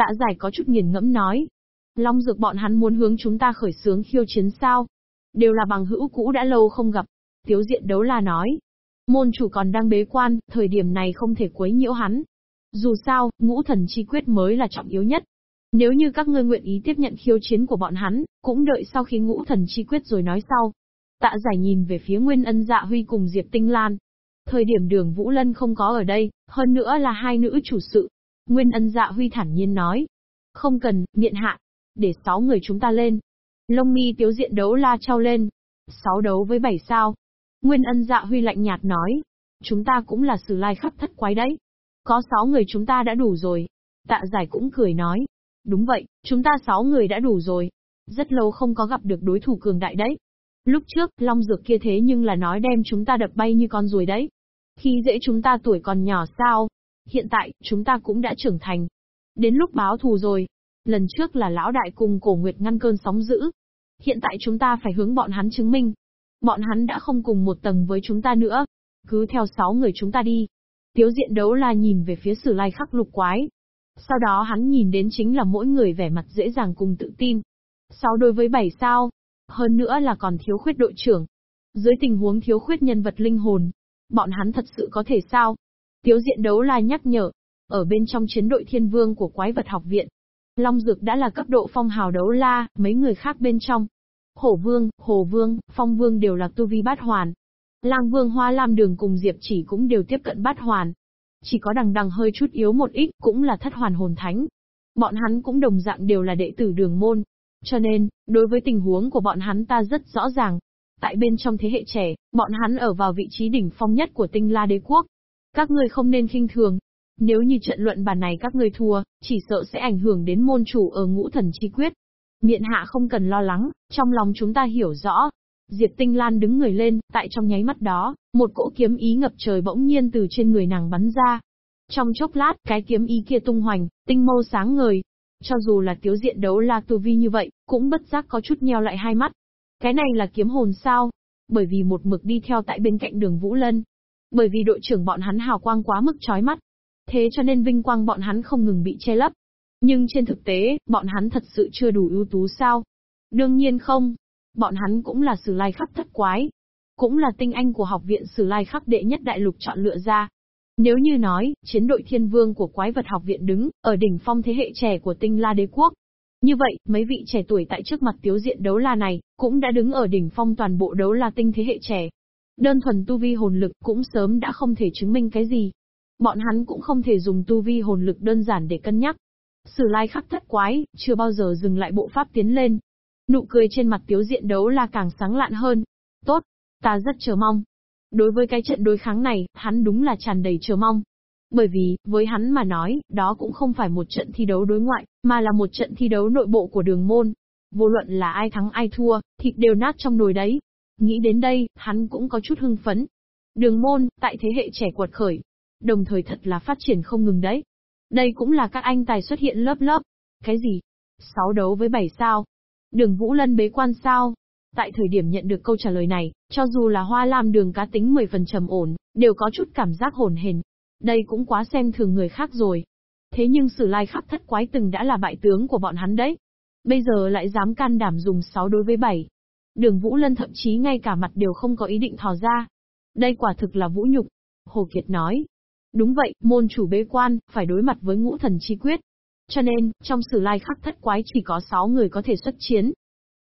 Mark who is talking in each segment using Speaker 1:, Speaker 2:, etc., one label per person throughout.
Speaker 1: Tạ giải có chút nghiền ngẫm nói. Long dược bọn hắn muốn hướng chúng ta khởi sướng khiêu chiến sao? Đều là bằng hữu cũ đã lâu không gặp. Tiếu diện đấu la nói. Môn chủ còn đang bế quan, thời điểm này không thể quấy nhiễu hắn. Dù sao, ngũ thần chi quyết mới là trọng yếu nhất. Nếu như các ngươi nguyện ý tiếp nhận khiêu chiến của bọn hắn, cũng đợi sau khi ngũ thần chi quyết rồi nói sau. Tạ giải nhìn về phía Nguyên Ân Dạ Huy cùng Diệp Tinh Lan. Thời điểm đường Vũ Lân không có ở đây, hơn nữa là hai nữ chủ sự. Nguyên Ân Dạ Huy thản nhiên nói. Không cần, miện hạ. Để sáu người chúng ta lên. Lông mi tiếu diện đấu la trao lên. Sáu đấu với bảy sao. Nguyên Ân Dạ Huy lạnh nhạt nói. Chúng ta cũng là sử lai khắp thất quái đấy. Có sáu người chúng ta đã đủ rồi. Tạ giải cũng cười nói. Đúng vậy, chúng ta sáu người đã đủ rồi. Rất lâu không có gặp được đối thủ cường đại đấy. Lúc trước, Long Dược kia thế nhưng là nói đem chúng ta đập bay như con ruồi đấy. Khi dễ chúng ta tuổi còn nhỏ sao? Hiện tại, chúng ta cũng đã trưởng thành. Đến lúc báo thù rồi. Lần trước là lão đại cùng cổ nguyệt ngăn cơn sóng dữ. Hiện tại chúng ta phải hướng bọn hắn chứng minh. Bọn hắn đã không cùng một tầng với chúng ta nữa. Cứ theo sáu người chúng ta đi. Tiếu diện đấu là nhìn về phía sử lai khắc lục quái. Sau đó hắn nhìn đến chính là mỗi người vẻ mặt dễ dàng cùng tự tin. Sáu đối với bảy sao, hơn nữa là còn thiếu khuyết đội trưởng. Dưới tình huống thiếu khuyết nhân vật linh hồn, bọn hắn thật sự có thể sao? Tiếu diện đấu la nhắc nhở, ở bên trong chiến đội thiên vương của quái vật học viện. Long Dược đã là cấp độ phong hào đấu la, mấy người khác bên trong. Hổ Vương, Hồ Vương, Phong Vương đều là tu vi bát hoàn. Lang Vương Hoa Lam Đường cùng Diệp chỉ cũng đều tiếp cận bát hoàn. Chỉ có đằng đằng hơi chút yếu một ít cũng là thất hoàn hồn thánh. Bọn hắn cũng đồng dạng đều là đệ tử đường môn, cho nên, đối với tình huống của bọn hắn ta rất rõ ràng. Tại bên trong thế hệ trẻ, bọn hắn ở vào vị trí đỉnh phong nhất của tinh la đế quốc. Các ngươi không nên khinh thường. Nếu như trận luận bàn này các ngươi thua, chỉ sợ sẽ ảnh hưởng đến môn chủ ở ngũ thần chi quyết. Miện hạ không cần lo lắng, trong lòng chúng ta hiểu rõ. Diệp Tinh Lan đứng người lên, tại trong nháy mắt đó, một cỗ kiếm ý ngập trời bỗng nhiên từ trên người nàng bắn ra. Trong chốc lát, cái kiếm ý kia tung hoành, tinh mâu sáng ngời, cho dù là tiếu diện đấu la tu vi như vậy, cũng bất giác có chút nheo lại hai mắt. Cái này là kiếm hồn sao? Bởi vì một mực đi theo tại bên cạnh đường Vũ Lân. Bởi vì đội trưởng bọn hắn hào quang quá mức chói mắt. Thế cho nên vinh quang bọn hắn không ngừng bị che lấp. Nhưng trên thực tế, bọn hắn thật sự chưa đủ ưu tú sao? Đương nhiên không. Bọn hắn cũng là sử lai khắc thất quái. Cũng là tinh anh của học viện sử lai khắc đệ nhất đại lục chọn lựa ra. Nếu như nói, chiến đội thiên vương của quái vật học viện đứng, ở đỉnh phong thế hệ trẻ của tinh la đế quốc. Như vậy, mấy vị trẻ tuổi tại trước mặt tiếu diện đấu la này, cũng đã đứng ở đỉnh phong toàn bộ đấu la tinh thế hệ trẻ. Đơn thuần tu vi hồn lực cũng sớm đã không thể chứng minh cái gì. Bọn hắn cũng không thể dùng tu vi hồn lực đơn giản để cân nhắc. Sử lai khắc thất quái, chưa bao giờ dừng lại bộ pháp tiến lên. Nụ cười trên mặt tiếu diện đấu là càng sáng lạn hơn. Tốt, ta rất chờ mong. Đối với cái trận đối kháng này, hắn đúng là tràn đầy chờ mong. Bởi vì, với hắn mà nói, đó cũng không phải một trận thi đấu đối ngoại, mà là một trận thi đấu nội bộ của đường môn. Vô luận là ai thắng ai thua, thịt đều nát trong nồi đấy. Nghĩ đến đây, hắn cũng có chút hưng phấn. Đường môn, tại thế hệ trẻ quật khởi. Đồng thời thật là phát triển không ngừng đấy. Đây cũng là các anh tài xuất hiện lớp lớp. Cái gì? Sáu đấu với bảy sao? Đường Vũ Lân bế quan sao? Tại thời điểm nhận được câu trả lời này, cho dù là hoa lam đường cá tính 10 phần trầm ổn, đều có chút cảm giác hồn hền. Đây cũng quá xem thường người khác rồi. Thế nhưng sử lai khắp thất quái từng đã là bại tướng của bọn hắn đấy. Bây giờ lại dám can đảm dùng 6 đối với 7. Đường Vũ Lân thậm chí ngay cả mặt đều không có ý định thò ra. Đây quả thực là vũ nhục. Hồ Kiệt nói. Đúng vậy, môn chủ bế quan, phải đối mặt với ngũ thần chi quyết. Cho nên, trong sử lai khắc thất quái chỉ có 6 người có thể xuất chiến.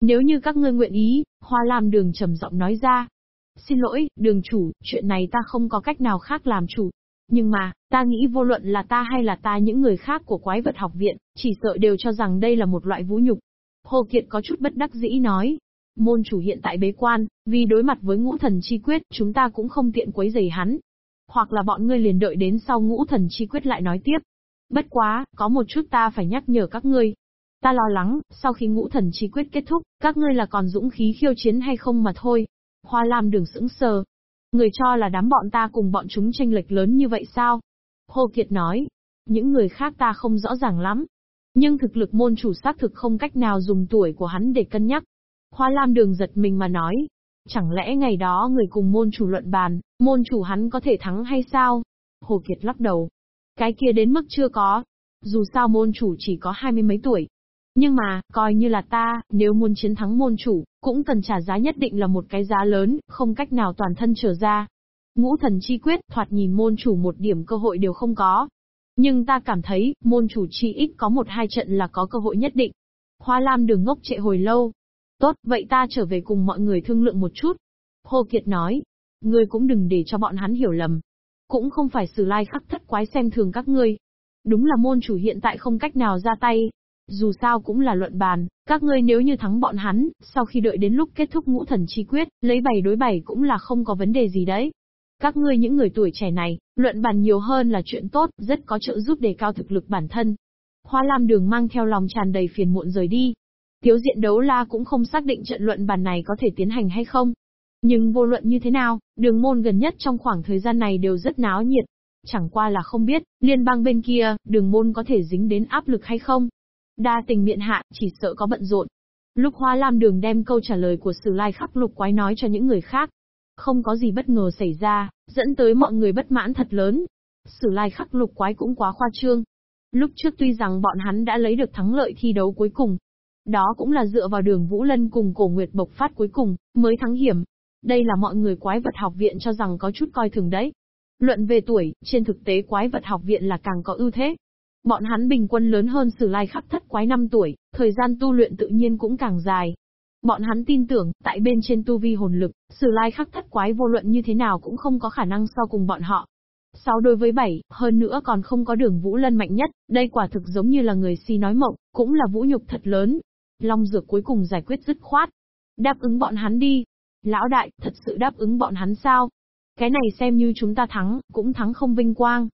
Speaker 1: Nếu như các ngươi nguyện ý, Hoa Lam đường trầm giọng nói ra. Xin lỗi, đường chủ, chuyện này ta không có cách nào khác làm chủ. Nhưng mà, ta nghĩ vô luận là ta hay là ta những người khác của quái vật học viện, chỉ sợ đều cho rằng đây là một loại vũ nhục. Hồ Kiệt có chút bất đắc dĩ nói. Môn chủ hiện tại bế quan, vì đối mặt với ngũ thần chi quyết, chúng ta cũng không tiện quấy rầy hắn. Hoặc là bọn ngươi liền đợi đến sau ngũ thần chi quyết lại nói tiếp. Bất quá, có một chút ta phải nhắc nhở các ngươi, Ta lo lắng, sau khi ngũ thần chi quyết kết thúc, các ngươi là còn dũng khí khiêu chiến hay không mà thôi. Hoa Lam đường sững sờ. Người cho là đám bọn ta cùng bọn chúng tranh lệch lớn như vậy sao? Hồ Kiệt nói. Những người khác ta không rõ ràng lắm. Nhưng thực lực môn chủ xác thực không cách nào dùng tuổi của hắn để cân nhắc. Hoa Lam đường giật mình mà nói. Chẳng lẽ ngày đó người cùng môn chủ luận bàn, môn chủ hắn có thể thắng hay sao? Hồ Kiệt lắc đầu. Cái kia đến mức chưa có. Dù sao môn chủ chỉ có hai mươi mấy tuổi. Nhưng mà, coi như là ta, nếu muốn chiến thắng môn chủ, cũng cần trả giá nhất định là một cái giá lớn, không cách nào toàn thân trở ra. Ngũ thần chi quyết, thoạt nhìn môn chủ một điểm cơ hội đều không có. Nhưng ta cảm thấy, môn chủ chi ít có một hai trận là có cơ hội nhất định. Hoa Lam đường ngốc trệ hồi lâu. Tốt, vậy ta trở về cùng mọi người thương lượng một chút. Hồ Kiệt nói, ngươi cũng đừng để cho bọn hắn hiểu lầm. Cũng không phải sử lai khắc thất quái xem thường các ngươi. Đúng là môn chủ hiện tại không cách nào ra tay. Dù sao cũng là luận bàn, các ngươi nếu như thắng bọn hắn, sau khi đợi đến lúc kết thúc ngũ thần chi quyết, lấy bảy đối bảy cũng là không có vấn đề gì đấy. Các ngươi những người tuổi trẻ này, luận bàn nhiều hơn là chuyện tốt, rất có trợ giúp đề cao thực lực bản thân. Hoa Lam Đường mang theo lòng tràn đầy phiền muộn rời đi. Tiếu diện đấu la cũng không xác định trận luận bàn này có thể tiến hành hay không. Nhưng vô luận như thế nào, đường môn gần nhất trong khoảng thời gian này đều rất náo nhiệt. Chẳng qua là không biết, liên bang bên kia, đường môn có thể dính đến áp lực hay không. Đa tình miệng hạ, chỉ sợ có bận rộn. Lúc Hoa Lam Đường đem câu trả lời của Sử Lai khắc lục quái nói cho những người khác, không có gì bất ngờ xảy ra, dẫn tới mọi người bất mãn thật lớn. Sử lai khắc lục quái cũng quá khoa trương. Lúc trước tuy rằng bọn hắn đã lấy được thắng lợi thi đấu cuối cùng. Đó cũng là dựa vào đường Vũ Lân cùng cổ nguyệt bộc phát cuối cùng, mới thắng hiểm. Đây là mọi người quái vật học viện cho rằng có chút coi thường đấy. Luận về tuổi, trên thực tế quái vật học viện là càng có ưu thế. Bọn hắn bình quân lớn hơn sử lai khắc thất quái 5 tuổi, thời gian tu luyện tự nhiên cũng càng dài, Bọn hắn tin tưởng, tại bên trên tu vi hồn lực, sử lai khắc thất quái vô luận như thế nào cũng không có khả năng so cùng bọn họ. 6 đối với 7, hơn nữa còn không có đường Vũ Lân mạnh nhất, đây quả thực giống như là người si nói mộng, cũng là vũ nhục thật lớn. Long dược cuối cùng giải quyết dứt khoát. Đáp ứng bọn hắn đi. Lão đại, thật sự đáp ứng bọn hắn sao? Cái này xem như chúng ta thắng, cũng thắng không vinh quang.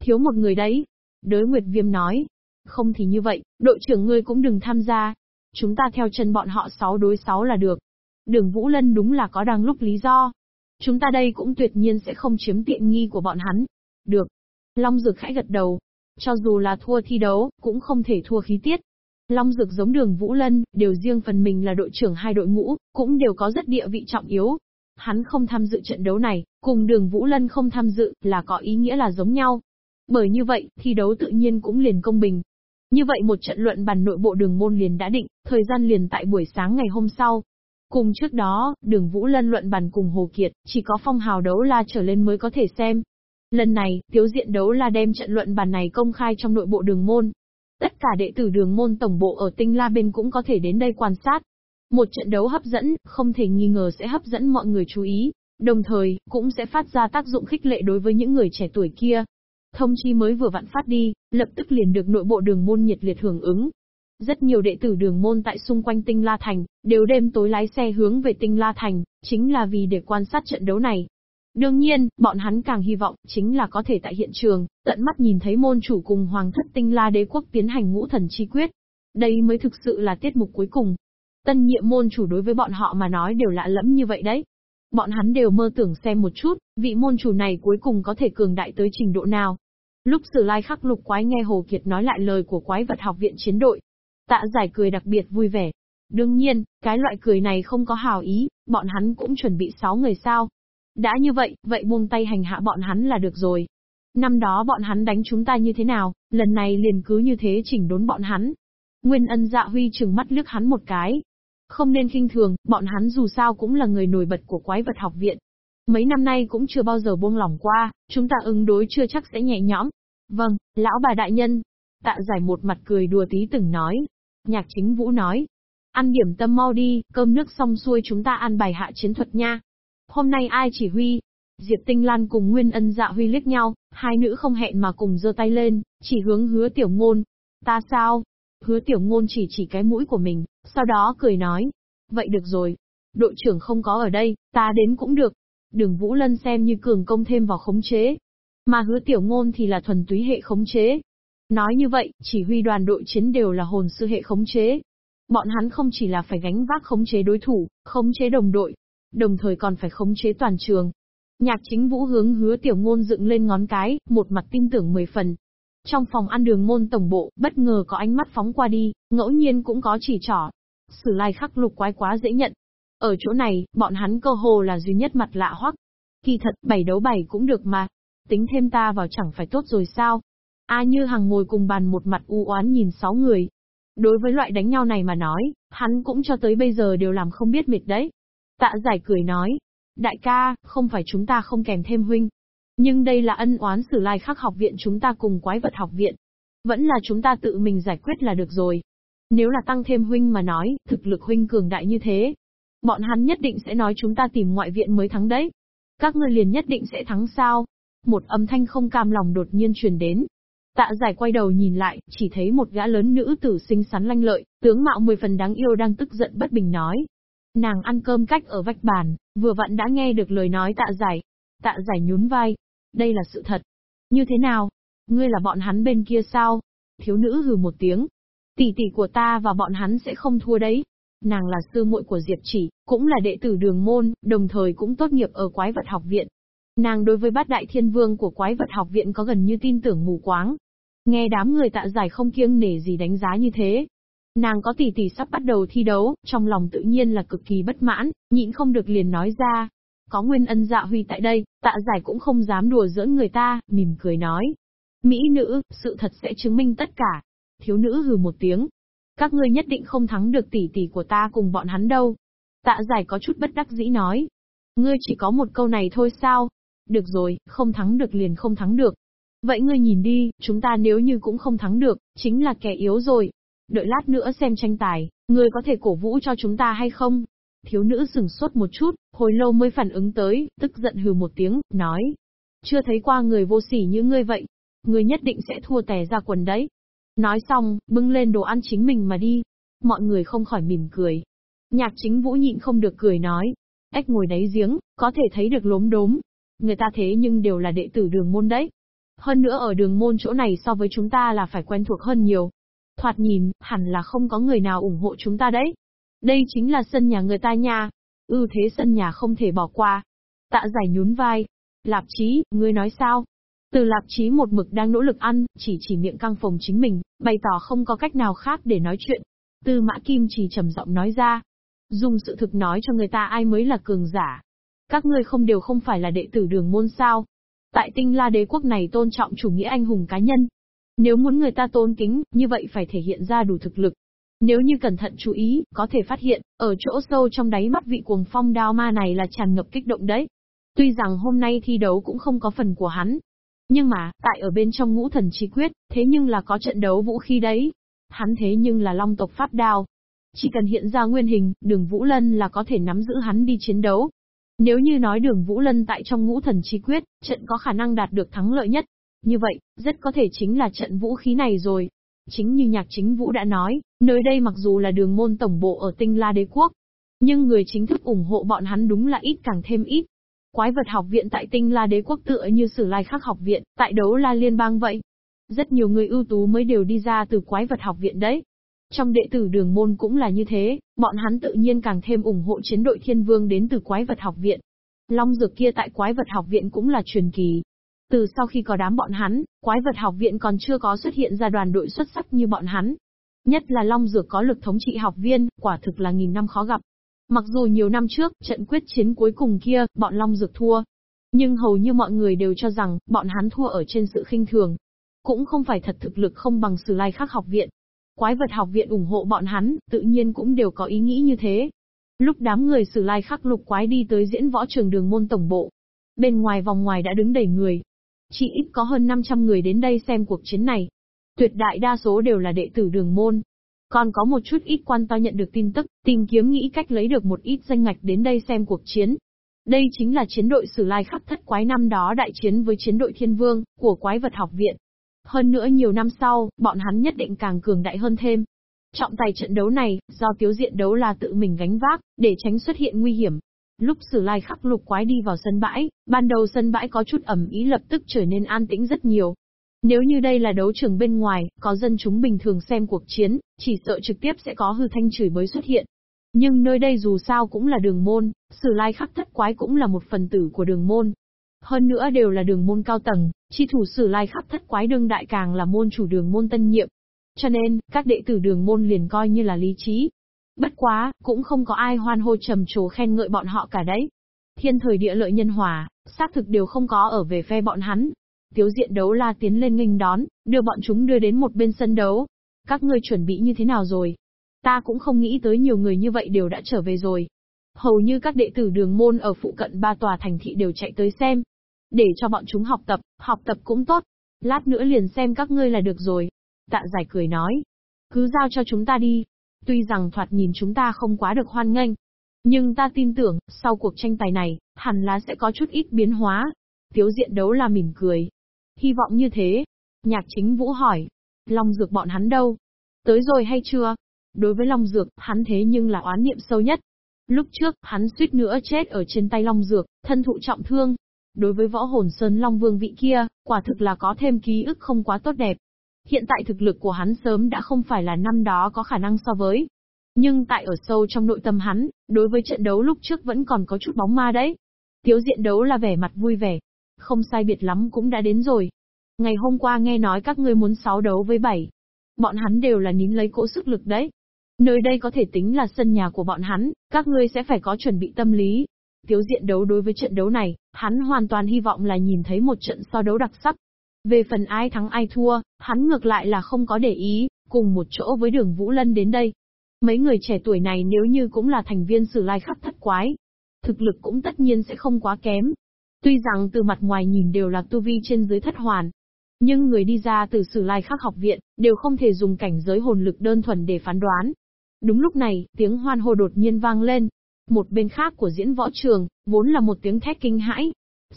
Speaker 1: Thiếu một người đấy. Đới Nguyệt Viêm nói. Không thì như vậy, đội trưởng ngươi cũng đừng tham gia, Chúng ta theo chân bọn họ 6 đối 6 là được. Đường Vũ Lân đúng là có đang lúc lý do. Chúng ta đây cũng tuyệt nhiên sẽ không chiếm tiện nghi của bọn hắn. Được. Long Dược khẽ gật đầu. Cho dù là thua thi đấu, cũng không thể thua khí tiết. Long Dực giống đường Vũ Lân, đều riêng phần mình là đội trưởng hai đội ngũ, cũng đều có rất địa vị trọng yếu. Hắn không tham dự trận đấu này, cùng đường Vũ Lân không tham dự, là có ý nghĩa là giống nhau. Bởi như vậy, thi đấu tự nhiên cũng liền công bình. Như vậy một trận luận bàn nội bộ đường môn liền đã định, thời gian liền tại buổi sáng ngày hôm sau. Cùng trước đó, đường Vũ Lân luận bàn cùng Hồ Kiệt, chỉ có phong hào đấu la trở lên mới có thể xem. Lần này, tiếu diện đấu la đem trận luận bàn này công khai trong nội bộ đường môn. Tất cả đệ tử đường môn tổng bộ ở tinh la bên cũng có thể đến đây quan sát. Một trận đấu hấp dẫn, không thể nghi ngờ sẽ hấp dẫn mọi người chú ý, đồng thời, cũng sẽ phát ra tác dụng khích lệ đối với những người trẻ tuổi kia. Thông chi mới vừa vặn phát đi, lập tức liền được nội bộ đường môn nhiệt liệt hưởng ứng. Rất nhiều đệ tử đường môn tại xung quanh Tinh La Thành, đều đêm tối lái xe hướng về Tinh La Thành, chính là vì để quan sát trận đấu này. Đương nhiên, bọn hắn càng hy vọng, chính là có thể tại hiện trường, tận mắt nhìn thấy môn chủ cùng Hoàng thất Tinh La đế quốc tiến hành ngũ thần chi quyết. Đây mới thực sự là tiết mục cuối cùng. Tân nhiệm môn chủ đối với bọn họ mà nói đều lạ lẫm như vậy đấy. Bọn hắn đều mơ tưởng xem một chút, vị môn chủ này cuối cùng có thể cường đại tới trình độ nào. Lúc Sử Lai Khắc Lục Quái nghe Hồ Kiệt nói lại lời của quái vật học viện chiến đội, tạ giải cười đặc biệt vui vẻ. Đương nhiên, cái loại cười này không có hào ý, bọn hắn cũng chuẩn bị 6 người sao. Đã như vậy, vậy buông tay hành hạ bọn hắn là được rồi. Năm đó bọn hắn đánh chúng ta như thế nào, lần này liền cứ như thế chỉnh đốn bọn hắn. Nguyên ân dạ huy trừng mắt lướt hắn một cái. Không nên khinh thường, bọn hắn dù sao cũng là người nổi bật của quái vật học viện, Mấy năm nay cũng chưa bao giờ buông lỏng qua, chúng ta ứng đối chưa chắc sẽ nhẹ nhõm. Vâng, lão bà đại nhân. Tạ giải một mặt cười đùa tí từng nói. Nhạc chính vũ nói. Ăn điểm tâm mau đi, cơm nước xong xuôi chúng ta ăn bài hạ chiến thuật nha. Hôm nay ai chỉ huy? Diệp Tinh Lan cùng Nguyên Ân Dạ Huy liếc nhau, hai nữ không hẹn mà cùng giơ tay lên, chỉ hướng hứa tiểu ngôn. Ta sao? Hứa tiểu ngôn chỉ chỉ cái mũi của mình, sau đó cười nói. Vậy được rồi. Đội trưởng không có ở đây, ta đến cũng được. Đường Vũ Lân xem như cường công thêm vào khống chế. Mà hứa tiểu ngôn thì là thuần túy hệ khống chế. Nói như vậy, chỉ huy đoàn đội chiến đều là hồn sư hệ khống chế. Bọn hắn không chỉ là phải gánh vác khống chế đối thủ, khống chế đồng đội, đồng thời còn phải khống chế toàn trường. Nhạc chính vũ hướng hứa tiểu ngôn dựng lên ngón cái, một mặt tin tưởng mười phần. Trong phòng ăn đường môn tổng bộ, bất ngờ có ánh mắt phóng qua đi, ngẫu nhiên cũng có chỉ trỏ. Sử lai khắc lục quái quá dễ nhận, ở chỗ này, bọn hắn cơ hồ là duy nhất mặt lạ hoắc. Kỳ thật, bảy đấu bảy cũng được mà. Tính thêm ta vào chẳng phải tốt rồi sao? A Như Hằng ngồi cùng bàn một mặt u oán nhìn sáu người. Đối với loại đánh nhau này mà nói, hắn cũng cho tới bây giờ đều làm không biết mệt đấy. Tạ giải cười nói, đại ca, không phải chúng ta không kèm thêm huynh. Nhưng đây là ân oán sử lai khắc học viện chúng ta cùng quái vật học viện. Vẫn là chúng ta tự mình giải quyết là được rồi. Nếu là tăng thêm huynh mà nói, thực lực huynh cường đại như thế. Bọn hắn nhất định sẽ nói chúng ta tìm ngoại viện mới thắng đấy. Các ngươi liền nhất định sẽ thắng sao? Một âm thanh không cam lòng đột nhiên truyền đến. Tạ giải quay đầu nhìn lại, chỉ thấy một gã lớn nữ tử xinh xắn lanh lợi, tướng mạo mười phần đáng yêu đang tức giận bất bình nói. Nàng ăn cơm cách ở vách bàn, vừa vặn đã nghe được lời nói tạ giải. Tạ giải nhún vai. Đây là sự thật. Như thế nào? Ngươi là bọn hắn bên kia sao? Thiếu nữ hừ một tiếng. Tỷ tỷ của ta và bọn hắn sẽ không thua đấy. Nàng là sư muội của Diệp Chỉ, cũng là đệ tử đường môn, đồng thời cũng tốt nghiệp ở quái vật học viện. Nàng đối với bát đại thiên vương của quái vật học viện có gần như tin tưởng mù quáng. Nghe đám người tạ giải không kiêng nể gì đánh giá như thế. Nàng có tỷ tỷ sắp bắt đầu thi đấu, trong lòng tự nhiên là cực kỳ bất mãn, nhịn không được liền nói ra. Có nguyên ân dạ huy tại đây, tạ giải cũng không dám đùa giỡn người ta, mỉm cười nói. Mỹ nữ, sự thật sẽ chứng minh tất cả. Thiếu nữ hừ một tiếng. Các ngươi nhất định không thắng được tỷ tỷ của ta cùng bọn hắn đâu. Tạ giải có chút bất đắc dĩ nói. Ngươi chỉ có một câu này thôi sao? Được rồi, không thắng được liền không thắng được. Vậy ngươi nhìn đi, chúng ta nếu như cũng không thắng được, chính là kẻ yếu rồi. Đợi lát nữa xem tranh tài, ngươi có thể cổ vũ cho chúng ta hay không? Thiếu nữ sừng sốt một chút, hồi lâu mới phản ứng tới, tức giận hừ một tiếng, nói. Chưa thấy qua người vô sỉ như ngươi vậy. Ngươi nhất định sẽ thua tè ra quần đấy. Nói xong, bưng lên đồ ăn chính mình mà đi. Mọi người không khỏi mỉm cười. Nhạc chính vũ nhịn không được cười nói. Ếch ngồi đáy giếng, có thể thấy được lốm đốm. Người ta thế nhưng đều là đệ tử đường môn đấy. Hơn nữa ở đường môn chỗ này so với chúng ta là phải quen thuộc hơn nhiều. Thoạt nhìn, hẳn là không có người nào ủng hộ chúng ta đấy. Đây chính là sân nhà người ta nha. ư thế sân nhà không thể bỏ qua. Tạ giải nhún vai. Lạp chí, ngươi nói sao? Từ lạp chí một mực đang nỗ lực ăn, chỉ chỉ miệng căng phồng chính mình, bày tỏ không có cách nào khác để nói chuyện. Tư mã kim chỉ trầm giọng nói ra. Dùng sự thực nói cho người ta ai mới là cường giả. Các ngươi không đều không phải là đệ tử đường môn sao. Tại tinh la đế quốc này tôn trọng chủ nghĩa anh hùng cá nhân. Nếu muốn người ta tôn kính, như vậy phải thể hiện ra đủ thực lực. Nếu như cẩn thận chú ý, có thể phát hiện, ở chỗ sâu trong đáy mắt vị cuồng phong đao ma này là tràn ngập kích động đấy. Tuy rằng hôm nay thi đấu cũng không có phần của hắn. Nhưng mà, tại ở bên trong ngũ thần chi quyết, thế nhưng là có trận đấu vũ khí đấy. Hắn thế nhưng là long tộc pháp đao. Chỉ cần hiện ra nguyên hình, đường Vũ Lân là có thể nắm giữ hắn đi chiến đấu. Nếu như nói đường Vũ Lân tại trong ngũ thần chi quyết, trận có khả năng đạt được thắng lợi nhất. Như vậy, rất có thể chính là trận vũ khí này rồi. Chính như nhạc chính Vũ đã nói, nơi đây mặc dù là đường môn tổng bộ ở tinh la đế quốc, nhưng người chính thức ủng hộ bọn hắn đúng là ít càng thêm ít. Quái vật học viện tại tinh la đế quốc tựa như sử lai khắc học viện, tại đấu la liên bang vậy. Rất nhiều người ưu tú mới đều đi ra từ quái vật học viện đấy. Trong đệ tử đường môn cũng là như thế, bọn hắn tự nhiên càng thêm ủng hộ chiến đội thiên vương đến từ quái vật học viện. Long dược kia tại quái vật học viện cũng là truyền kỳ. Từ sau khi có đám bọn hắn, quái vật học viện còn chưa có xuất hiện ra đoàn đội xuất sắc như bọn hắn. Nhất là Long Dược có lực thống trị học viên, quả thực là nghìn năm khó gặp. Mặc dù nhiều năm trước, trận quyết chiến cuối cùng kia, bọn Long Dược thua. Nhưng hầu như mọi người đều cho rằng, bọn hắn thua ở trên sự khinh thường. Cũng không phải thật thực lực không bằng Sử Lai Khắc học viện. Quái vật học viện ủng hộ bọn hắn, tự nhiên cũng đều có ý nghĩ như thế. Lúc đám người Sử Lai Khắc lục quái đi tới diễn võ trường đường môn tổng bộ. Bên ngoài vòng ngoài đã đứng đầy người. Chỉ ít có hơn 500 người đến đây xem cuộc chiến này. Tuyệt đại đa số đều là đệ tử đường môn. Còn có một chút ít quan to nhận được tin tức, tìm kiếm nghĩ cách lấy được một ít danh ngạch đến đây xem cuộc chiến. Đây chính là chiến đội Sử Lai khắc thất quái năm đó đại chiến với chiến đội Thiên Vương, của quái vật học viện. Hơn nữa nhiều năm sau, bọn hắn nhất định càng cường đại hơn thêm. Trọng tài trận đấu này, do tiếu diện đấu là tự mình gánh vác, để tránh xuất hiện nguy hiểm. Lúc Sử Lai khắc lục quái đi vào sân bãi, ban đầu sân bãi có chút ẩm ý lập tức trở nên an tĩnh rất nhiều. Nếu như đây là đấu trường bên ngoài, có dân chúng bình thường xem cuộc chiến, chỉ sợ trực tiếp sẽ có hư thanh chửi mới xuất hiện. Nhưng nơi đây dù sao cũng là đường môn, sử lai khắc thất quái cũng là một phần tử của đường môn. Hơn nữa đều là đường môn cao tầng, chi thủ sử lai khắc thất quái đương đại càng là môn chủ đường môn tân nhiệm. Cho nên, các đệ tử đường môn liền coi như là lý trí. Bất quá, cũng không có ai hoan hô trầm trồ khen ngợi bọn họ cả đấy. Thiên thời địa lợi nhân hòa, xác thực đều không có ở về phe bọn hắn. Tiếu diện đấu la tiến lên nghênh đón, đưa bọn chúng đưa đến một bên sân đấu. Các ngươi chuẩn bị như thế nào rồi? Ta cũng không nghĩ tới nhiều người như vậy đều đã trở về rồi. Hầu như các đệ tử đường môn ở phụ cận ba tòa thành thị đều chạy tới xem. Để cho bọn chúng học tập, học tập cũng tốt. Lát nữa liền xem các ngươi là được rồi. Tạ giải cười nói. Cứ giao cho chúng ta đi. Tuy rằng thoạt nhìn chúng ta không quá được hoan nghênh. Nhưng ta tin tưởng, sau cuộc tranh tài này, hẳn là sẽ có chút ít biến hóa. Tiếu diện đấu là mỉm cười. Hy vọng như thế. Nhạc chính vũ hỏi. Long dược bọn hắn đâu? Tới rồi hay chưa? Đối với Long Dược, hắn thế nhưng là oán niệm sâu nhất. Lúc trước, hắn suýt nữa chết ở trên tay Long Dược, thân thụ trọng thương. Đối với võ hồn Sơn Long Vương vị kia, quả thực là có thêm ký ức không quá tốt đẹp. Hiện tại thực lực của hắn sớm đã không phải là năm đó có khả năng so với. Nhưng tại ở sâu trong nội tâm hắn, đối với trận đấu lúc trước vẫn còn có chút bóng ma đấy. Tiếu diện đấu là vẻ mặt vui vẻ. Không sai biệt lắm cũng đã đến rồi. Ngày hôm qua nghe nói các ngươi muốn sáu đấu với bảy. Bọn hắn đều là nín lấy cỗ sức lực đấy. Nơi đây có thể tính là sân nhà của bọn hắn, các ngươi sẽ phải có chuẩn bị tâm lý. Tiếu diện đấu đối với trận đấu này, hắn hoàn toàn hy vọng là nhìn thấy một trận so đấu đặc sắc. Về phần ai thắng ai thua, hắn ngược lại là không có để ý, cùng một chỗ với đường Vũ Lân đến đây. Mấy người trẻ tuổi này nếu như cũng là thành viên sử lai khắp thất quái, thực lực cũng tất nhiên sẽ không quá kém. Tuy rằng từ mặt ngoài nhìn đều là tu vi trên dưới thất hoàn, nhưng người đi ra từ sử lai khắc học viện, đều không thể dùng cảnh giới hồn lực đơn thuần để phán đoán. Đúng lúc này, tiếng hoan hô đột nhiên vang lên. Một bên khác của diễn võ trường, vốn là một tiếng thét kinh hãi.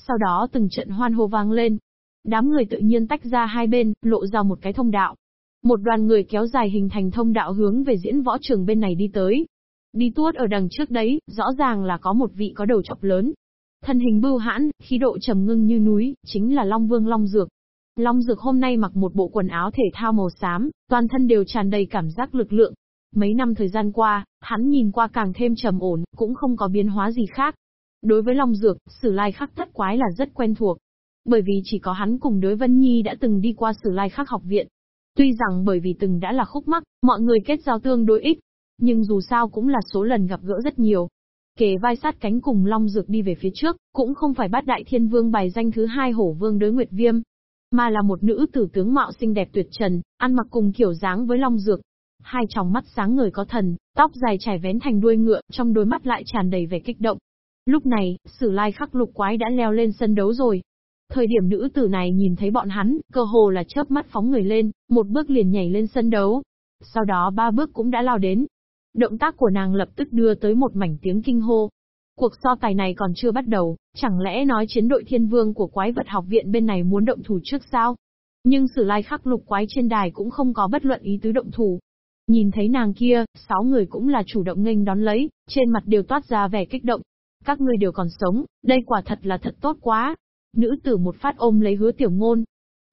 Speaker 1: Sau đó từng trận hoan hô vang lên. Đám người tự nhiên tách ra hai bên, lộ ra một cái thông đạo. Một đoàn người kéo dài hình thành thông đạo hướng về diễn võ trường bên này đi tới. Đi tuốt ở đằng trước đấy, rõ ràng là có một vị có đầu chọc lớn. Thân hình bưu hãn, khí độ trầm ngưng như núi, chính là Long Vương Long Dược. Long Dược hôm nay mặc một bộ quần áo thể thao màu xám, toàn thân đều tràn đầy cảm giác lực lượng, Mấy năm thời gian qua, hắn nhìn qua càng thêm trầm ổn, cũng không có biến hóa gì khác. Đối với Long Dược, Sử Lai Khắc Thất Quái là rất quen thuộc. Bởi vì chỉ có hắn cùng đối Vân Nhi đã từng đi qua Sử Lai Khắc học viện. Tuy rằng bởi vì từng đã là khúc mắc, mọi người kết giao tương đối ít, nhưng dù sao cũng là số lần gặp gỡ rất nhiều. Kề vai sát cánh cùng Long Dược đi về phía trước, cũng không phải bắt đại thiên vương bài danh thứ hai hổ vương đối Nguyệt Viêm, mà là một nữ tử tướng mạo xinh đẹp tuyệt trần, ăn mặc cùng kiểu dáng với Long Dược, hai tròng mắt sáng người có thần, tóc dài trải vén thành đuôi ngựa, trong đôi mắt lại tràn đầy vẻ kích động. Lúc này, sử lai khắc lục quái đã leo lên sân đấu rồi. Thời điểm nữ tử này nhìn thấy bọn hắn, cơ hồ là chớp mắt phóng người lên, một bước liền nhảy lên sân đấu. Sau đó ba bước cũng đã lao đến. Động tác của nàng lập tức đưa tới một mảnh tiếng kinh hô. Cuộc so tài này còn chưa bắt đầu, chẳng lẽ nói chiến đội thiên vương của quái vật học viện bên này muốn động thủ trước sao? Nhưng sử lai khắc lục quái trên đài cũng không có bất luận ý tứ động thủ, Nhìn thấy nàng kia, sáu người cũng là chủ động nghênh đón lấy, trên mặt đều toát ra vẻ kích động. Các ngươi đều còn sống, đây quả thật là thật tốt quá. Nữ tử một phát ôm lấy hứa tiểu ngôn.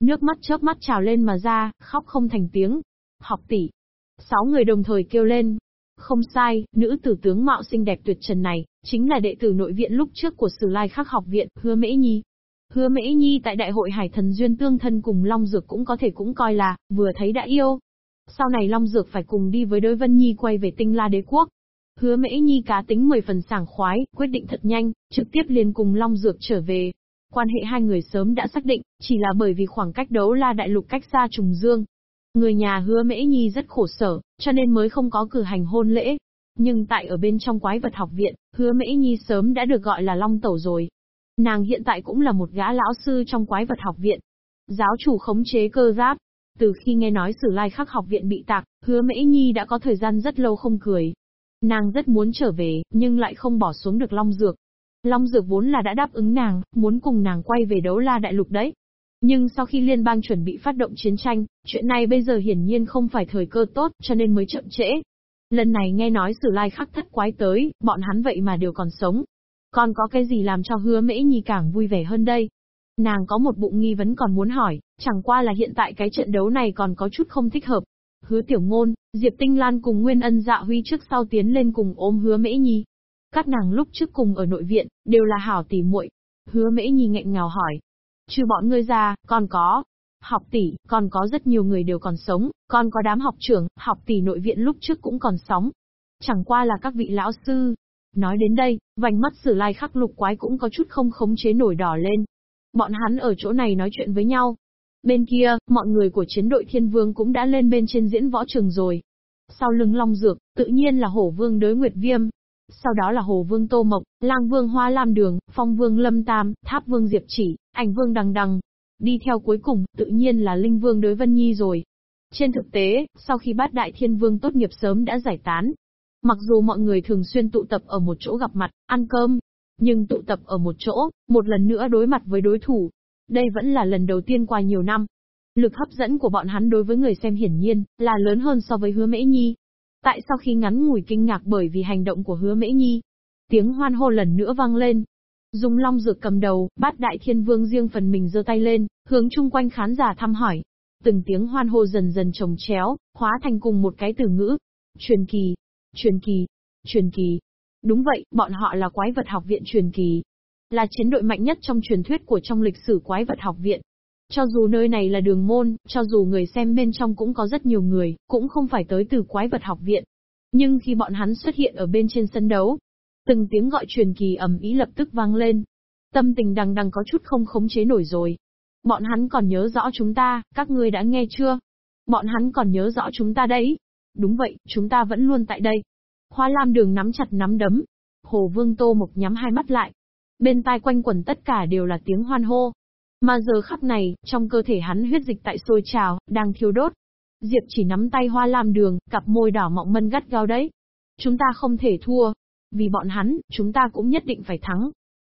Speaker 1: Nước mắt chớp mắt trào lên mà ra, khóc không thành tiếng. Học tỷ. Sáu người đồng thời kêu lên. Không sai, nữ tử tướng mạo xinh đẹp tuyệt trần này, chính là đệ tử nội viện lúc trước của Sử Lai Khắc học viện, Hứa Mễ Nhi. Hứa Mễ Nhi tại đại hội Hải Thần Duyên Tương Thân cùng Long Dược cũng có thể cũng coi là, vừa thấy đã yêu, sau này Long Dược phải cùng đi với đối Vân Nhi quay về tinh la đế quốc. Hứa Mễ Nhi cá tính 10 phần sảng khoái, quyết định thật nhanh, trực tiếp liền cùng Long Dược trở về. Quan hệ hai người sớm đã xác định, chỉ là bởi vì khoảng cách đấu la đại lục cách xa trùng dương. Người nhà hứa Mễ Nhi rất khổ sở, cho nên mới không có cử hành hôn lễ. Nhưng tại ở bên trong quái vật học viện, hứa Mễ Nhi sớm đã được gọi là Long Tẩu rồi. Nàng hiện tại cũng là một gã lão sư trong quái vật học viện. Giáo chủ khống chế cơ giáp, từ khi nghe nói Sử Lai Khắc học viện bị tạc, hứa Mễ Nhi đã có thời gian rất lâu không cười. Nàng rất muốn trở về, nhưng lại không bỏ xuống được Long Dược. Long Dược vốn là đã đáp ứng nàng, muốn cùng nàng quay về đấu la đại lục đấy. Nhưng sau khi liên bang chuẩn bị phát động chiến tranh, chuyện này bây giờ hiển nhiên không phải thời cơ tốt, cho nên mới chậm trễ. Lần này nghe nói Sử Lai Khắc thất quái tới, bọn hắn vậy mà đều còn sống. Còn có cái gì làm cho hứa Mễ Nhi càng vui vẻ hơn đây? Nàng có một bụng nghi vấn còn muốn hỏi, chẳng qua là hiện tại cái trận đấu này còn có chút không thích hợp. Hứa tiểu ngôn, Diệp Tinh Lan cùng Nguyên Ân Dạ Huy trước sau tiến lên cùng ôm hứa Mễ Nhi. Các nàng lúc trước cùng ở nội viện, đều là hảo tỷ muội. Hứa Mễ Nhi nghẹn ngào hỏi. Trừ bọn ngươi ra, còn có. Học tỷ, còn có rất nhiều người đều còn sống, còn có đám học trưởng, học tỷ nội viện lúc trước cũng còn sống. Chẳng qua là các vị lão sư. Nói đến đây, vành mắt sử lai khắc lục quái cũng có chút không khống chế nổi đỏ lên. Bọn hắn ở chỗ này nói chuyện với nhau. Bên kia, mọi người của chiến đội thiên vương cũng đã lên bên trên diễn võ trường rồi. Sau lưng long dược, tự nhiên là hổ vương đối nguyệt viêm. Sau đó là hồ vương tô mộc, lang vương hoa lam đường, phong vương lâm tam, tháp vương diệp chỉ, ảnh vương đằng đằng. Đi theo cuối cùng, tự nhiên là linh vương đối vân nhi rồi. Trên thực tế, sau khi bát đại thiên vương tốt nghiệp sớm đã giải tán. Mặc dù mọi người thường xuyên tụ tập ở một chỗ gặp mặt, ăn cơm, nhưng tụ tập ở một chỗ, một lần nữa đối mặt với đối thủ. Đây vẫn là lần đầu tiên qua nhiều năm. Lực hấp dẫn của bọn hắn đối với người xem hiển nhiên, là lớn hơn so với hứa mễ nhi. Tại sau khi ngắn ngủi kinh ngạc bởi vì hành động của hứa mễ nhi, tiếng hoan hô lần nữa vang lên. Dùng long dược cầm đầu, bát đại thiên vương riêng phần mình giơ tay lên, hướng chung quanh khán giả thăm hỏi. Từng tiếng hoan hô dần dần chồng chéo, hóa thành cùng một cái từ ngữ. Truyền kỳ, truyền kỳ, truyền kỳ. Đúng vậy, bọn họ là quái vật học viện truyền kỳ. Là chiến đội mạnh nhất trong truyền thuyết của trong lịch sử quái vật học viện. Cho dù nơi này là đường môn, cho dù người xem bên trong cũng có rất nhiều người, cũng không phải tới từ quái vật học viện. Nhưng khi bọn hắn xuất hiện ở bên trên sân đấu, từng tiếng gọi truyền kỳ ầm ý lập tức vang lên. Tâm tình đằng đằng có chút không khống chế nổi rồi. Bọn hắn còn nhớ rõ chúng ta, các ngươi đã nghe chưa? Bọn hắn còn nhớ rõ chúng ta đấy. Đúng vậy, chúng ta vẫn luôn tại đây. Hoa Lam Đường nắm chặt nắm đấm. Hồ Vương Tô Mộc nhắm hai mắt lại. Bên tai quanh quẩn tất cả đều là tiếng hoan hô. Mà giờ khắc này, trong cơ thể hắn huyết dịch tại sôi trào, đang thiêu đốt. Diệp chỉ nắm tay Hoa Lam Đường, cặp môi đỏ mọng mân gắt gao đấy. Chúng ta không thể thua. Vì bọn hắn, chúng ta cũng nhất định phải thắng.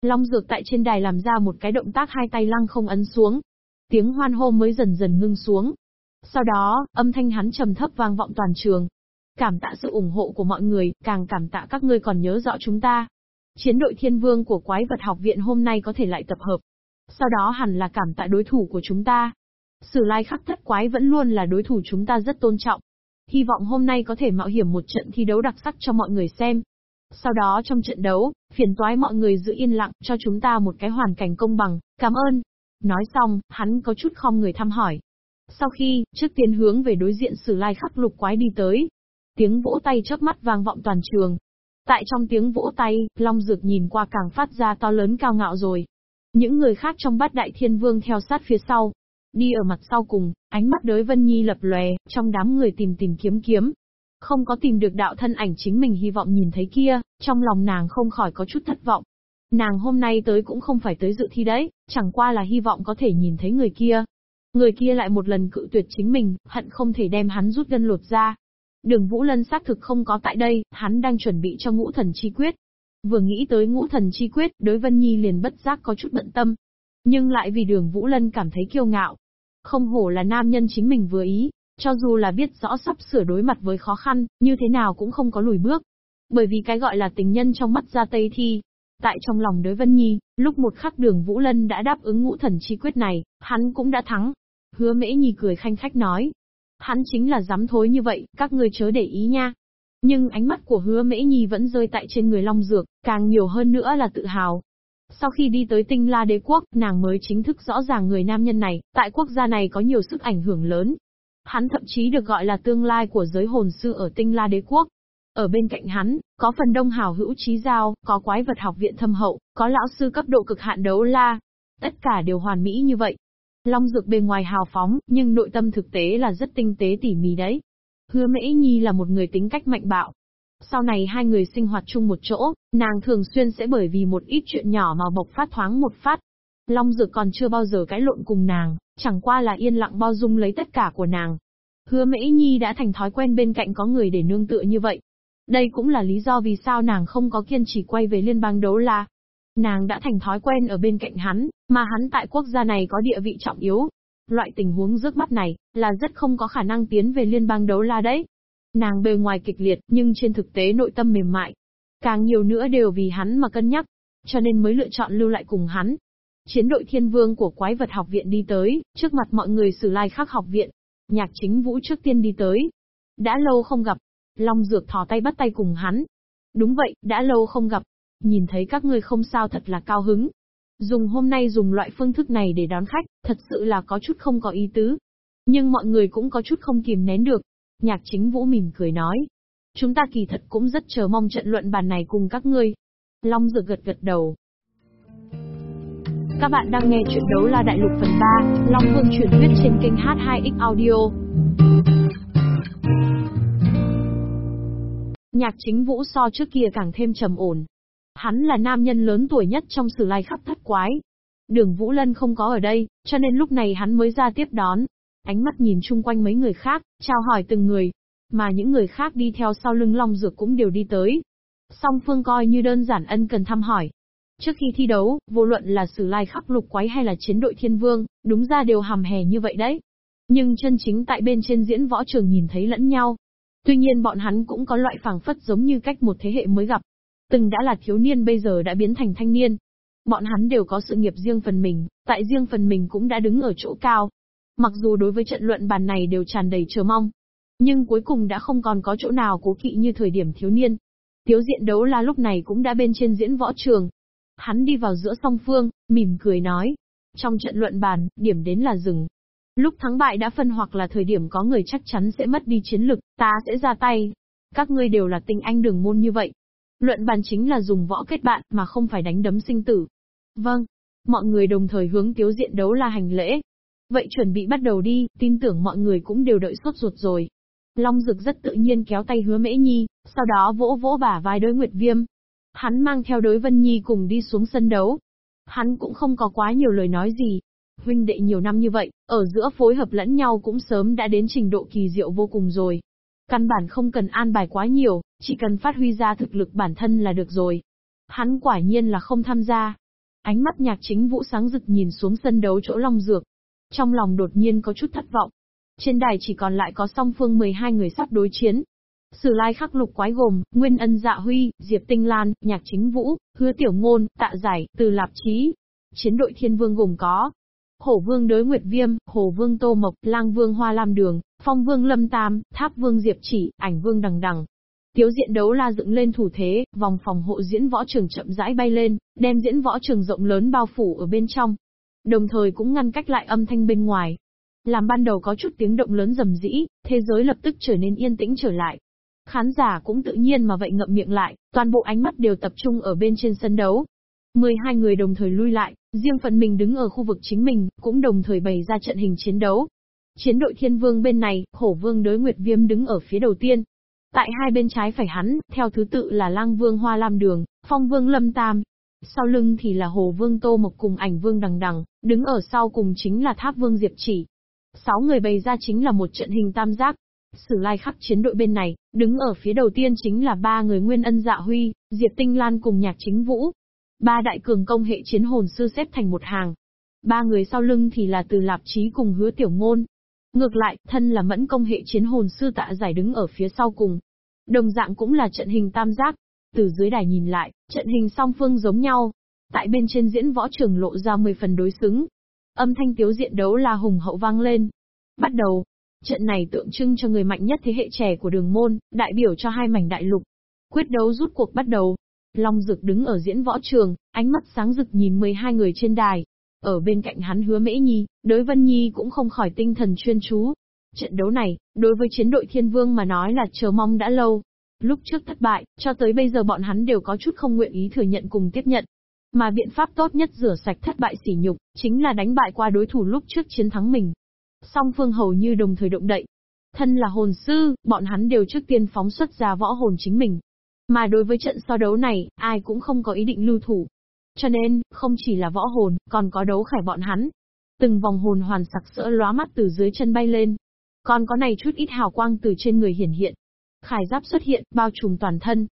Speaker 1: Long Dược tại trên đài làm ra một cái động tác hai tay lăng không ấn xuống. Tiếng hoan hô mới dần dần ngưng xuống. Sau đó, âm thanh hắn trầm thấp vang vọng toàn trường. Cảm tạ sự ủng hộ của mọi người, càng cảm tạ các ngươi còn nhớ rõ chúng ta. Chiến đội thiên vương của quái vật học viện hôm nay có thể lại tập hợp. Sau đó hẳn là cảm tạ đối thủ của chúng ta. Sử lai khắc thất quái vẫn luôn là đối thủ chúng ta rất tôn trọng. Hy vọng hôm nay có thể mạo hiểm một trận thi đấu đặc sắc cho mọi người xem. Sau đó trong trận đấu, phiền toái mọi người giữ yên lặng cho chúng ta một cái hoàn cảnh công bằng, cảm ơn. Nói xong, hắn có chút không người thăm hỏi. Sau khi, trước tiên hướng về đối diện sử lai khắc lục quái đi tới, Tiếng vỗ tay chớp mắt vang vọng toàn trường. Tại trong tiếng vỗ tay, Long Dược nhìn qua càng phát ra to lớn cao ngạo rồi. Những người khác trong bát đại thiên vương theo sát phía sau. Đi ở mặt sau cùng, ánh mắt đới Vân Nhi lập lòe, trong đám người tìm tìm kiếm kiếm. Không có tìm được đạo thân ảnh chính mình hy vọng nhìn thấy kia, trong lòng nàng không khỏi có chút thất vọng. Nàng hôm nay tới cũng không phải tới dự thi đấy, chẳng qua là hy vọng có thể nhìn thấy người kia. Người kia lại một lần cự tuyệt chính mình, hận không thể đem hắn rút gân lột ra. Đường Vũ Lân xác thực không có tại đây, hắn đang chuẩn bị cho ngũ thần chi quyết. Vừa nghĩ tới ngũ thần chi quyết, đối Vân Nhi liền bất giác có chút bận tâm. Nhưng lại vì đường Vũ Lân cảm thấy kiêu ngạo. Không hổ là nam nhân chính mình vừa ý, cho dù là biết rõ sắp sửa đối mặt với khó khăn, như thế nào cũng không có lùi bước. Bởi vì cái gọi là tình nhân trong mắt ra Tây Thi. Tại trong lòng đối Vân Nhi, lúc một khắc đường Vũ Lân đã đáp ứng ngũ thần chi quyết này, hắn cũng đã thắng. Hứa Mễ Nhi cười khanh khách nói, Hắn chính là dám thối như vậy, các ngươi chớ để ý nha. Nhưng ánh mắt của hứa mễ nhi vẫn rơi tại trên người Long Dược, càng nhiều hơn nữa là tự hào. Sau khi đi tới tinh la đế quốc, nàng mới chính thức rõ ràng người nam nhân này, tại quốc gia này có nhiều sức ảnh hưởng lớn. Hắn thậm chí được gọi là tương lai của giới hồn sư ở tinh la đế quốc. Ở bên cạnh hắn, có phần đông hào hữu trí giao, có quái vật học viện thâm hậu, có lão sư cấp độ cực hạn đấu la. Tất cả đều hoàn mỹ như vậy, Long Dược bề ngoài hào phóng, nhưng nội tâm thực tế là rất tinh tế tỉ mỉ đấy. Hứa Mễ Nhi là một người tính cách mạnh bạo. Sau này hai người sinh hoạt chung một chỗ, nàng thường xuyên sẽ bởi vì một ít chuyện nhỏ mà bộc phát thoáng một phát. Long Dược còn chưa bao giờ cãi lộn cùng nàng, chẳng qua là yên lặng bao dung lấy tất cả của nàng. Hứa Mễ Nhi đã thành thói quen bên cạnh có người để nương tựa như vậy. Đây cũng là lý do vì sao nàng không có kiên trì quay về liên bang đấu la. Nàng đã thành thói quen ở bên cạnh hắn, mà hắn tại quốc gia này có địa vị trọng yếu. Loại tình huống rước mắt này, là rất không có khả năng tiến về liên bang đấu la đấy. Nàng bề ngoài kịch liệt, nhưng trên thực tế nội tâm mềm mại. Càng nhiều nữa đều vì hắn mà cân nhắc, cho nên mới lựa chọn lưu lại cùng hắn. Chiến đội thiên vương của quái vật học viện đi tới, trước mặt mọi người sử lai khắc học viện. Nhạc chính vũ trước tiên đi tới. Đã lâu không gặp. Long dược thò tay bắt tay cùng hắn. Đúng vậy, đã lâu không gặp. Nhìn thấy các ngươi không sao thật là cao hứng. Dùng hôm nay dùng loại phương thức này để đón khách, thật sự là có chút không có ý tứ. Nhưng mọi người cũng có chút không kìm nén được. Nhạc chính vũ mỉm cười nói. Chúng ta kỳ thật cũng rất chờ mong trận luận bàn này cùng các ngươi. Long dược gật gật đầu. Các bạn đang nghe chuyện đấu la đại lục phần 3, Long Vương truyền thuyết trên kênh H2X Audio. Nhạc chính vũ so trước kia càng thêm trầm ổn. Hắn là nam nhân lớn tuổi nhất trong sử lai khắp thất quái. Đường Vũ Lân không có ở đây, cho nên lúc này hắn mới ra tiếp đón. Ánh mắt nhìn chung quanh mấy người khác, chào hỏi từng người. Mà những người khác đi theo sau lưng Long Dược cũng đều đi tới. Song Phương coi như đơn giản ân cần thăm hỏi, Trước khi thi đấu, vô luận là sử lai khắc lục quái hay là chiến đội thiên vương, đúng ra đều hàm hè như vậy đấy. Nhưng chân chính tại bên trên diễn võ trường nhìn thấy lẫn nhau. Tuy nhiên bọn hắn cũng có loại phảng phất giống như cách một thế hệ mới gặp. Từng đã là thiếu niên bây giờ đã biến thành thanh niên. Bọn hắn đều có sự nghiệp riêng phần mình, tại riêng phần mình cũng đã đứng ở chỗ cao. Mặc dù đối với trận luận bàn này đều tràn đầy chờ mong. Nhưng cuối cùng đã không còn có chỗ nào cố kỵ như thời điểm thiếu niên. Tiếu diện đấu la lúc này cũng đã bên trên diễn võ trường, Hắn đi vào giữa song phương, mỉm cười nói. Trong trận luận bàn, điểm đến là dừng. Lúc thắng bại đã phân hoặc là thời điểm có người chắc chắn sẽ mất đi chiến lực, ta sẽ ra tay. Các ngươi đều là tinh anh đường môn như vậy. Luận bàn chính là dùng võ kết bạn mà không phải đánh đấm sinh tử. Vâng. Mọi người đồng thời hướng tiếu diện đấu là hành lễ. Vậy chuẩn bị bắt đầu đi, tin tưởng mọi người cũng đều đợi sốt ruột rồi. Long Dực rất tự nhiên kéo tay hứa mễ nhi, sau đó vỗ vỗ bả vai đối Nguyệt Viêm, Hắn mang theo đối Vân Nhi cùng đi xuống sân đấu. Hắn cũng không có quá nhiều lời nói gì. Huynh đệ nhiều năm như vậy, ở giữa phối hợp lẫn nhau cũng sớm đã đến trình độ kỳ diệu vô cùng rồi. Căn bản không cần an bài quá nhiều, chỉ cần phát huy ra thực lực bản thân là được rồi. Hắn quả nhiên là không tham gia. Ánh mắt nhạc chính vũ sáng rực nhìn xuống sân đấu chỗ Long Dược. Trong lòng đột nhiên có chút thất vọng. Trên đài chỉ còn lại có song phương 12 người sắp đối chiến. Sử lai khắc lục quái gồm, Nguyên ân dạ huy, Diệp Tinh Lan, Nhạc Chính Vũ, Hứa Tiểu Ngôn, Tạ Giải, Từ Lạp Trí. Chiến đội thiên vương gồm có Hổ vương đới Nguyệt Viêm, Hồ vương Tô Mộc, Lang vương Hoa Lam Đường, Phong vương Lâm Tam, Tháp vương Diệp Chỉ, Ảnh vương Đằng Đằng. Tiếu diện đấu la dựng lên thủ thế, vòng phòng hộ diễn võ trường chậm rãi bay lên, đem diễn võ trường rộng lớn bao phủ ở bên trong. Đồng thời cũng ngăn cách lại âm thanh bên ngoài. Làm ban đầu có chút tiếng động lớn rầm rĩ, thế giới lập tức trở nên yên tĩnh trở lại. Khán giả cũng tự nhiên mà vậy ngậm miệng lại, toàn bộ ánh mắt đều tập trung ở bên trên sân đấu. 12 người đồng thời lui lại, riêng phần mình đứng ở khu vực chính mình, cũng đồng thời bày ra trận hình chiến đấu. Chiến đội thiên vương bên này, hổ vương đối nguyệt viêm đứng ở phía đầu tiên. Tại hai bên trái phải hắn, theo thứ tự là lang vương hoa lam đường, phong vương lâm tam. Sau lưng thì là hồ vương tô mộc cùng ảnh vương đằng đằng, đứng ở sau cùng chính là tháp vương diệp chỉ. Sáu người bày ra chính là một trận hình tam giác, Sử lai khắc chiến đội bên này, đứng ở phía đầu tiên chính là ba người Nguyên Ân Dạ Huy, Diệp Tinh Lan cùng Nhạc Chính Vũ. Ba đại cường công hệ chiến hồn sư xếp thành một hàng. Ba người sau lưng thì là Từ Lạp Chí cùng Hứa Tiểu Ngôn. Ngược lại, thân là mẫn công hệ chiến hồn sư tạ giải đứng ở phía sau cùng. Đồng dạng cũng là trận hình tam giác. Từ dưới đài nhìn lại, trận hình song phương giống nhau. Tại bên trên diễn võ trường lộ ra 10 phần đối xứng. Âm thanh tiếu diện đấu là hùng hậu vang lên. Bắt đầu, Trận này tượng trưng cho người mạnh nhất thế hệ trẻ của đường môn, đại biểu cho hai mảnh đại lục. Quyết đấu rút cuộc bắt đầu. Long Dực đứng ở diễn võ trường, ánh mắt sáng rực nhìn 12 người trên đài. Ở bên cạnh hắn hứa Mễ Nhi, đối Vân Nhi cũng không khỏi tinh thần chuyên chú. Trận đấu này, đối với chiến đội Thiên Vương mà nói là chờ mong đã lâu. Lúc trước thất bại, cho tới bây giờ bọn hắn đều có chút không nguyện ý thừa nhận cùng tiếp nhận. Mà biện pháp tốt nhất rửa sạch thất bại sỉ nhục, chính là đánh bại qua đối thủ lúc trước chiến thắng mình. Song phương hầu như đồng thời động đậy. Thân là hồn sư, bọn hắn đều trước tiên phóng xuất ra võ hồn chính mình. Mà đối với trận so đấu này, ai cũng không có ý định lưu thủ. Cho nên, không chỉ là võ hồn, còn có đấu khải bọn hắn. Từng vòng hồn hoàn sặc sỡ lóa mắt từ dưới chân bay lên. Còn có này chút ít hào quang từ trên người hiển hiện. Khải giáp xuất hiện, bao trùm toàn thân.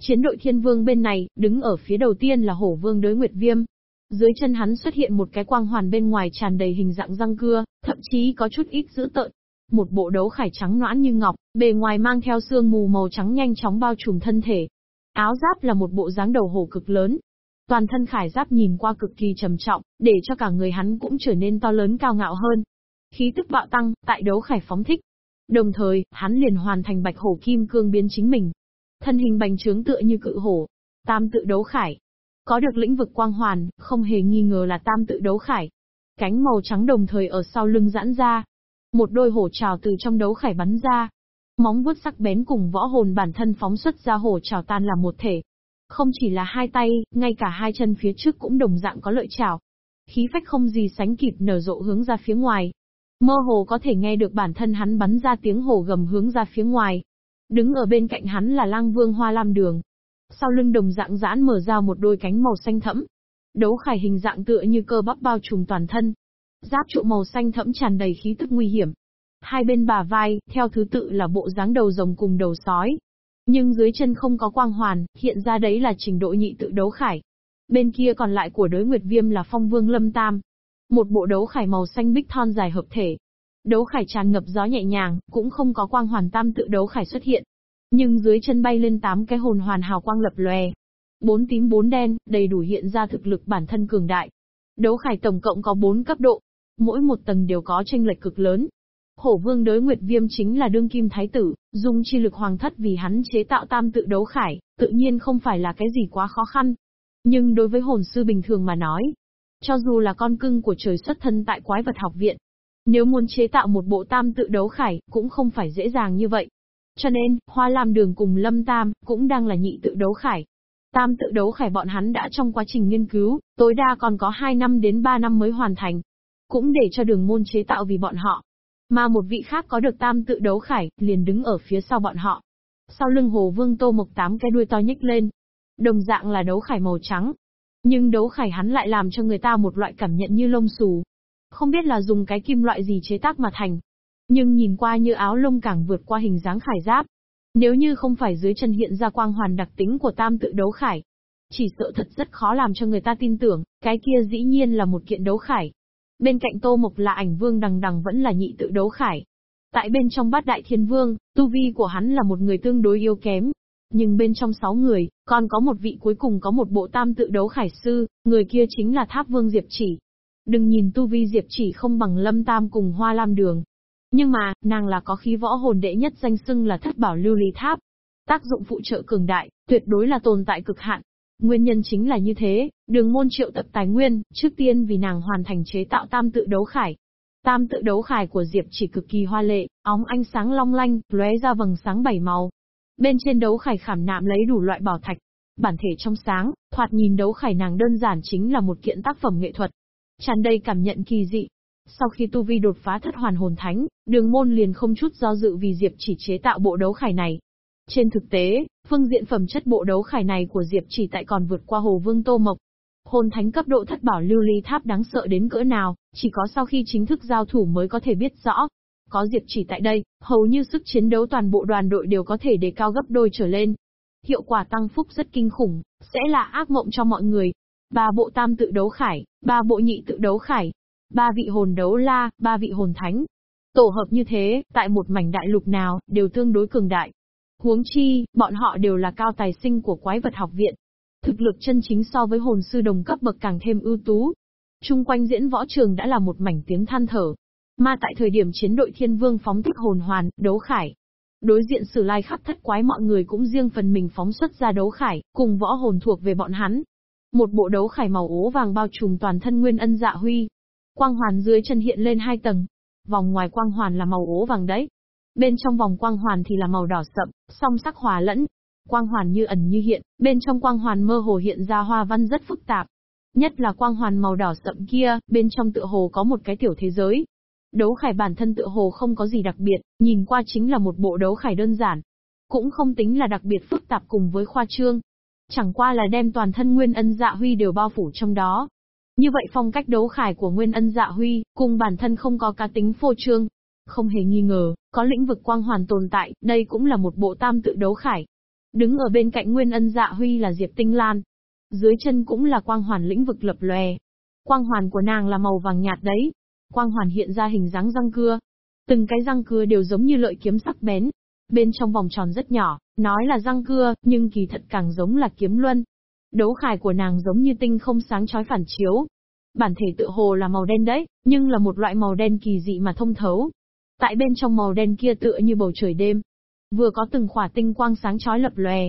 Speaker 1: Chiến đội thiên vương bên này, đứng ở phía đầu tiên là hổ vương đối nguyệt viêm, dưới chân hắn xuất hiện một cái quang hoàn bên ngoài tràn đầy hình dạng răng cưa, thậm chí có chút ít dữ tợn. Một bộ đấu khải trắng noãn như ngọc, bề ngoài mang theo sương mù màu trắng nhanh chóng bao trùm thân thể. Áo giáp là một bộ dáng đầu hổ cực lớn. Toàn thân khải giáp nhìn qua cực kỳ trầm trọng, để cho cả người hắn cũng trở nên to lớn cao ngạo hơn. Khí tức bạo tăng, tại đấu khải phóng thích. Đồng thời, hắn liền hoàn thành bạch hổ kim cương biến chính mình. Thân hình bành trướng tựa như cự hổ. Tam tự đấu khải, có được lĩnh vực quang hoàn, không hề nghi ngờ là tam tự đấu khải. Cánh màu trắng đồng thời ở sau lưng giãn ra. Một đôi hổ trào từ trong đấu khải bắn ra. Móng vuốt sắc bén cùng võ hồn bản thân phóng xuất ra hổ trào tan là một thể. Không chỉ là hai tay, ngay cả hai chân phía trước cũng đồng dạng có lợi trào. khí phách không gì sánh kịp nở rộ hướng ra phía ngoài. Mơ hồ có thể nghe được bản thân hắn bắn ra tiếng hổ gầm hướng ra phía ngoài. Đứng ở bên cạnh hắn là lang vương hoa lam đường. Sau lưng đồng dạng giãn mở ra một đôi cánh màu xanh thẫm. Đấu khải hình dạng tựa như cơ bắp bao trùm toàn thân. Giáp trụ màu xanh thẫm tràn đầy khí tức nguy hiểm. Hai bên bà vai, theo thứ tự là bộ dáng đầu rồng cùng đầu sói. Nhưng dưới chân không có quang hoàn, hiện ra đấy là trình độ nhị tự đấu khải. Bên kia còn lại của đối nguyệt viêm là phong vương lâm tam. Một bộ đấu khải màu xanh bích thon dài hợp thể. Đấu khải tràn ngập gió nhẹ nhàng, cũng không có quang hoàn tam tự đấu khải xuất hiện. Nhưng dưới chân bay lên tám cái hồn hoàn hào quang lập lòe. Bốn tím bốn đen, đầy đủ hiện ra thực lực bản thân cường đại. Đấu khải tổng cộng có bốn cấp độ. Mỗi một tầng đều có tranh lệch cực lớn. Hổ vương đối nguyệt viêm chính là đương kim thái tử, dùng chi lực hoàng thất vì hắn chế tạo tam tự đấu khải, tự nhiên không phải là cái gì quá khó khăn. Nhưng đối với hồn sư bình thường mà nói, cho dù là con cưng của trời xuất thân tại quái vật học viện, nếu muốn chế tạo một bộ tam tự đấu khải, cũng không phải dễ dàng như vậy. Cho nên, Hoa Lam Đường cùng Lâm Tam, cũng đang là nhị tự đấu khải. Tam tự đấu khải bọn hắn đã trong quá trình nghiên cứu, tối đa còn có 2 năm đến 3 năm mới hoàn thành. Cũng để cho đường môn chế tạo vì bọn họ. Mà một vị khác có được tam tự đấu khải, liền đứng ở phía sau bọn họ. Sau lưng hồ vương tô mộc tám cái đuôi to nhích lên. Đồng dạng là đấu khải màu trắng. Nhưng đấu khải hắn lại làm cho người ta một loại cảm nhận như lông xù. Không biết là dùng cái kim loại gì chế tác mà thành. Nhưng nhìn qua như áo lông càng vượt qua hình dáng khải giáp. Nếu như không phải dưới chân hiện ra quang hoàn đặc tính của tam tự đấu khải, chỉ sợ thật rất khó làm cho người ta tin tưởng, cái kia dĩ nhiên là một kiện đấu khải. Bên cạnh Tô Mộc là ảnh vương đằng đằng vẫn là nhị tự đấu khải. Tại bên trong bát đại thiên vương, tu vi của hắn là một người tương đối yếu kém. Nhưng bên trong sáu người, còn có một vị cuối cùng có một bộ tam tự đấu khải sư, người kia chính là tháp vương Diệp Chỉ. Đừng nhìn tu vi Diệp Chỉ không bằng lâm tam cùng hoa lam đường. Nhưng mà, nàng là có khí võ hồn đệ nhất danh xưng là thất bảo lưu ly tháp. Tác dụng phụ trợ cường đại, tuyệt đối là tồn tại cực hạn, Nguyên nhân chính là như thế, đường môn triệu tập tài nguyên, trước tiên vì nàng hoàn thành chế tạo tam tự đấu khải. Tam tự đấu khải của Diệp chỉ cực kỳ hoa lệ, óng ánh sáng long lanh, lóe ra vầng sáng bảy màu. Bên trên đấu khải khảm nạm lấy đủ loại bảo thạch. Bản thể trong sáng, thoạt nhìn đấu khải nàng đơn giản chính là một kiện tác phẩm nghệ thuật. Tràn đầy cảm nhận kỳ dị. Sau khi tu vi đột phá thất hoàn hồn thánh, đường môn liền không chút do dự vì Diệp chỉ chế tạo bộ đấu khải này. Trên thực tế, phương diện phẩm chất bộ đấu khải này của Diệp chỉ tại còn vượt qua Hồ Vương Tô Mộc. Hồn thánh cấp độ thất bảo lưu ly tháp đáng sợ đến cỡ nào, chỉ có sau khi chính thức giao thủ mới có thể biết rõ. Có Diệp chỉ tại đây, hầu như sức chiến đấu toàn bộ đoàn đội đều có thể đề cao gấp đôi trở lên. Hiệu quả tăng phúc rất kinh khủng, sẽ là ác mộng cho mọi người. Ba bộ tam tự đấu khải, ba bộ nhị tự đấu khải, ba vị hồn đấu la, ba vị hồn thánh. Tổ hợp như thế, tại một mảnh đại lục nào, đều tương đối cường đại. Huống chi, bọn họ đều là cao tài sinh của quái vật học viện. Thực lực chân chính so với hồn sư đồng cấp bậc càng thêm ưu tú. Trung quanh diễn võ trường đã là một mảnh tiếng than thở. Mà tại thời điểm chiến đội thiên vương phóng thích hồn hoàn, đấu khải. Đối diện sử lai khắp thất quái mọi người cũng riêng phần mình phóng xuất ra đấu khải, cùng võ hồn thuộc về bọn hắn. Một bộ đấu khải màu ố vàng bao trùm toàn thân nguyên ân dạ huy. Quang hoàn dưới chân hiện lên hai tầng. Vòng ngoài quang hoàn là màu ố vàng đấy, Bên trong vòng quang hoàn thì là màu đỏ sậm, song sắc hòa lẫn. Quang hoàn như ẩn như hiện, bên trong quang hoàn mơ hồ hiện ra hoa văn rất phức tạp. Nhất là quang hoàn màu đỏ sậm kia, bên trong tựa hồ có một cái tiểu thế giới. Đấu khải bản thân tựa hồ không có gì đặc biệt, nhìn qua chính là một bộ đấu khải đơn giản. Cũng không tính là đặc biệt phức tạp cùng với khoa trương. Chẳng qua là đem toàn thân Nguyên Ân Dạ Huy đều bao phủ trong đó. Như vậy phong cách đấu khải của Nguyên Ân Dạ Huy, cùng bản thân không có cá tính phô trương, không hề nghi ngờ, có lĩnh vực quang hoàn tồn tại, đây cũng là một bộ tam tự đấu khải. Đứng ở bên cạnh Nguyên Ân Dạ Huy là Diệp Tinh Lan. Dưới chân cũng là quang hoàn lĩnh vực lập lòe. Quang hoàn của nàng là màu vàng nhạt đấy. Quang hoàn hiện ra hình dáng răng cưa. Từng cái răng cưa đều giống như lợi kiếm sắc bén. Bên trong vòng tròn rất nhỏ, nói là răng cưa, nhưng kỳ thật càng giống là kiếm luân. Đấu khải của nàng giống như tinh không sáng chói phản chiếu, bản thể tự hồ là màu đen đấy, nhưng là một loại màu đen kỳ dị mà thông thấu, Tại bên trong màu đen kia tựa như bầu trời đêm. Vừa có từng khỏa tinh quang sáng chói lập lòe.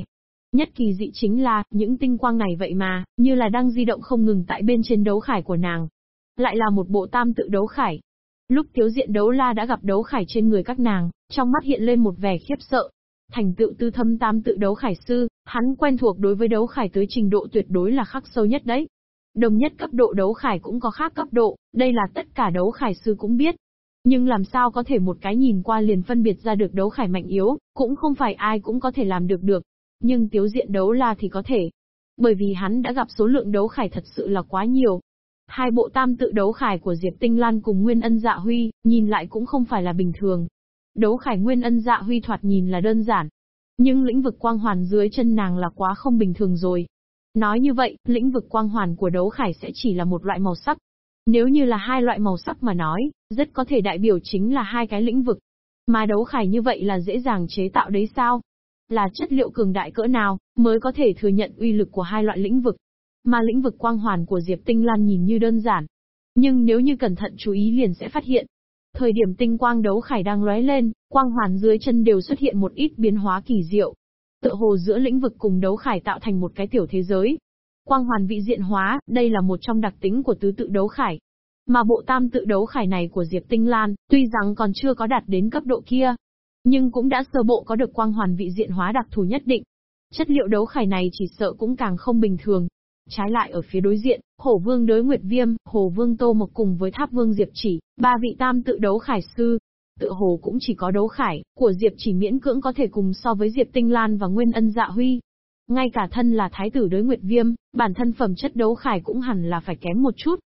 Speaker 1: Nhất kỳ dị chính là, những tinh quang này vậy mà, như là đang di động không ngừng tại bên trên đấu khải của nàng. Lại là một bộ tam tự đấu khải. Lúc thiếu diện đấu la đã gặp đấu khải trên người các nàng, trong mắt hiện lên một vẻ khiếp sợ. Thành tựu tư thâm tam tự đấu khải sư, hắn quen thuộc đối với đấu khải tới trình độ tuyệt đối là khắc sâu nhất đấy. Đồng nhất cấp độ đấu khải cũng có khác cấp độ, đây là tất cả đấu khải sư cũng biết. Nhưng làm sao có thể một cái nhìn qua liền phân biệt ra được đấu khải mạnh yếu, cũng không phải ai cũng có thể làm được được. Nhưng tiếu diện đấu la thì có thể. Bởi vì hắn đã gặp số lượng đấu khải thật sự là quá nhiều. Hai bộ tam tự đấu khải của Diệp Tinh Lan cùng Nguyên Ân Dạ Huy, nhìn lại cũng không phải là bình thường. Đấu khải Nguyên Ân Dạ Huy thoạt nhìn là đơn giản. Nhưng lĩnh vực quang hoàn dưới chân nàng là quá không bình thường rồi. Nói như vậy, lĩnh vực quang hoàn của đấu khải sẽ chỉ là một loại màu sắc. Nếu như là hai loại màu sắc mà nói, rất có thể đại biểu chính là hai cái lĩnh vực. Mà đấu khải như vậy là dễ dàng chế tạo đấy sao? Là chất liệu cường đại cỡ nào, mới có thể thừa nhận uy lực của hai loại lĩnh vực. Mà lĩnh vực quang hoàn của Diệp Tinh Lan nhìn như đơn giản. Nhưng nếu như cẩn thận chú ý liền sẽ phát hiện. Thời điểm tinh quang đấu khải đang lóe lên, quang hoàn dưới chân đều xuất hiện một ít biến hóa kỳ diệu, Tựa hồ giữa lĩnh vực cùng đấu khải tạo thành một cái tiểu thế giới. Quang hoàn vị diện hóa, đây là một trong đặc tính của tứ tự đấu khải. Mà bộ tam tự đấu khải này của Diệp Tinh Lan, tuy rằng còn chưa có đạt đến cấp độ kia, nhưng cũng đã sơ bộ có được quang hoàn vị diện hóa đặc thù nhất định. Chất liệu đấu khải này chỉ sợ cũng càng không bình thường. Trái lại ở phía đối diện, Hổ Vương Đới Nguyệt Viêm, Hồ Vương Tô Mộc cùng với Tháp Vương Diệp Chỉ, ba vị tam tự đấu khải sư, Tự hồ cũng chỉ có đấu khải, của Diệp chỉ miễn cưỡng có thể cùng so với Diệp Tinh Lan và Nguyên Ân Dạ Huy. Ngay cả thân là thái tử đối Nguyệt Viêm, bản thân phẩm chất đấu khải cũng hẳn là phải kém một chút.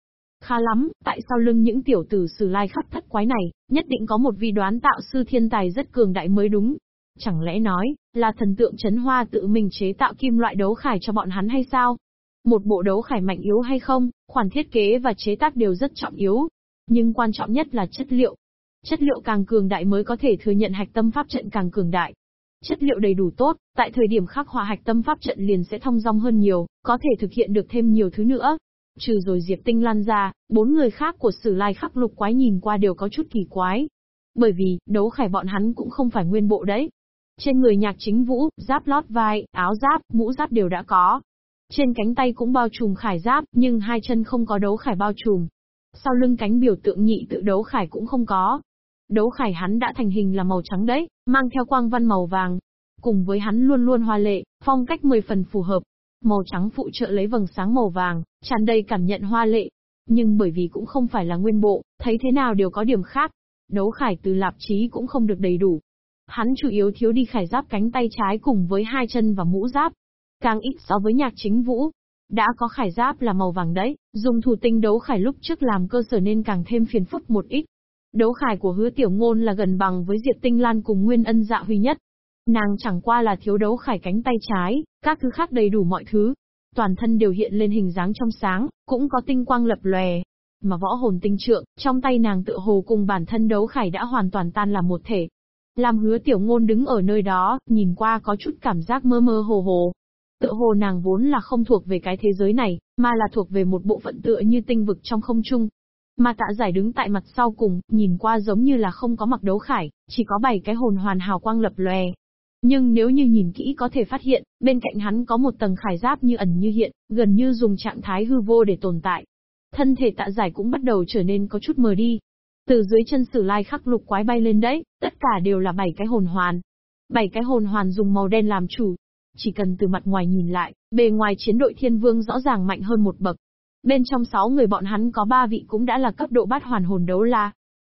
Speaker 1: Khá lắm, tại sao lưng những tiểu tử sử lai khắp thất quái này, nhất định có một vị đoán tạo sư thiên tài rất cường đại mới đúng. Chẳng lẽ nói, là thần tượng chấn hoa tự mình chế tạo kim loại đấu khải cho bọn hắn hay sao? Một bộ đấu khải mạnh yếu hay không, khoản thiết kế và chế tác đều rất trọng yếu. Nhưng quan trọng nhất là chất liệu, Chất liệu càng cường đại mới có thể thừa nhận hạch tâm pháp trận càng cường đại. Chất liệu đầy đủ tốt, tại thời điểm khắc họa hạch tâm pháp trận liền sẽ thông dong hơn nhiều, có thể thực hiện được thêm nhiều thứ nữa. Trừ rồi Diệp Tinh Lan ra, bốn người khác của Sử Lai khắc lục quái nhìn qua đều có chút kỳ quái. Bởi vì, đấu khải bọn hắn cũng không phải nguyên bộ đấy. Trên người nhạc chính vũ, giáp lót vai, áo giáp, mũ giáp đều đã có. Trên cánh tay cũng bao trùm khải giáp, nhưng hai chân không có đấu khải bao trùm. Sau lưng cánh biểu tượng nhị tự đấu khải cũng không có. Đấu khải hắn đã thành hình là màu trắng đấy, mang theo quang văn màu vàng. Cùng với hắn luôn luôn hoa lệ, phong cách 10 phần phù hợp. Màu trắng phụ trợ lấy vầng sáng màu vàng, tràn đầy cảm nhận hoa lệ. Nhưng bởi vì cũng không phải là nguyên bộ, thấy thế nào đều có điểm khác. Đấu khải từ lạp chí cũng không được đầy đủ. Hắn chủ yếu thiếu đi khải giáp cánh tay trái cùng với hai chân và mũ giáp. Càng ít so với nhạc chính vũ, đã có khải giáp là màu vàng đấy, dùng thủ tinh đấu khải lúc trước làm cơ sở nên càng thêm phiền phức một ít. Đấu khải của hứa tiểu ngôn là gần bằng với Diệp Tinh Lan cùng Nguyên Ân Dạ Huy nhất. Nàng chẳng qua là thiếu đấu khải cánh tay trái, các thứ khác đầy đủ mọi thứ. Toàn thân đều hiện lên hình dáng trong sáng, cũng có tinh quang lập lòe. Mà võ hồn tinh trượng, trong tay nàng tự hồ cùng bản thân đấu khải đã hoàn toàn tan làm một thể. Làm hứa tiểu ngôn đứng ở nơi đó, nhìn qua có chút cảm giác mơ mơ hồ hồ. Tự hồ nàng vốn là không thuộc về cái thế giới này, mà là thuộc về một bộ phận tựa như tinh vực trong không trung, mà tạ giải đứng tại mặt sau cùng, nhìn qua giống như là không có mặc đấu khải, chỉ có bảy cái hồn hoàn hào quang lập lòe. Nhưng nếu như nhìn kỹ có thể phát hiện, bên cạnh hắn có một tầng khải giáp như ẩn như hiện, gần như dùng trạng thái hư vô để tồn tại. Thân thể tạ giải cũng bắt đầu trở nên có chút mờ đi. Từ dưới chân sử lai khắc lục quái bay lên đấy, tất cả đều là bảy cái hồn hoàn. Bảy cái hồn hoàn dùng màu đen làm chủ. Chỉ cần từ mặt ngoài nhìn lại, bề ngoài chiến đội thiên vương rõ ràng mạnh hơn một bậc, Bên trong 6 người bọn hắn có 3 vị cũng đã là cấp độ bát hoàn hồn đấu la.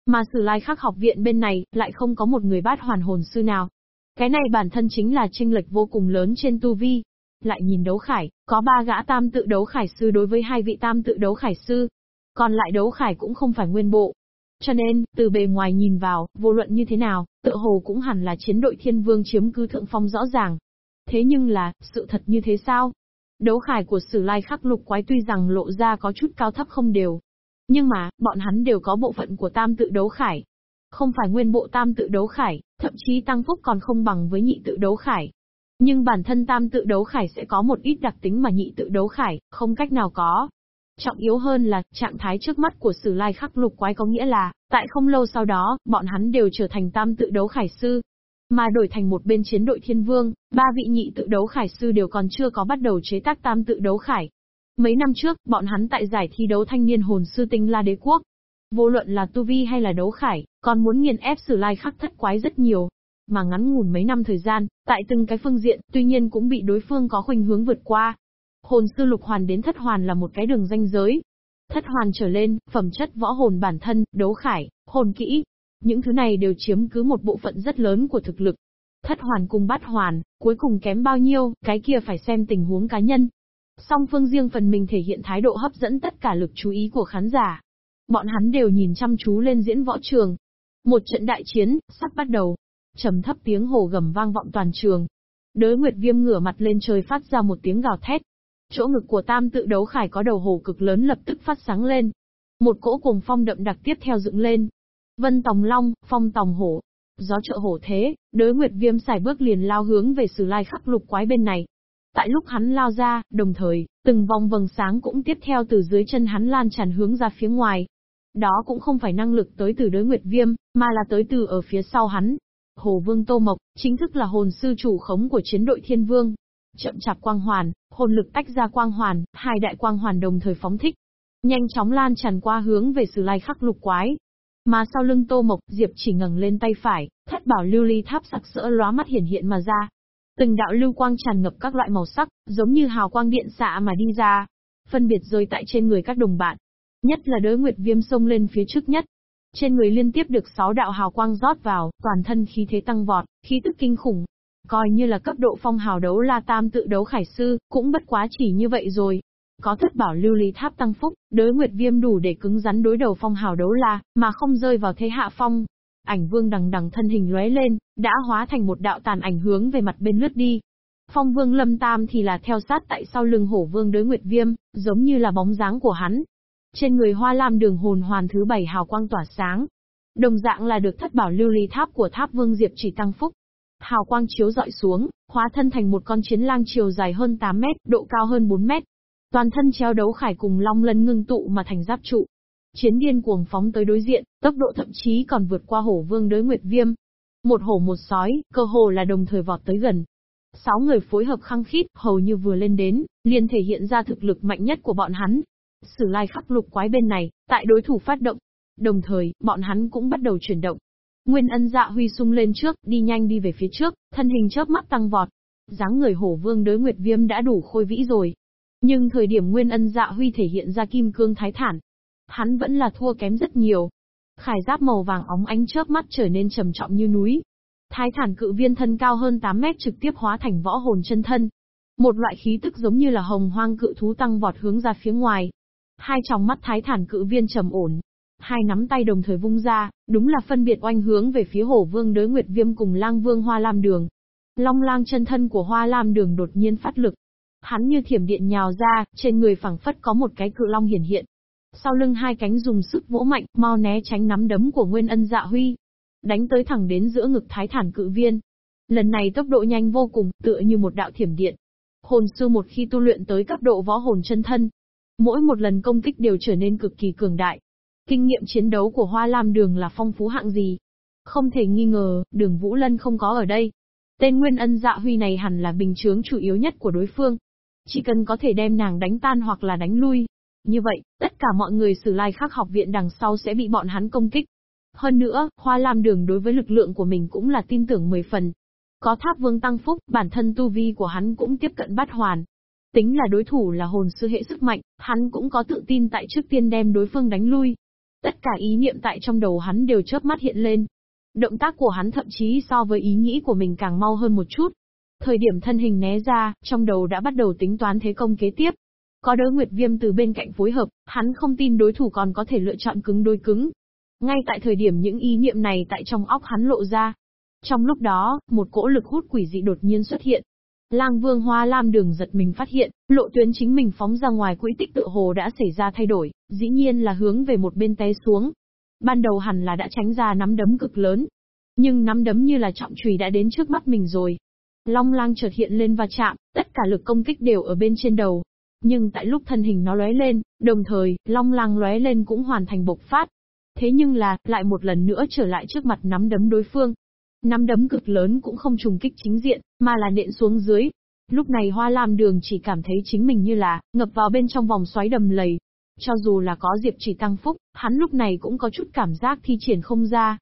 Speaker 1: Mà sử lai khắc học viện bên này, lại không có một người bát hoàn hồn sư nào. Cái này bản thân chính là tranh lệch vô cùng lớn trên tu vi. Lại nhìn đấu khải, có ba gã tam tự đấu khải sư đối với hai vị tam tự đấu khải sư. Còn lại đấu khải cũng không phải nguyên bộ. Cho nên, từ bề ngoài nhìn vào, vô luận như thế nào, tự hồ cũng hẳn là chiến đội thiên vương chiếm cứ thượng phong rõ ràng. Thế nhưng là, sự thật như thế sao? Đấu khải của sử lai khắc lục quái tuy rằng lộ ra có chút cao thấp không đều. Nhưng mà, bọn hắn đều có bộ phận của tam tự đấu khải. Không phải nguyên bộ tam tự đấu khải, thậm chí tăng phúc còn không bằng với nhị tự đấu khải. Nhưng bản thân tam tự đấu khải sẽ có một ít đặc tính mà nhị tự đấu khải, không cách nào có. Trọng yếu hơn là, trạng thái trước mắt của sử lai khắc lục quái có nghĩa là, tại không lâu sau đó, bọn hắn đều trở thành tam tự đấu khải sư, mà đổi thành một bên chiến đội thiên vương, ba vị nhị tự đấu khải sư đều còn chưa có bắt đầu chế tác tam tự đấu khải. Mấy năm trước, bọn hắn tại giải thi đấu thanh niên hồn sư tinh La Đế Quốc. Vô luận là tu vi hay là đấu khải, còn muốn nghiền ép sử lai khắc thất quái rất nhiều. Mà ngắn ngủn mấy năm thời gian, tại từng cái phương diện, tuy nhiên cũng bị đối phương có khuynh hướng vượt qua. Hồn sư lục hoàn đến thất hoàn là một cái đường ranh giới. Thất hoàn trở lên, phẩm chất võ hồn bản thân, đấu khải, hồn kỹ. Những thứ này đều chiếm cứ một bộ phận rất lớn của thực lực. Thất hoàn cùng bát hoàn, cuối cùng kém bao nhiêu, cái kia phải xem tình huống cá nhân. Song phương riêng phần mình thể hiện thái độ hấp dẫn tất cả lực chú ý của khán giả. Bọn hắn đều nhìn chăm chú lên diễn võ trường. Một trận đại chiến, sắp bắt đầu. trầm thấp tiếng hồ gầm vang vọng toàn trường. Đới Nguyệt Viêm ngửa mặt lên trời phát ra một tiếng gào thét. Chỗ ngực của tam tự đấu khải có đầu hồ cực lớn lập tức phát sáng lên. Một cỗ cùng phong đậm đặc tiếp theo dựng lên. Vân Tòng Long, Phong Tòng Hổ. Gió trợ hổ thế, đới Nguyệt Viêm xài bước liền lao hướng về sử lai khắc lục quái bên này. Tại lúc hắn lao ra, đồng thời, từng vòng vầng sáng cũng tiếp theo từ dưới chân hắn lan tràn hướng ra phía ngoài. Đó cũng không phải năng lực tới từ đới Nguyệt Viêm, mà là tới từ ở phía sau hắn. Hồ Vương Tô Mộc, chính thức là hồn sư chủ khống của chiến đội Thiên Vương. Chậm chạp quang hoàn, hồn lực tách ra quang hoàn, hai đại quang hoàn đồng thời phóng thích. Nhanh chóng lan tràn qua hướng về sử lai khắc lục quái. Mà sau lưng Tô Mộc, Diệp chỉ ngẩng lên tay phải, thất bảo lưu ly tháp sặc sỡ lóa mắt hiển hiện mà ra. Từng đạo lưu quang tràn ngập các loại màu sắc, giống như hào quang điện xạ mà đi ra. Phân biệt rơi tại trên người các đồng bạn. Nhất là đối nguyệt viêm sông lên phía trước nhất. Trên người liên tiếp được sáu đạo hào quang rót vào, toàn thân khí thế tăng vọt, khí tức kinh khủng. Coi như là cấp độ phong hào đấu la tam tự đấu khải sư, cũng bất quá chỉ như vậy rồi. Có thất bảo lưu ly tháp tăng phúc, đới nguyệt viêm đủ để cứng rắn đối đầu phong hào đấu la, mà không rơi vào thế hạ phong. Ảnh vương đằng đằng thân hình lóe lên, đã hóa thành một đạo tàn ảnh hướng về mặt bên lướt đi. Phong vương lâm tam thì là theo sát tại sau lưng hổ vương đối nguyệt viêm, giống như là bóng dáng của hắn. Trên người hoa lam đường hồn hoàn thứ bảy hào quang tỏa sáng. Đồng dạng là được thất bảo lưu ly tháp của tháp vương diệp chỉ tăng phúc. Hào quang chiếu dọi xuống, hóa thân thành một con chiến lang chiều dài hơn 8 mét, độ cao hơn 4 mét. Toàn thân treo đấu khải cùng long lân ngưng tụ mà thành giáp trụ. Chiến điên cuồng phóng tới đối diện, tốc độ thậm chí còn vượt qua hổ vương đối nguyệt viêm. Một hổ một sói, cơ hồ là đồng thời vọt tới gần. Sáu người phối hợp khăng khít, hầu như vừa lên đến, liền thể hiện ra thực lực mạnh nhất của bọn hắn. Sử lai khắc lục quái bên này, tại đối thủ phát động. Đồng thời, bọn hắn cũng bắt đầu chuyển động. Nguyên ân dạ huy sung lên trước, đi nhanh đi về phía trước, thân hình chớp mắt tăng vọt. dáng người hổ vương đối nguyệt viêm đã đủ khôi vĩ rồi. Nhưng thời điểm Nguyên ân dạ huy thể hiện ra kim cương thái thản, hắn vẫn là thua kém rất nhiều. Khải giáp màu vàng óng ánh chớp mắt trở nên trầm trọng như núi. Thái thản cự viên thân cao hơn 8 mét trực tiếp hóa thành võ hồn chân thân. Một loại khí tức giống như là hồng hoang cự thú tăng vọt hướng ra phía ngoài. Hai tròng mắt thái thản cự viên trầm ổn. Hai nắm tay đồng thời vung ra, đúng là phân biệt oanh hướng về phía hổ vương đới nguyệt viêm cùng lang vương hoa lam đường. Long lang chân thân của hoa lam đường đột nhiên phát lực. Hắn như thiểm điện nhào ra, trên người phẳng phất có một cái cự long hiển hiện. Sau lưng hai cánh dùng sức vỗ mạnh, mau né tránh nắm đấm của Nguyên Ân Dạ Huy. Đánh tới thẳng đến giữa ngực thái thản cự viên. Lần này tốc độ nhanh vô cùng, tựa như một đạo thiểm điện. Hồn sư một khi tu luyện tới cấp độ võ hồn chân thân, mỗi một lần công kích đều trở nên cực kỳ cường đại. Kinh nghiệm chiến đấu của Hoa Lam Đường là phong phú hạng gì? Không thể nghi ngờ, đường Vũ Lân không có ở đây. Tên Nguyên Ân Dạ Huy này hẳn là bình chướng chủ yếu nhất của đối phương. Chỉ cần có thể đem nàng đánh tan hoặc là đánh lui, như vậy, tất cả mọi người sử lai khắc học viện đằng sau sẽ bị bọn hắn công kích. Hơn nữa, Hoa Lam Đường đối với lực lượng của mình cũng là tin tưởng 10 phần. Có tháp vương tăng phúc, bản thân tu vi của hắn cũng tiếp cận bát hoàn. Tính là đối thủ là hồn sư hệ sức mạnh, hắn cũng có tự tin tại trước tiên đem đối phương đánh lui. Tất cả ý niệm tại trong đầu hắn đều chớp mắt hiện lên. Động tác của hắn thậm chí so với ý nghĩ của mình càng mau hơn một chút. Thời điểm thân hình né ra, trong đầu đã bắt đầu tính toán thế công kế tiếp. Có đỡ Nguyệt Viêm từ bên cạnh phối hợp, hắn không tin đối thủ còn có thể lựa chọn cứng đôi cứng. Ngay tại thời điểm những ý niệm này tại trong óc hắn lộ ra. Trong lúc đó, một cỗ lực hút quỷ dị đột nhiên xuất hiện. Lang Vương Hoa Lam Đường giật mình phát hiện, lộ tuyến chính mình phóng ra ngoài quỹ tích tự hồ đã xảy ra thay đổi, dĩ nhiên là hướng về một bên té xuống. Ban đầu hẳn là đã tránh ra nắm đấm cực lớn, nhưng nắm đấm như là trọng chùy đã đến trước mắt mình rồi. Long lang chợt hiện lên và chạm, tất cả lực công kích đều ở bên trên đầu, nhưng tại lúc thân hình nó lóe lên, đồng thời, long Lang lóe lên cũng hoàn thành bộc phát. Thế nhưng là, lại một lần nữa trở lại trước mặt nắm đấm đối phương. Nắm đấm cực lớn cũng không trùng kích chính diện, mà là nện xuống dưới. Lúc này hoa lam đường chỉ cảm thấy chính mình như là, ngập vào bên trong vòng xoáy đầm lầy. Cho dù là có diệp chỉ tăng phúc, hắn lúc này cũng có chút cảm giác thi triển không ra.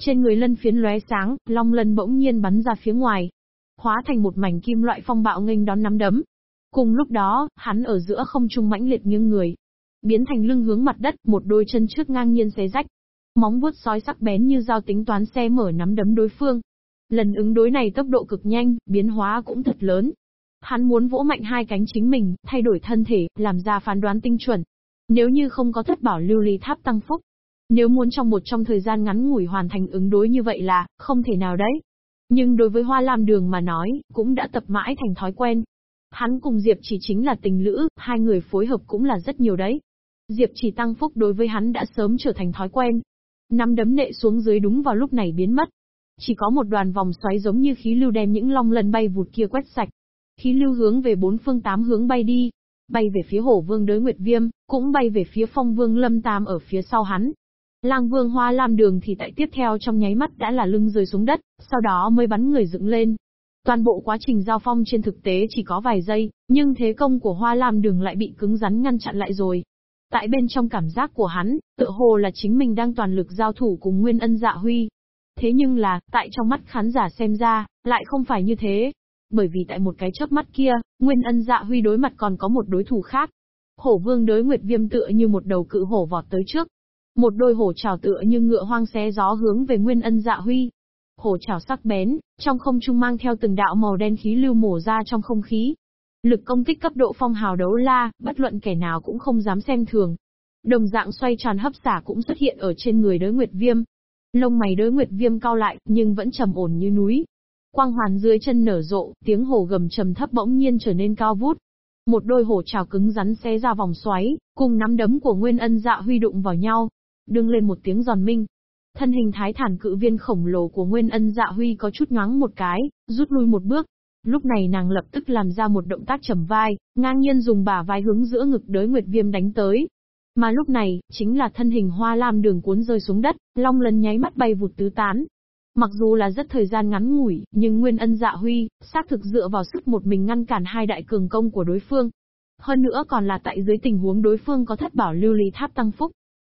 Speaker 1: Trên người lân phiến lóe sáng, long lân bỗng nhiên bắn ra phía ngoài. Hóa thành một mảnh kim loại phong bạo nghênh đón nắm đấm, Cùng lúc đó, hắn ở giữa không trung mãnh liệt nghiêng người, biến thành lưng hướng mặt đất, một đôi chân trước ngang nhiên xé rách. Móng vuốt sói sắc bén như dao tính toán xe mở nắm đấm đối phương. Lần ứng đối này tốc độ cực nhanh, biến hóa cũng thật lớn. Hắn muốn vỗ mạnh hai cánh chính mình, thay đổi thân thể, làm ra phán đoán tinh chuẩn. Nếu như không có thất bảo lưu ly tháp tăng phúc, nếu muốn trong một trong thời gian ngắn ngủi hoàn thành ứng đối như vậy là, không thể nào đấy. Nhưng đối với Hoa Lam Đường mà nói, cũng đã tập mãi thành thói quen. Hắn cùng Diệp chỉ chính là tình lữ, hai người phối hợp cũng là rất nhiều đấy. Diệp chỉ tăng phúc đối với hắn đã sớm trở thành thói quen. Năm đấm nệ xuống dưới đúng vào lúc này biến mất. Chỉ có một đoàn vòng xoáy giống như khí lưu đem những long lần bay vụt kia quét sạch. Khí lưu hướng về bốn phương tám hướng bay đi. Bay về phía hổ vương đới Nguyệt Viêm, cũng bay về phía phong vương lâm tam ở phía sau hắn. Lang vương hoa lam đường thì tại tiếp theo trong nháy mắt đã là lưng rơi xuống đất, sau đó mới bắn người dựng lên. Toàn bộ quá trình giao phong trên thực tế chỉ có vài giây, nhưng thế công của hoa lam đường lại bị cứng rắn ngăn chặn lại rồi. Tại bên trong cảm giác của hắn, tựa hồ là chính mình đang toàn lực giao thủ cùng Nguyên Ân Dạ Huy. Thế nhưng là, tại trong mắt khán giả xem ra, lại không phải như thế. Bởi vì tại một cái chớp mắt kia, Nguyên Ân Dạ Huy đối mặt còn có một đối thủ khác. Hổ vương đối Nguyệt Viêm tựa như một đầu cự hổ vọt tới trước. Một đôi hổ trảo tựa như ngựa hoang xé gió hướng về Nguyên Ân Dạ Huy. Hổ trảo sắc bén, trong không trung mang theo từng đạo màu đen khí lưu mổ ra trong không khí, Lực công kích cấp độ phong hào đấu la, bất luận kẻ nào cũng không dám xem thường. Đồng dạng xoay tròn hấp xả cũng xuất hiện ở trên người đới nguyệt viêm. Lông mày đới nguyệt viêm cao lại, nhưng vẫn trầm ổn như núi. Quang hoàn dưới chân nở rộ, tiếng hổ gầm trầm thấp bỗng nhiên trở nên cao vút. Một đôi hổ trào cứng rắn xé ra vòng xoáy, cùng nắm đấm của Nguyên Ân Dạ huy đụng vào nhau. Đương lên một tiếng giòn minh, thân hình thái thản cự viên khổng lồ của Nguyên Ân Dạ Huy có chút nhoáng một cái, rút lui một bước, Lúc này nàng lập tức làm ra một động tác trầm vai, ngang nhiên dùng bả vai hướng giữa ngực đới Nguyệt Viêm đánh tới. Mà lúc này, chính là thân hình hoa lam đường cuốn rơi xuống đất, long lần nháy mắt bay vụt tứ tán. Mặc dù là rất thời gian ngắn ngủi, nhưng Nguyên Ân Dạ Huy, xác thực dựa vào sức một mình ngăn cản hai đại cường công của đối phương. Hơn nữa còn là tại dưới tình huống đối phương có thất bảo lưu ly tháp tăng phúc.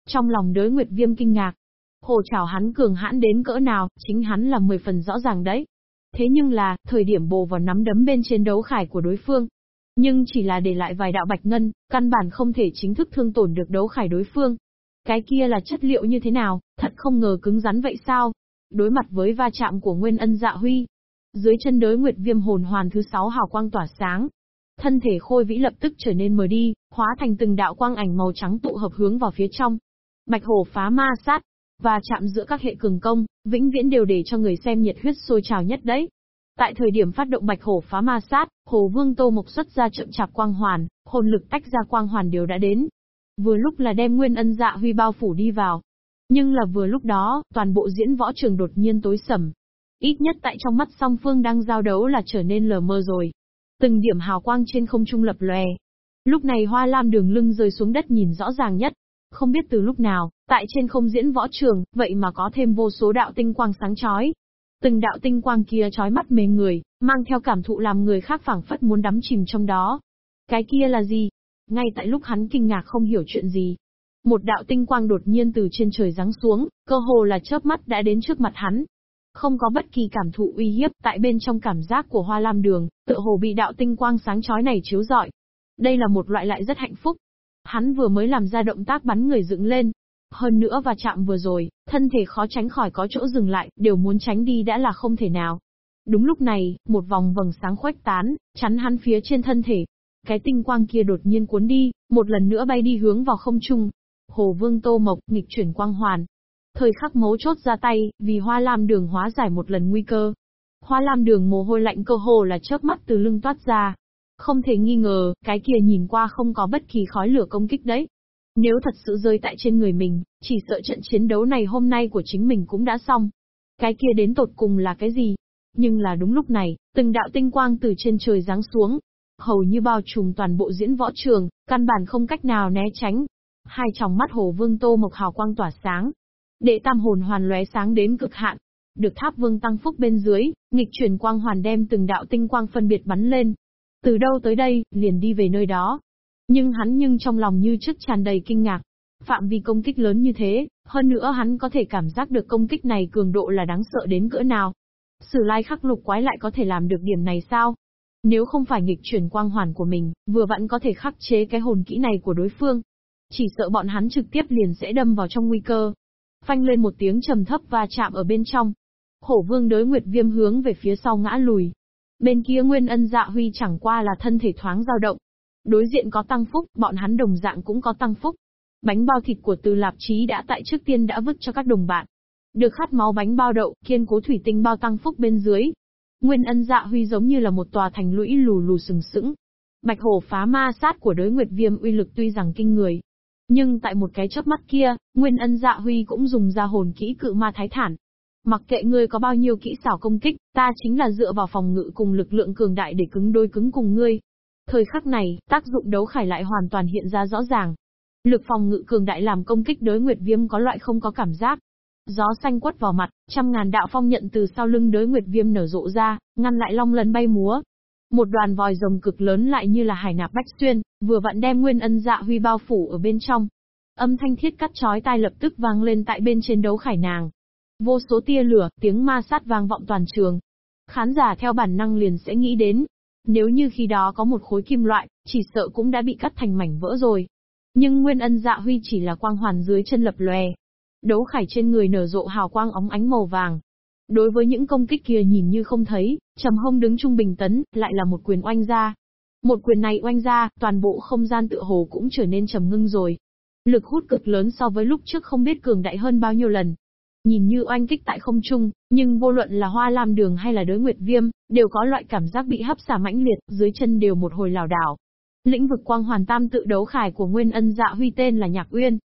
Speaker 1: Trong lòng đới Nguyệt Viêm kinh ngạc. Hồ trào hắn cường hãn đến cỡ nào, chính hắn là mười phần rõ ràng đấy. Thế nhưng là, thời điểm bồ vào nắm đấm bên trên đấu khải của đối phương. Nhưng chỉ là để lại vài đạo bạch ngân, căn bản không thể chính thức thương tổn được đấu khải đối phương. Cái kia là chất liệu như thế nào, thật không ngờ cứng rắn vậy sao? Đối mặt với va chạm của Nguyên Ân Dạ Huy, dưới chân đới Nguyệt Viêm hồn hoàn thứ sáu hào quang tỏa sáng. Thân thể khôi vĩ lập tức trở nên mờ đi, hóa thành từng đạo quang ảnh màu trắng tụ hợp hướng vào phía trong. Bạch hổ phá ma sát, và chạm giữa các hệ cường công, vĩnh viễn đều để cho người xem nhiệt huyết sôi trào nhất đấy. Tại thời điểm phát động bạch hổ phá ma sát, hồ vương tô mộc xuất ra chậm chạp quang hoàn, hồn lực tách ra quang hoàn đều đã đến. Vừa lúc là đem nguyên ân dạ huy bao phủ đi vào. Nhưng là vừa lúc đó, toàn bộ diễn võ trường đột nhiên tối sầm. Ít nhất tại trong mắt song phương đang giao đấu là trở nên lờ mơ rồi. Từng điểm hào quang trên không trung lập lòe. Lúc này hoa lam đường lưng rơi xuống đất nhìn rõ ràng nhất. Không biết từ lúc nào, tại trên không diễn võ trường, vậy mà có thêm vô số đạo tinh quang sáng chói. Từng đạo tinh quang kia chói mắt mê người, mang theo cảm thụ làm người khác phảng phất muốn đắm chìm trong đó. Cái kia là gì? Ngay tại lúc hắn kinh ngạc không hiểu chuyện gì, một đạo tinh quang đột nhiên từ trên trời giáng xuống, cơ hồ là chớp mắt đã đến trước mặt hắn. Không có bất kỳ cảm thụ uy hiếp tại bên trong cảm giác của hoa lam đường, tựa hồ bị đạo tinh quang sáng chói này chiếu rọi. Đây là một loại lại rất hạnh phúc, Hắn vừa mới làm ra động tác bắn người dựng lên. Hơn nữa và chạm vừa rồi, thân thể khó tránh khỏi có chỗ dừng lại, đều muốn tránh đi đã là không thể nào. Đúng lúc này, một vòng vầng sáng khoách tán, chắn hắn phía trên thân thể. Cái tinh quang kia đột nhiên cuốn đi, một lần nữa bay đi hướng vào không trung. Hồ Vương Tô Mộc nghịch chuyển quang hoàn. Thời khắc mấu chốt ra tay, vì hoa lam đường hóa giải một lần nguy cơ. Hoa lam đường mồ hôi lạnh cơ hồ là chớp mắt từ lưng toát ra, không thể nghi ngờ, cái kia nhìn qua không có bất kỳ khói lửa công kích đấy. Nếu thật sự rơi tại trên người mình, chỉ sợ trận chiến đấu này hôm nay của chính mình cũng đã xong. Cái kia đến tột cùng là cái gì? Nhưng là đúng lúc này, từng đạo tinh quang từ trên trời giáng xuống, hầu như bao trùm toàn bộ diễn võ trường, căn bản không cách nào né tránh. Hai tròng mắt hồ vương tô mộc hào quang tỏa sáng. Đệ tam hồn hoàn lóe sáng đến cực hạn. Được tháp vương tăng phúc bên dưới, nghịch chuyển quang hoàn đem từng đạo tinh quang phân biệt bắn lên, từ đâu tới đây, liền đi về nơi đó. Nhưng hắn nhưng trong lòng như trước tràn đầy kinh ngạc. Phạm vi công kích lớn như thế, hơn nữa hắn có thể cảm giác được công kích này cường độ là đáng sợ đến cỡ nào. Sử lai khắc lục quái lại có thể làm được điểm này sao? Nếu không phải nghịch chuyển quang hoàn của mình, vừa vẫn có thể khắc chế cái hồn kỹ này của đối phương. Chỉ sợ bọn hắn trực tiếp liền sẽ đâm vào trong nguy cơ. Phanh lên một tiếng trầm thấp và chạm ở bên trong. Hổ vương đới nguyệt viêm hướng về phía sau ngã lùi. Bên kia Nguyên Ân Dạ Huy chẳng qua là thân thể thoáng dao động. Đối diện có tăng phúc, bọn hắn đồng dạng cũng có tăng phúc. Bánh bao thịt của Từ Lạp Chí đã tại trước tiên đã vứt cho các đồng bạn. Được khát máu bánh bao đậu, kiên cố thủy tinh bao tăng phúc bên dưới. Nguyên ân dạ huy giống như là một tòa thành lũy lù lù sừng sững. Bạch hổ phá ma sát của đới nguyệt viêm uy lực tuy rằng kinh người. Nhưng tại một cái chớp mắt kia, Nguyên ân dạ huy cũng dùng ra hồn kỹ cự ma thái thản. Mặc kệ ngươi có bao nhiêu kỹ xảo công kích, ta chính là dựa vào phòng ngự cùng lực lượng cường đại để cứng đôi cứng cùng ngươi. Thời khắc này, tác dụng đấu khải lại hoàn toàn hiện ra rõ ràng. Lực phòng ngự cường đại làm công kích đối nguyệt viêm có loại không có cảm giác. Gió xanh quất vào mặt, trăm ngàn đạo phong nhận từ sau lưng đối nguyệt viêm nở rộ ra, ngăn lại long lân bay múa. Một đoàn vòi rồng cực lớn lại như là hải nạp bách xuyên, vừa vặn đem nguyên ân dạ huy bao phủ ở bên trong. Âm thanh thiết cắt chói tai lập tức vang lên tại bên trên đấu khải nàng. Vô số tia lửa, tiếng ma sát vang vọng toàn trường. Khán giả theo bản năng liền sẽ nghĩ đến. Nếu như khi đó có một khối kim loại, chỉ sợ cũng đã bị cắt thành mảnh vỡ rồi. Nhưng Nguyên Ân Dạ Huy chỉ là quang hoàn dưới chân lập lòe. Đấu khải trên người nở rộ hào quang óng ánh màu vàng. Đối với những công kích kia nhìn như không thấy, trầm hông đứng trung bình tấn, lại là một quyền oanh ra. Một quyền này oanh ra, toàn bộ không gian tựa hồ cũng trở nên trầm ngưng rồi. Lực hút cực lớn so với lúc trước không biết cường đại hơn bao nhiêu lần. Nhìn như oanh kích tại không trung, nhưng vô luận là hoa lam đường hay là đối nguyệt viêm, đều có loại cảm giác bị hấp xả mãnh liệt, dưới chân đều một hồi lảo đảo. Lĩnh vực quang hoàn tam tự đấu khải của Nguyên Ân Dạ Huy tên là Nhạc Uyên.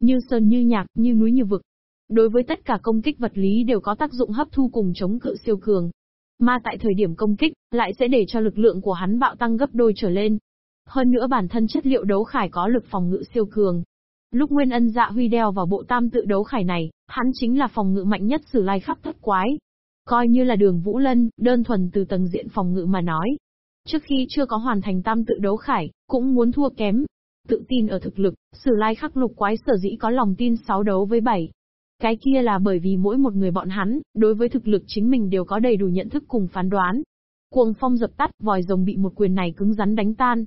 Speaker 1: Như sơn như nhạc, như núi như vực. Đối với tất cả công kích vật lý đều có tác dụng hấp thu cùng chống cự siêu cường. Mà tại thời điểm công kích, lại sẽ để cho lực lượng của hắn bạo tăng gấp đôi trở lên. Hơn nữa bản thân chất liệu đấu khải có lực phòng ngự siêu cường. Lúc Nguyên Ân Dạ Huy đeo vào bộ tam tự đấu khải này, hắn chính là phòng ngự mạnh nhất sử lai khắp thất quái. Coi như là đường Vũ Lân, đơn thuần từ tầng diện phòng ngự mà nói, Trước khi chưa có hoàn thành tam tự đấu khải, cũng muốn thua kém. Tự tin ở thực lực, sử lai khắc lục quái sở dĩ có lòng tin 6 đấu với 7. Cái kia là bởi vì mỗi một người bọn hắn, đối với thực lực chính mình đều có đầy đủ nhận thức cùng phán đoán. Cuồng phong dập tắt, vòi rồng bị một quyền này cứng rắn đánh tan.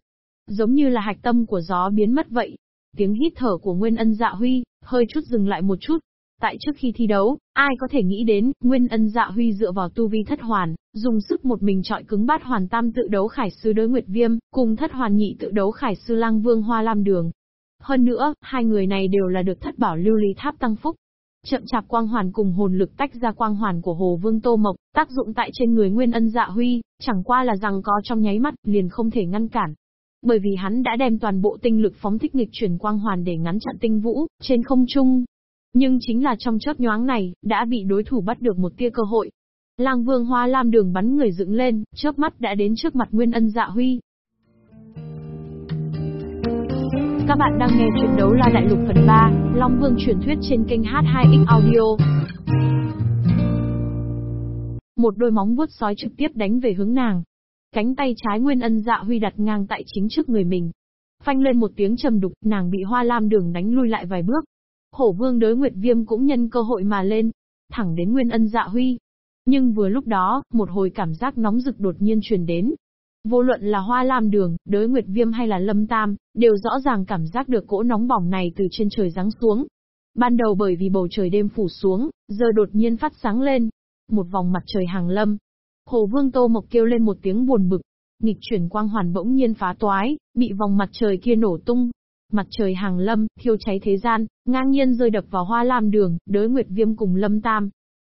Speaker 1: Giống như là hạch tâm của gió biến mất vậy. Tiếng hít thở của Nguyên Ân Dạ Huy, hơi chút dừng lại một chút, Tại trước khi thi đấu, ai có thể nghĩ đến, Nguyên Ân Dạ Huy dựa vào tu vi thất hoàn, dùng sức một mình trọi cứng bát hoàn tam tự đấu khải sư đối Nguyệt Viêm, cùng thất hoàn nhị tự đấu khải sư Lang Vương Hoa Lam Đường. Hơn nữa, hai người này đều là được thất bảo lưu ly tháp tăng phúc. Chậm chạp quang hoàn cùng hồn lực tách ra quang hoàn của Hồ Vương Tô Mộc, tác dụng tại trên người Nguyên Ân Dạ Huy, chẳng qua là rằng có trong nháy mắt, liền không thể ngăn cản. Bởi vì hắn đã đem toàn bộ tinh lực phóng thích nghịch chuyển quang hoàn để ngắn chặn tinh vũ, trên không trung, nhưng chính là trong chớp nhoáng này, đã bị đối thủ bắt được một tia cơ hội. Lang Vương Hoa Lam đường bắn người dựng lên, chớp mắt đã đến trước mặt Nguyên Ân Dạ Huy. Các bạn đang nghe chuyện đấu la đại lục phần 3, Long Vương truyền thuyết trên kênh H2X Audio. Một đôi móng vuốt sói trực tiếp đánh về hướng nàng. Cánh tay trái Nguyên Ân Dạ Huy đặt ngang tại chính trước người mình. Phanh lên một tiếng trầm đục, nàng bị Hoa Lam đường đánh lui lại vài bước. Hổ vương đới Nguyệt Viêm cũng nhân cơ hội mà lên, thẳng đến Nguyên Ân Dạ Huy. Nhưng vừa lúc đó, một hồi cảm giác nóng rực đột nhiên truyền đến. Vô luận là Hoa Lam Đường, Đới Nguyệt Viêm hay là Lâm Tam, đều rõ ràng cảm giác được cỗ nóng bỏng này từ trên trời giáng xuống. Ban đầu bởi vì bầu trời đêm phủ xuống, giờ đột nhiên phát sáng lên. Một vòng mặt trời hàng lâm. Hồ Vương Tô Mộc kêu lên một tiếng buồn bực. Nghịch chuyển quang hoàn bỗng nhiên phá toái, bị vòng mặt trời kia nổ tung, Mặt trời hàng lâm, thiêu cháy thế gian, ngang nhiên rơi đập vào hoa lam đường, đới nguyệt viêm cùng lâm tam.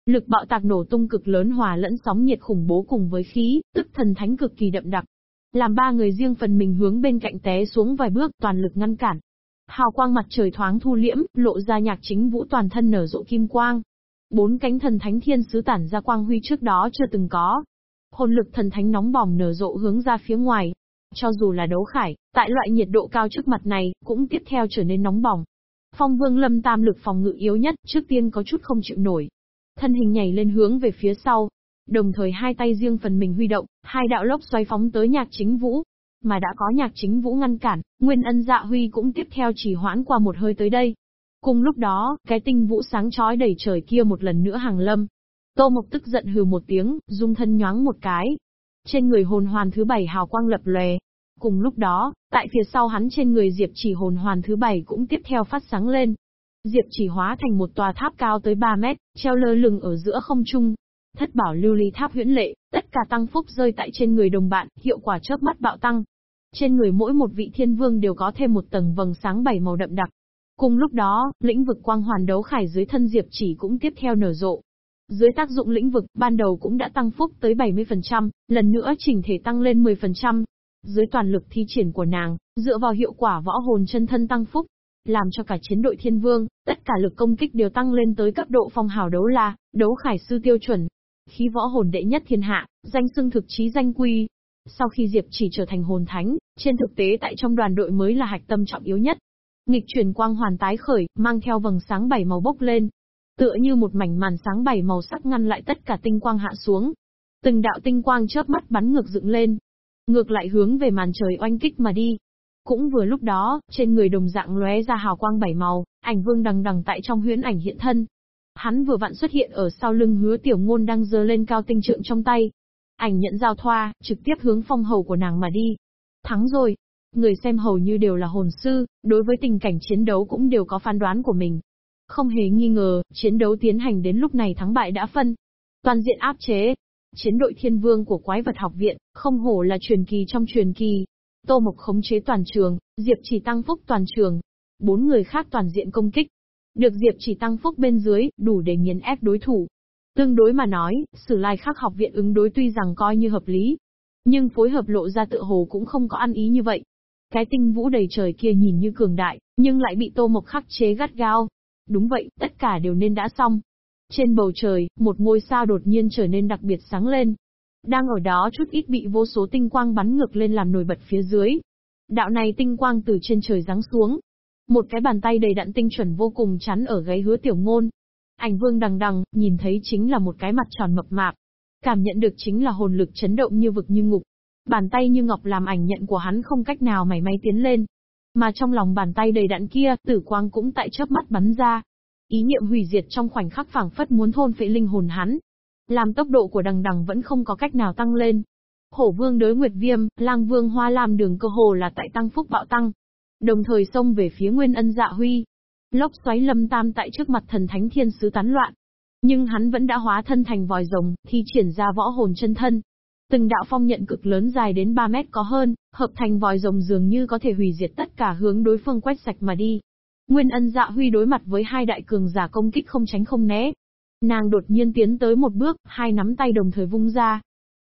Speaker 1: Lực bạo tạc nổ tung cực lớn hòa lẫn sóng nhiệt khủng bố cùng với khí, tức thần thánh cực kỳ đậm đặc. Làm ba người riêng phần mình hướng bên cạnh té xuống vài bước toàn lực ngăn cản. Hào quang mặt trời thoáng thu liễm, lộ ra nhạc chính vũ toàn thân nở rộ kim quang. Bốn cánh thần thánh thiên sứ tản ra quang huy trước đó chưa từng có. Hồn lực thần thánh nóng bỏng nở rộ hướng ra phía ngoài, cho dù là đấu khải, tại loại nhiệt độ cao trước mặt này, cũng tiếp theo trở nên nóng bỏng. Phong vương lâm tam lực phòng ngự yếu nhất, trước tiên có chút không chịu nổi. Thân hình nhảy lên hướng về phía sau. Đồng thời hai tay riêng phần mình huy động, hai đạo lốc xoay phóng tới nhạc chính vũ. Mà đã có nhạc chính vũ ngăn cản, Nguyên ân dạ huy cũng tiếp theo chỉ hoãn qua một hơi tới đây. Cùng lúc đó, cái tinh vũ sáng chói đầy trời kia một lần nữa hàng lâm. Tô Mộc tức giận hừ một tiếng, dung thân nhoáng một cái, Trên người hồn hoàn thứ bảy hào quang lập lòe. Cùng lúc đó, tại phía sau hắn trên người Diệp chỉ hồn hoàn thứ bảy cũng tiếp theo phát sáng lên. Diệp chỉ hóa thành một tòa tháp cao tới 3 mét, treo lơ lửng ở giữa không trung. Thất bảo lưu ly tháp huyễn lệ, tất cả tăng phúc rơi tại trên người đồng bạn, hiệu quả chớp mắt bạo tăng. Trên người mỗi một vị thiên vương đều có thêm một tầng vầng sáng bảy màu đậm đặc. Cùng lúc đó, lĩnh vực quang hoàn đấu khải dưới thân Diệp chỉ cũng tiếp theo nở rộ. Dưới tác dụng lĩnh vực, ban đầu cũng đã tăng phúc tới 70%, lần nữa chỉnh thể tăng lên 10%. Dưới toàn lực thi triển của nàng, dựa vào hiệu quả võ hồn chân thân tăng phúc, làm cho cả chiến đội thiên vương, tất cả lực công kích đều tăng lên tới cấp độ phong hào đấu la, đấu khải sư tiêu chuẩn. Khí võ hồn đệ nhất thiên hạ, danh xưng thực chí danh quy. Sau khi Diệp chỉ trở thành hồn thánh, trên thực tế tại trong đoàn đội mới là hạch tâm trọng yếu nhất. Nghịch chuyển quang hoàn tái khởi, mang theo vầng sáng bảy màu bốc lên, Tựa như một mảnh màn sáng bảy màu sắc ngăn lại tất cả tinh quang hạ xuống. Từng đạo tinh quang chớp mắt bắn ngược dựng lên. Ngược lại hướng về màn trời oanh kích mà đi. Cũng vừa lúc đó, trên người đồng dạng lóe ra hào quang bảy màu, ảnh vương đằng đằng tại trong huyễn ảnh hiện thân. Hắn vừa vặn xuất hiện ở sau lưng hứa tiểu ngôn đang dơ lên cao tinh trượng trong tay. Ảnh nhận giao thoa, trực tiếp hướng phong hầu của nàng mà đi. Thắng rồi. Người xem hầu như đều là hồn sư, đối với tình cảnh chiến đấu cũng đều có phán đoán của mình. Không hề nghi ngờ, chiến đấu tiến hành đến lúc này thắng bại đã phân. Toàn diện áp chế. Chiến đội thiên vương của quái vật học viện, không hổ là truyền kỳ trong truyền kỳ. Tô Mộc khống chế toàn trường, Diệp chỉ tăng phúc toàn trường. Bốn người khác toàn diện công kích. Được Diệp chỉ tăng phúc bên dưới, đủ để nghiền ép đối thủ. Tương đối mà nói, sử lai khắc học viện ứng đối tuy rằng coi như hợp lý. Nhưng phối hợp lộ ra tự hồ cũng không có ăn ý như vậy. Cái tinh vũ đầy trời kia nhìn như cường đại, nhưng lại bị tô mộc khắc chế gắt gao. Đúng vậy, tất cả đều nên đã xong. Trên bầu trời, một ngôi sao đột nhiên trở nên đặc biệt sáng lên. Đang ở đó chút ít bị vô số tinh quang bắn ngược lên làm nổi bật phía dưới. Đạo này tinh quang từ trên trời giáng xuống. Một cái bàn tay đầy đặn tinh chuẩn vô cùng chắn ở gáy hứa tiểu ngôn. Ảnh vương đằng đằng, nhìn thấy chính là một cái mặt tròn mập mạp. Cảm nhận được chính là hồn lực chấn động như vực như ngục. Bàn tay như ngọc làm ảnh nhận của hắn không cách nào mảy may tiến lên, mà trong lòng bàn tay đầy đạn kia, tử quang cũng tại chớp mắt bắn ra. Ý niệm hủy diệt trong khoảnh khắc phảng phất muốn thôn phệ linh hồn hắn. Làm tốc độ của đằng đằng vẫn không có cách nào tăng lên. Hổ vương đối nguyệt viêm, lang vương hoa làm đường cơ hồ là tại tăng phúc bạo tăng. Đồng thời xông về phía nguyên ân dạ huy. Lốc xoáy lâm tam tại trước mặt thần thánh thiên sứ tán loạn. Nhưng hắn vẫn đã hóa thân thành vòi rồng, thi triển ra võ hồn chân thân, Từng đạo phong nhận cực lớn dài đến 3 mét có hơn, hợp thành vòi rồng dường như có thể hủy diệt tất cả hướng đối phương quét sạch mà đi. Nguyên ân dạ huy đối mặt với hai đại cường giả công kích không tránh không né. Nàng đột nhiên tiến tới một bước, hai nắm tay đồng thời vung ra.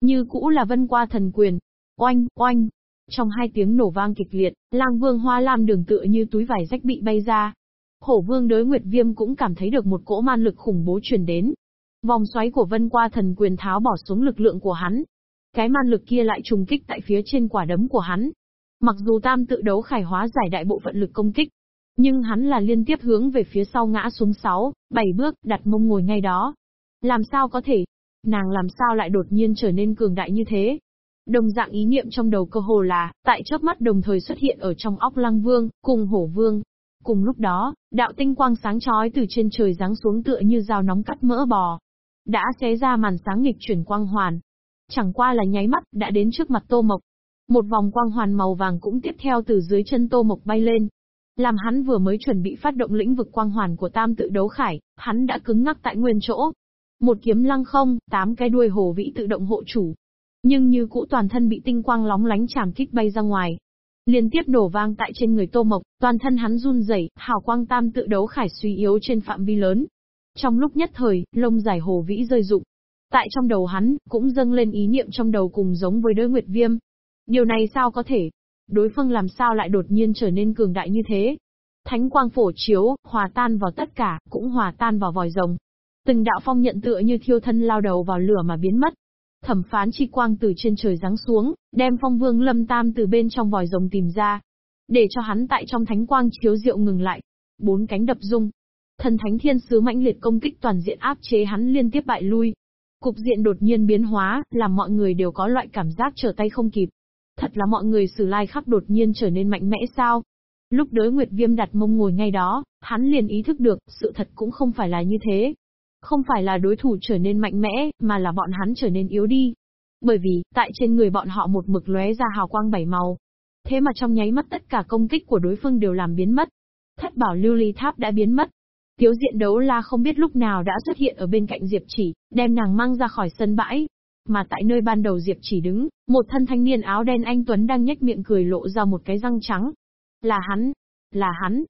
Speaker 1: Như cũ là vân qua thần quyền. Oanh, oanh. Trong hai tiếng nổ vang kịch liệt, lang vương hoa lam đường tựa như túi vải rách bị bay ra. Hổ vương đối nguyệt viêm cũng cảm thấy được một cỗ man lực khủng bố truyền đến. Vòng xoáy của vân qua thần quyền tháo bỏ xuống lực lượng của hắn, cái man lực kia lại trùng kích tại phía trên quả đấm của hắn. Mặc dù tam tự đấu khải hóa giải đại bộ phận lực công kích, nhưng hắn là liên tiếp hướng về phía sau ngã xuống 6, 7 bước, đặt mông ngồi ngay đó. Làm sao có thể? Nàng làm sao lại đột nhiên trở nên cường đại như thế? Đồng dạng ý niệm trong đầu cơ hồ là, tại chớp mắt đồng thời xuất hiện ở trong óc lăng vương, cùng hổ vương. Cùng lúc đó, đạo tinh quang sáng chói từ trên trời giáng xuống tựa như dao nóng cắt mỡ bò. Đã xé ra màn sáng nghịch chuyển quang hoàn, Chẳng qua là nháy mắt, đã đến trước mặt Tô Mộc. Một vòng quang hoàn màu vàng cũng tiếp theo từ dưới chân Tô Mộc bay lên. Làm hắn vừa mới chuẩn bị phát động lĩnh vực quang hoàn của tam tự đấu khải, hắn đã cứng ngắc tại nguyên chỗ. Một kiếm lăng không, tám cái đuôi hồ vĩ tự động hộ chủ. Nhưng như cũ toàn thân bị tinh quang lóng lánh chảm kích bay ra ngoài. Liên tiếp nổ vang tại trên người Tô Mộc, toàn thân hắn run rẩy, hào quang tam tự đấu khải suy yếu trên phạm vi lớn. Trong lúc nhất thời, lông dài hồ vĩ rơi rụng, Tại trong đầu hắn, cũng dâng lên ý niệm trong đầu cùng giống với đối nguyệt viêm. Điều này sao có thể? Đối phương làm sao lại đột nhiên trở nên cường đại như thế? Thánh quang phổ chiếu, hòa tan vào tất cả, cũng hòa tan vào vòi rồng. Từng đạo phong nhận tựa như thiêu thân lao đầu vào lửa mà biến mất. Thẩm phán chi quang từ trên trời giáng xuống, đem phong vương lâm tam từ bên trong vòi rồng tìm ra. Để cho hắn tại trong thánh quang chiếu diệu ngừng lại. Bốn cánh đập rung. Thần thánh thiên sứ mãnh liệt công kích toàn diện áp chế hắn liên tiếp bại lui. Cục diện đột nhiên biến hóa, làm mọi người đều có loại cảm giác trở tay không kịp. Thật là mọi người sử lai khắc đột nhiên trở nên mạnh mẽ sao? Lúc đới Nguyệt Viêm đặt mông ngồi ngay đó, hắn liền ý thức được, sự thật cũng không phải là như thế. Không phải là đối thủ trở nên mạnh mẽ, mà là bọn hắn trở nên yếu đi. Bởi vì, tại trên người bọn họ một mực lóe ra hào quang bảy màu. Thế mà trong nháy mắt tất cả công kích của đối phương đều làm biến mất. Thất bảo lưu ly tháp đã biến mất. Tiếu diện đấu la không biết lúc nào đã xuất hiện ở bên cạnh Diệp chỉ, đem nàng mang ra khỏi sân bãi. Mà tại nơi ban đầu Diệp chỉ đứng, một thân thanh niên áo đen anh Tuấn đang nhếch miệng cười lộ ra một cái răng trắng. Là hắn, là hắn.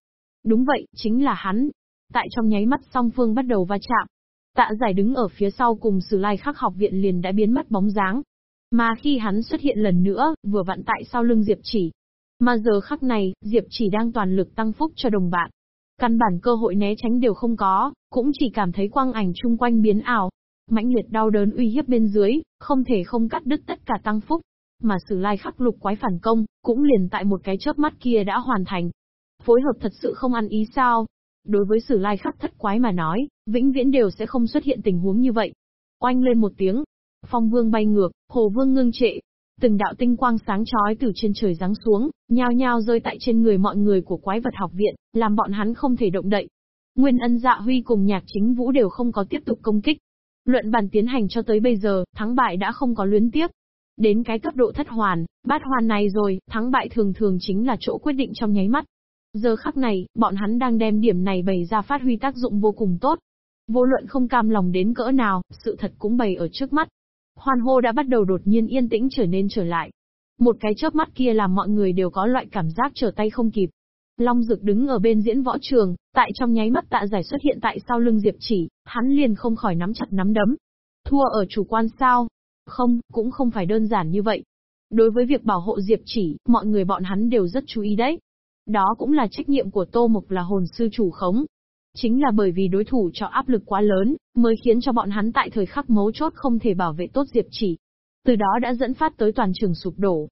Speaker 1: Đúng vậy, chính là hắn. Tại trong nháy mắt song phương bắt đầu va chạm. Tạ giải đứng ở phía sau cùng sử lai khắc học viện liền đã biến mất bóng dáng. Mà khi hắn xuất hiện lần nữa, vừa vặn tại sau lưng Diệp chỉ. Mà giờ khắc này, Diệp chỉ đang toàn lực tăng phúc cho đồng bạn. Căn bản cơ hội né tránh đều không có, cũng chỉ cảm thấy quang ảnh chung quanh biến ảo. mãnh liệt đau đớn uy hiếp bên dưới, không thể không cắt đứt tất cả tăng phúc. Mà sử lai khắc lục quái phản công, cũng liền tại một cái chớp mắt kia đã hoàn thành. Phối hợp thật sự không ăn ý sao? Đối với sử lai khắc thất quái mà nói, vĩnh viễn đều sẽ không xuất hiện tình huống như vậy. Oanh lên một tiếng. Phong vương bay ngược, hồ vương ngưng trệ. Từng đạo tinh quang sáng chói từ trên trời giáng xuống, nhao nhao rơi tại trên người mọi người của quái vật học viện, làm bọn hắn không thể động đậy. Nguyên ân dạ huy cùng nhạc chính vũ đều không có tiếp tục công kích. Luận bàn tiến hành cho tới bây giờ, thắng bại đã không có luyến tiếc. Đến cái cấp độ thất hoàn, bát hoàn này rồi, thắng bại thường thường chính là chỗ quyết định trong nháy mắt. Giờ khắc này, bọn hắn đang đem điểm này bày ra phát huy tác dụng vô cùng tốt. Vô luận không cam lòng đến cỡ nào, sự thật cũng bày ở trước mắt. Hoan hô đã bắt đầu đột nhiên yên tĩnh trở nên trở lại. Một cái chớp mắt kia làm mọi người đều có loại cảm giác trở tay không kịp. Long Dực đứng ở bên diễn võ trường, tại trong nháy mắt tạ giải xuất hiện tại sau lưng Diệp Chỉ, hắn liền không khỏi nắm chặt nắm đấm. Thua ở chủ quan sao? Không, cũng không phải đơn giản như vậy. Đối với việc bảo hộ Diệp Chỉ, mọi người bọn hắn đều rất chú ý đấy. Đó cũng là trách nhiệm của Tô Mục là hồn sư chủ khống. Chính là bởi vì đối thủ cho áp lực quá lớn, mới khiến cho bọn hắn tại thời khắc mấu chốt không thể bảo vệ tốt Diệp Chỉ. Từ đó đã dẫn phát tới toàn trường sụp đổ.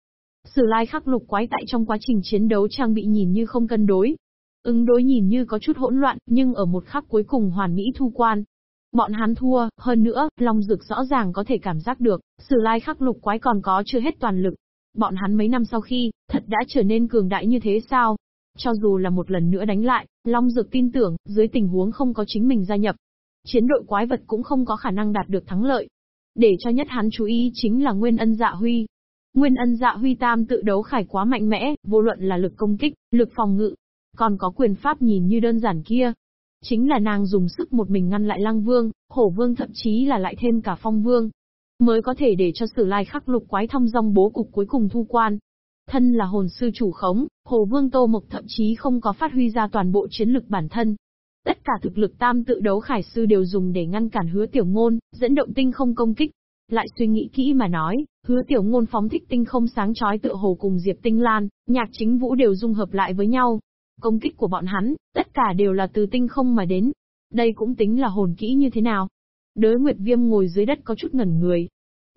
Speaker 1: Sử lai khắc lục quái tại trong quá trình chiến đấu trang bị nhìn như không cân đối. Ứng đối nhìn như có chút hỗn loạn, nhưng ở một khắc cuối cùng hoàn mỹ thu quan. Bọn hắn thua, hơn nữa, Long Dực rõ ràng có thể cảm giác được, sử lai khắc lục quái còn có chưa hết toàn lực. Bọn hắn mấy năm sau khi, thật đã trở nên cường đại như thế sao? Cho dù là một lần nữa đánh lại, Long Dực tin tưởng, dưới tình huống không có chính mình gia nhập, chiến đội quái vật cũng không có khả năng đạt được thắng lợi. Để cho nhất hắn chú ý chính là Nguyên Ân Dạ Huy. Nguyên Ân Dạ Huy tam tự đấu khải quá mạnh mẽ, vô luận là lực công kích, lực phòng ngự, còn có quyền pháp nhìn như đơn giản kia. Chính là nàng dùng sức một mình ngăn lại Lăng Vương, Hổ Vương thậm chí là lại thêm cả Phong Vương. Mới có thể để cho sử lai khắc lục quái thông dong bố cục cuối cùng thu quan. Thân là hồn sư chủ khống, Hồ Vương Tô Mộc thậm chí không có phát huy ra toàn bộ chiến lực bản thân. Tất cả thực lực tam tự đấu khải sư đều dùng để ngăn cản hứa tiểu ngôn, dẫn động tinh không công kích. Lại suy nghĩ kỹ mà nói, hứa tiểu ngôn phóng thích tinh không sáng chói tự hồ cùng Diệp Tinh Lan, nhạc chính vũ đều dung hợp lại với nhau. Công kích của bọn hắn, tất cả đều là từ tinh không mà đến. Đây cũng tính là hồn kỹ như thế nào. Đới Nguyệt Viêm ngồi dưới đất có chút ngẩn người.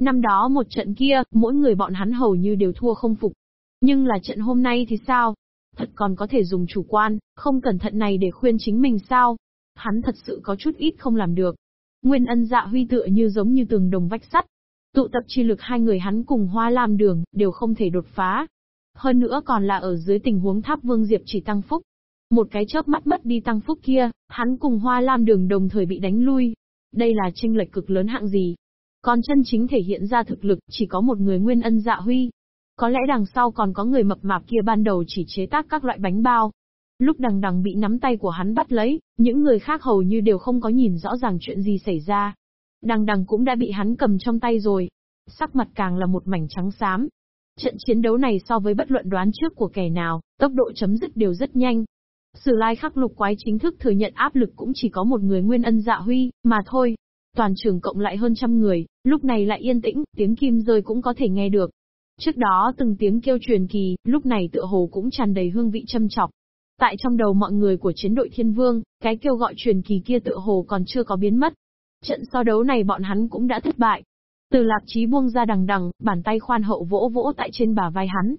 Speaker 1: Năm đó một trận kia, mỗi người bọn hắn hầu như đều thua không phục. Nhưng là trận hôm nay thì sao? Thật còn có thể dùng chủ quan, không cẩn thận này để khuyên chính mình sao? Hắn thật sự có chút ít không làm được. Nguyên ân dạ huy tựa như giống như tường đồng vách sắt. Tụ tập chi lực hai người hắn cùng hoa lam đường, đều không thể đột phá. Hơn nữa còn là ở dưới tình huống tháp vương diệp chỉ tăng phúc. Một cái chớp mắt mất đi tăng phúc kia, hắn cùng hoa lam đường đồng thời bị đánh lui. Đây là tranh lệch cực lớn hạng gì? Còn chân chính thể hiện ra thực lực chỉ có một người nguyên ân dạ huy. Có lẽ đằng sau còn có người mập mạp kia ban đầu chỉ chế tác các loại bánh bao. Lúc đằng đằng bị nắm tay của hắn bắt lấy, những người khác hầu như đều không có nhìn rõ ràng chuyện gì xảy ra. Đằng đằng cũng đã bị hắn cầm trong tay rồi. Sắc mặt càng là một mảnh trắng xám. Trận chiến đấu này so với bất luận đoán trước của kẻ nào, tốc độ chấm dứt đều rất nhanh. Sử lai khắc lục quái chính thức thừa nhận áp lực cũng chỉ có một người nguyên ân dạ huy, mà thôi. Toàn trường cộng lại hơn trăm người, lúc này lại yên tĩnh, tiếng kim rơi cũng có thể nghe được. Trước đó từng tiếng kêu truyền kỳ, lúc này tựa hồ cũng tràn đầy hương vị châm chọc. Tại trong đầu mọi người của chiến đội thiên vương, cái kêu gọi truyền kỳ kia tựa hồ còn chưa có biến mất. Trận so đấu này bọn hắn cũng đã thất bại. Từ lạc trí buông ra đằng đằng, bàn tay khoan hậu vỗ vỗ tại trên bả vai hắn.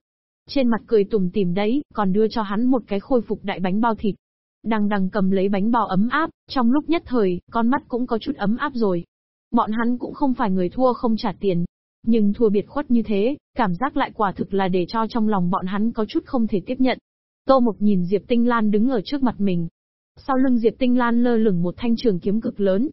Speaker 1: Trên mặt cười tủm tỉm đấy, còn đưa cho hắn một cái khôi phục đại bánh bao thịt. Đằng đằng cầm lấy bánh bao ấm áp, trong lúc nhất thời, con mắt cũng có chút ấm áp rồi. Bọn hắn cũng không phải người thua không trả tiền, nhưng thua biệt khuất như thế, cảm giác lại quả thực là để cho trong lòng bọn hắn có chút không thể tiếp nhận. Tô Mộc nhìn Diệp Tinh Lan đứng ở trước mặt mình. Sau lưng Diệp Tinh Lan lơ lửng một thanh trường kiếm cực lớn.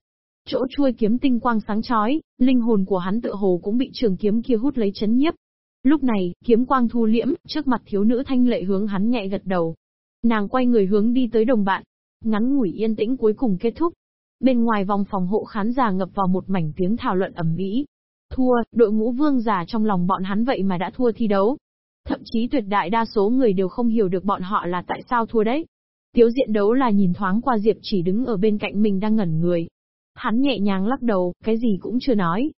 Speaker 1: Chỗ chui kiếm tinh quang sáng chói, linh hồn của hắn tựa hồ cũng bị trường kiếm kia hút lấy chấn nhiếp. Lúc này, kiếm quang thu liễm, trước mặt thiếu nữ thanh lệ hướng hắn nhẹ gật đầu. Nàng quay người hướng đi tới đồng bạn. Ngắn ngủi yên tĩnh cuối cùng kết thúc. Bên ngoài vòng phòng hộ khán giả ngập vào một mảnh tiếng thảo luận ẩm mỹ. Thua, đội ngũ vương giả trong lòng bọn hắn vậy mà đã thua thi đấu. Thậm chí tuyệt đại đa số người đều không hiểu được bọn họ là tại sao thua đấy. Tiếu diện đấu là nhìn thoáng qua Diệp chỉ đứng ở bên cạnh mình đang ngẩn người. Hắn nhẹ nhàng lắc đầu, cái gì cũng chưa nói.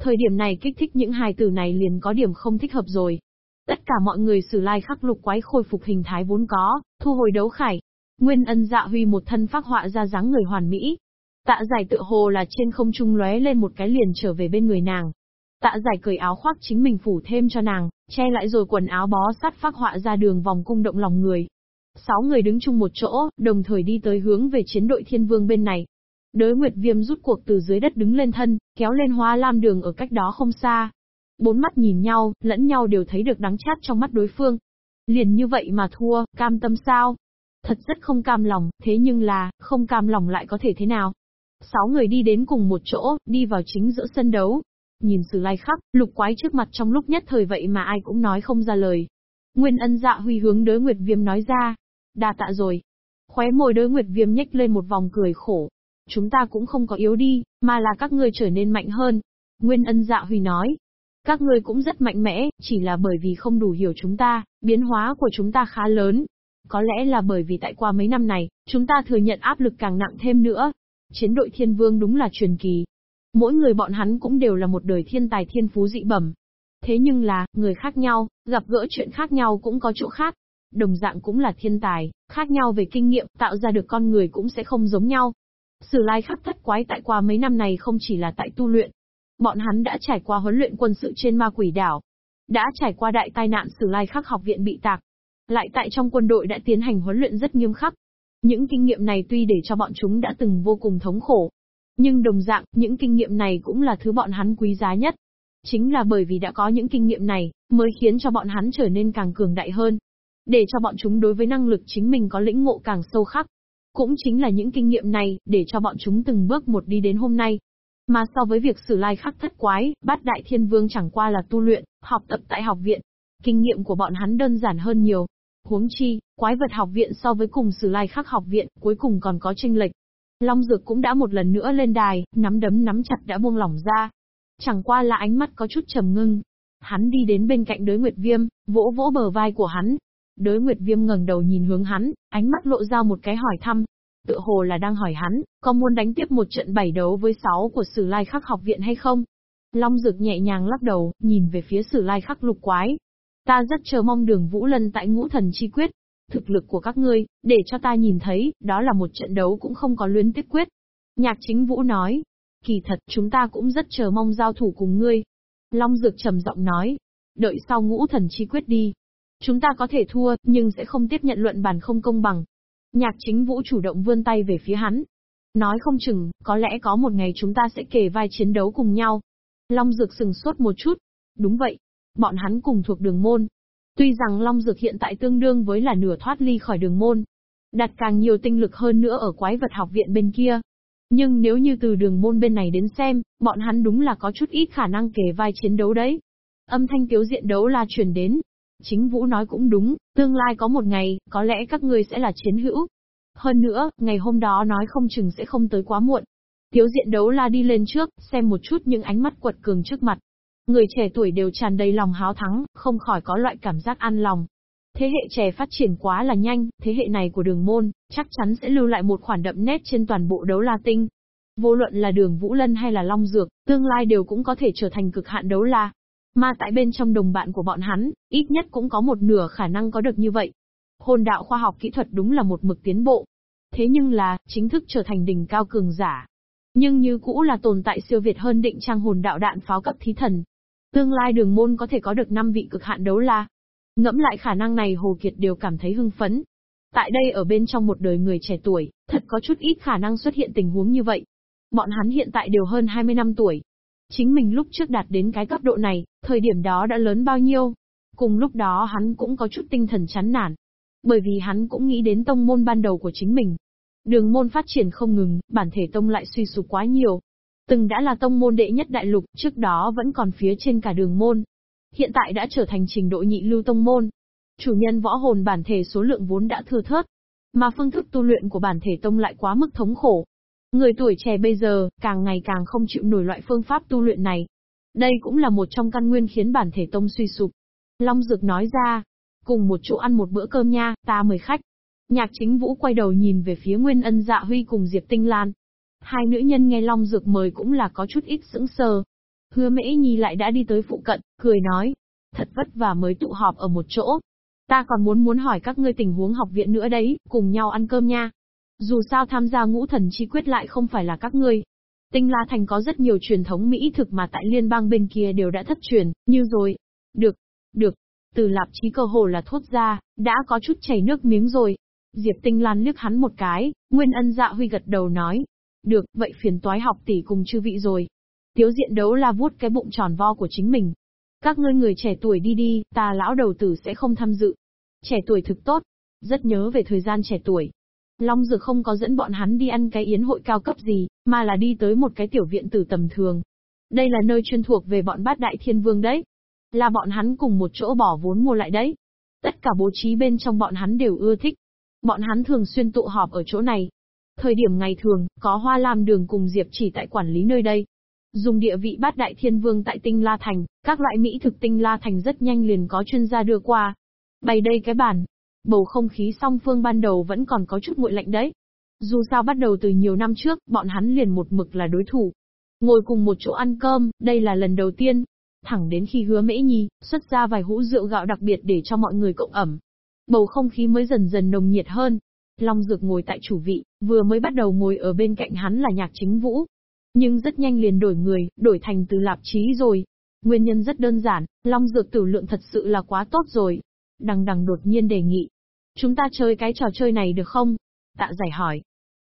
Speaker 1: Thời điểm này kích thích những hài tử này liền có điểm không thích hợp rồi. Tất cả mọi người sử lai khắc lục quái khôi phục hình thái vốn có, thu hồi đấu khải. Nguyên ân dạ huy một thân phác họa ra dáng người hoàn mỹ. Tạ giải tự hồ là trên không trung lóe lên một cái liền trở về bên người nàng. Tạ giải cởi áo khoác chính mình phủ thêm cho nàng, che lại rồi quần áo bó sát phác họa ra đường vòng cung động lòng người. Sáu người đứng chung một chỗ, đồng thời đi tới hướng về chiến đội thiên vương bên này. Đới Nguyệt Viêm rút cuộc từ dưới đất đứng lên thân, kéo lên hoa lam đường ở cách đó không xa. Bốn mắt nhìn nhau, lẫn nhau đều thấy được đắng chát trong mắt đối phương. Liền như vậy mà thua, cam tâm sao? Thật rất không cam lòng, thế nhưng là, không cam lòng lại có thể thế nào? Sáu người đi đến cùng một chỗ, đi vào chính giữa sân đấu. Nhìn sự lai khắc, lục quái trước mặt trong lúc nhất thời vậy mà ai cũng nói không ra lời. Nguyên ân dạ huy hướng đới Nguyệt Viêm nói ra. Đa tạ rồi. Khóe môi đới Nguyệt Viêm nhếch lên một vòng cười khổ. Chúng ta cũng không có yếu đi, mà là các ngươi trở nên mạnh hơn. Nguyên ân dạ huy nói. Các ngươi cũng rất mạnh mẽ, chỉ là bởi vì không đủ hiểu chúng ta, biến hóa của chúng ta khá lớn. Có lẽ là bởi vì tại qua mấy năm này, chúng ta thừa nhận áp lực càng nặng thêm nữa. Chiến đội thiên vương đúng là truyền kỳ. Mỗi người bọn hắn cũng đều là một đời thiên tài thiên phú dị bẩm. Thế nhưng là, người khác nhau, gặp gỡ chuyện khác nhau cũng có chỗ khác. Đồng dạng cũng là thiên tài, khác nhau về kinh nghiệm, tạo ra được con người cũng sẽ không giống nhau. Sử lai khắc thất quái tại qua mấy năm này không chỉ là tại tu luyện. Bọn hắn đã trải qua huấn luyện quân sự trên ma quỷ đảo. Đã trải qua đại tai nạn sử lai khắc học viện bị tạc. Lại tại trong quân đội đã tiến hành huấn luyện rất nghiêm khắc. Những kinh nghiệm này tuy để cho bọn chúng đã từng vô cùng thống khổ. Nhưng đồng dạng, những kinh nghiệm này cũng là thứ bọn hắn quý giá nhất. Chính là bởi vì đã có những kinh nghiệm này, mới khiến cho bọn hắn trở nên càng cường đại hơn. Để cho bọn chúng đối với năng lực chính mình có lĩnh ngộ càng sâu khắc. Cũng chính là những kinh nghiệm này, để cho bọn chúng từng bước một đi đến hôm nay. Mà so với việc sử lai khắc thất quái, bát đại thiên vương chẳng qua là tu luyện, học tập tại học viện. Kinh nghiệm của bọn hắn đơn giản hơn nhiều. Huống chi, quái vật học viện so với cùng sử lai khắc học viện, cuối cùng còn có tranh lệch. Long Dược cũng đã một lần nữa lên đài, nắm đấm nắm chặt đã buông lỏng ra. Chẳng qua là ánh mắt có chút trầm ngưng. Hắn đi đến bên cạnh đối Nguyệt Viêm, vỗ vỗ bờ vai của hắn, Đối Nguyệt Viêm ngẩng đầu nhìn hướng hắn, ánh mắt lộ ra một cái hỏi thăm. Tựa hồ là đang hỏi hắn, có muốn đánh tiếp một trận bảy đấu với sáu của Sử Lai Khắc học viện hay không? Long Dược nhẹ nhàng lắc đầu, nhìn về phía Sử Lai Khắc lục quái. Ta rất chờ mong đường Vũ Lân tại ngũ thần chi quyết. Thực lực của các ngươi, để cho ta nhìn thấy, đó là một trận đấu cũng không có luyến tiếc quyết. Nhạc chính Vũ nói, kỳ thật chúng ta cũng rất chờ mong giao thủ cùng ngươi. Long Dược trầm giọng nói, đợi sau ngũ thần chi quyết đi, Chúng ta có thể thua, nhưng sẽ không tiếp nhận luận bàn không công bằng. Nhạc chính vũ chủ động vươn tay về phía hắn. Nói không chừng, có lẽ có một ngày chúng ta sẽ kề vai chiến đấu cùng nhau. Long Dược sừng sốt một chút. Đúng vậy. Bọn hắn cùng thuộc đường môn. Tuy rằng Long Dược hiện tại tương đương với là nửa thoát ly khỏi đường môn. Đặt càng nhiều tinh lực hơn nữa ở quái vật học viện bên kia. Nhưng nếu như từ đường môn bên này đến xem, bọn hắn đúng là có chút ít khả năng kề vai chiến đấu đấy. Âm thanh tiếu diện đấu la truyền đến, Chính Vũ nói cũng đúng, tương lai có một ngày, có lẽ các ngươi sẽ là chiến hữu. Hơn nữa, ngày hôm đó nói không chừng sẽ không tới quá muộn. Tiếu diện đấu la đi lên trước, xem một chút những ánh mắt quật cường trước mặt. Người trẻ tuổi đều tràn đầy lòng háo thắng, không khỏi có loại cảm giác an lòng. Thế hệ trẻ phát triển quá là nhanh, thế hệ này của đường môn, chắc chắn sẽ lưu lại một khoản đậm nét trên toàn bộ đấu la tinh. Vô luận là đường Vũ Lân hay là Long Dược, tương lai đều cũng có thể trở thành cực hạn đấu la. Mà tại bên trong đồng bạn của bọn hắn, ít nhất cũng có một nửa khả năng có được như vậy. Hồn đạo khoa học kỹ thuật đúng là một mực tiến bộ. Thế nhưng là, chính thức trở thành đỉnh cao cường giả. Nhưng như cũ là tồn tại siêu việt hơn định trang hồn đạo đạn pháo cấp thí thần. Tương lai đường môn có thể có được 5 vị cực hạn đấu la. Ngẫm lại khả năng này Hồ Kiệt đều cảm thấy hưng phấn. Tại đây ở bên trong một đời người trẻ tuổi, thật có chút ít khả năng xuất hiện tình huống như vậy. Bọn hắn hiện tại đều hơn 20 năm tuổi, Chính mình lúc trước đạt đến cái cấp độ này, thời điểm đó đã lớn bao nhiêu. Cùng lúc đó hắn cũng có chút tinh thần chán nản. Bởi vì hắn cũng nghĩ đến tông môn ban đầu của chính mình. Đường môn phát triển không ngừng, bản thể tông lại suy sụp quá nhiều. Từng đã là tông môn đệ nhất đại lục, trước đó vẫn còn phía trên cả đường môn. Hiện tại đã trở thành trình độ nhị lưu tông môn. Chủ nhân võ hồn bản thể số lượng vốn đã thừa thớt. Mà phương thức tu luyện của bản thể tông lại quá mức thống khổ. Người tuổi trẻ bây giờ, càng ngày càng không chịu nổi loại phương pháp tu luyện này. Đây cũng là một trong căn nguyên khiến bản thể tông suy sụp. Long Dược nói ra, cùng một chỗ ăn một bữa cơm nha, ta mời khách. Nhạc chính vũ quay đầu nhìn về phía Nguyên Ân Dạ Huy cùng Diệp Tinh Lan. Hai nữ nhân nghe Long Dược mời cũng là có chút ít sững sờ. Hứa Mễ Nhi lại đã đi tới phụ cận, cười nói. Thật vất vả mới tụ họp ở một chỗ. Ta còn muốn muốn hỏi các ngươi tình huống học viện nữa đấy, cùng nhau ăn cơm nha. Dù sao tham gia ngũ thần chi quyết lại không phải là các ngươi. Tinh La Thành có rất nhiều truyền thống Mỹ thực mà tại liên bang bên kia đều đã thất truyền, như rồi. Được, được. Từ lạp chí cơ hồ là thốt ra, đã có chút chảy nước miếng rồi. Diệp Tinh Lan liếc hắn một cái, Nguyên Ân Dạ Huy gật đầu nói. Được, vậy phiền toái học tỷ cùng chư vị rồi. Tiếu diện đấu la vuốt cái bụng tròn vo của chính mình. Các ngươi người trẻ tuổi đi đi, ta lão đầu tử sẽ không tham dự. Trẻ tuổi thực tốt. Rất nhớ về thời gian trẻ tuổi. Long Dược không có dẫn bọn hắn đi ăn cái yến hội cao cấp gì, mà là đi tới một cái tiểu viện tử tầm thường. Đây là nơi chuyên thuộc về bọn bát đại thiên vương đấy. Là bọn hắn cùng một chỗ bỏ vốn mua lại đấy. Tất cả bố trí bên trong bọn hắn đều ưa thích. Bọn hắn thường xuyên tụ họp ở chỗ này. Thời điểm ngày thường, có Hoa Lam Đường cùng Diệp chỉ tại quản lý nơi đây. Dùng địa vị bát đại thiên vương tại Tinh La Thành, các loại mỹ thực Tinh La Thành rất nhanh liền có chuyên gia đưa qua. Bày đây cái bản. Bầu không khí song phương ban đầu vẫn còn có chút nguội lạnh đấy. Dù sao bắt đầu từ nhiều năm trước, bọn hắn liền một mực là đối thủ. Ngồi cùng một chỗ ăn cơm, đây là lần đầu tiên, thẳng đến khi hứa mễ nhi, xuất ra vài hũ rượu gạo đặc biệt để cho mọi người cộng ẩm. Bầu không khí mới dần dần nồng nhiệt hơn. Long Dược ngồi tại chủ vị, vừa mới bắt đầu ngồi ở bên cạnh hắn là nhạc chính vũ. Nhưng rất nhanh liền đổi người, đổi thành từ lạp Chí rồi. Nguyên nhân rất đơn giản, Long Dược tử lượng thật sự là quá tốt rồi. Đằng đằng đột nhiên đề nghị. Chúng ta chơi cái trò chơi này được không? Tạ giải hỏi.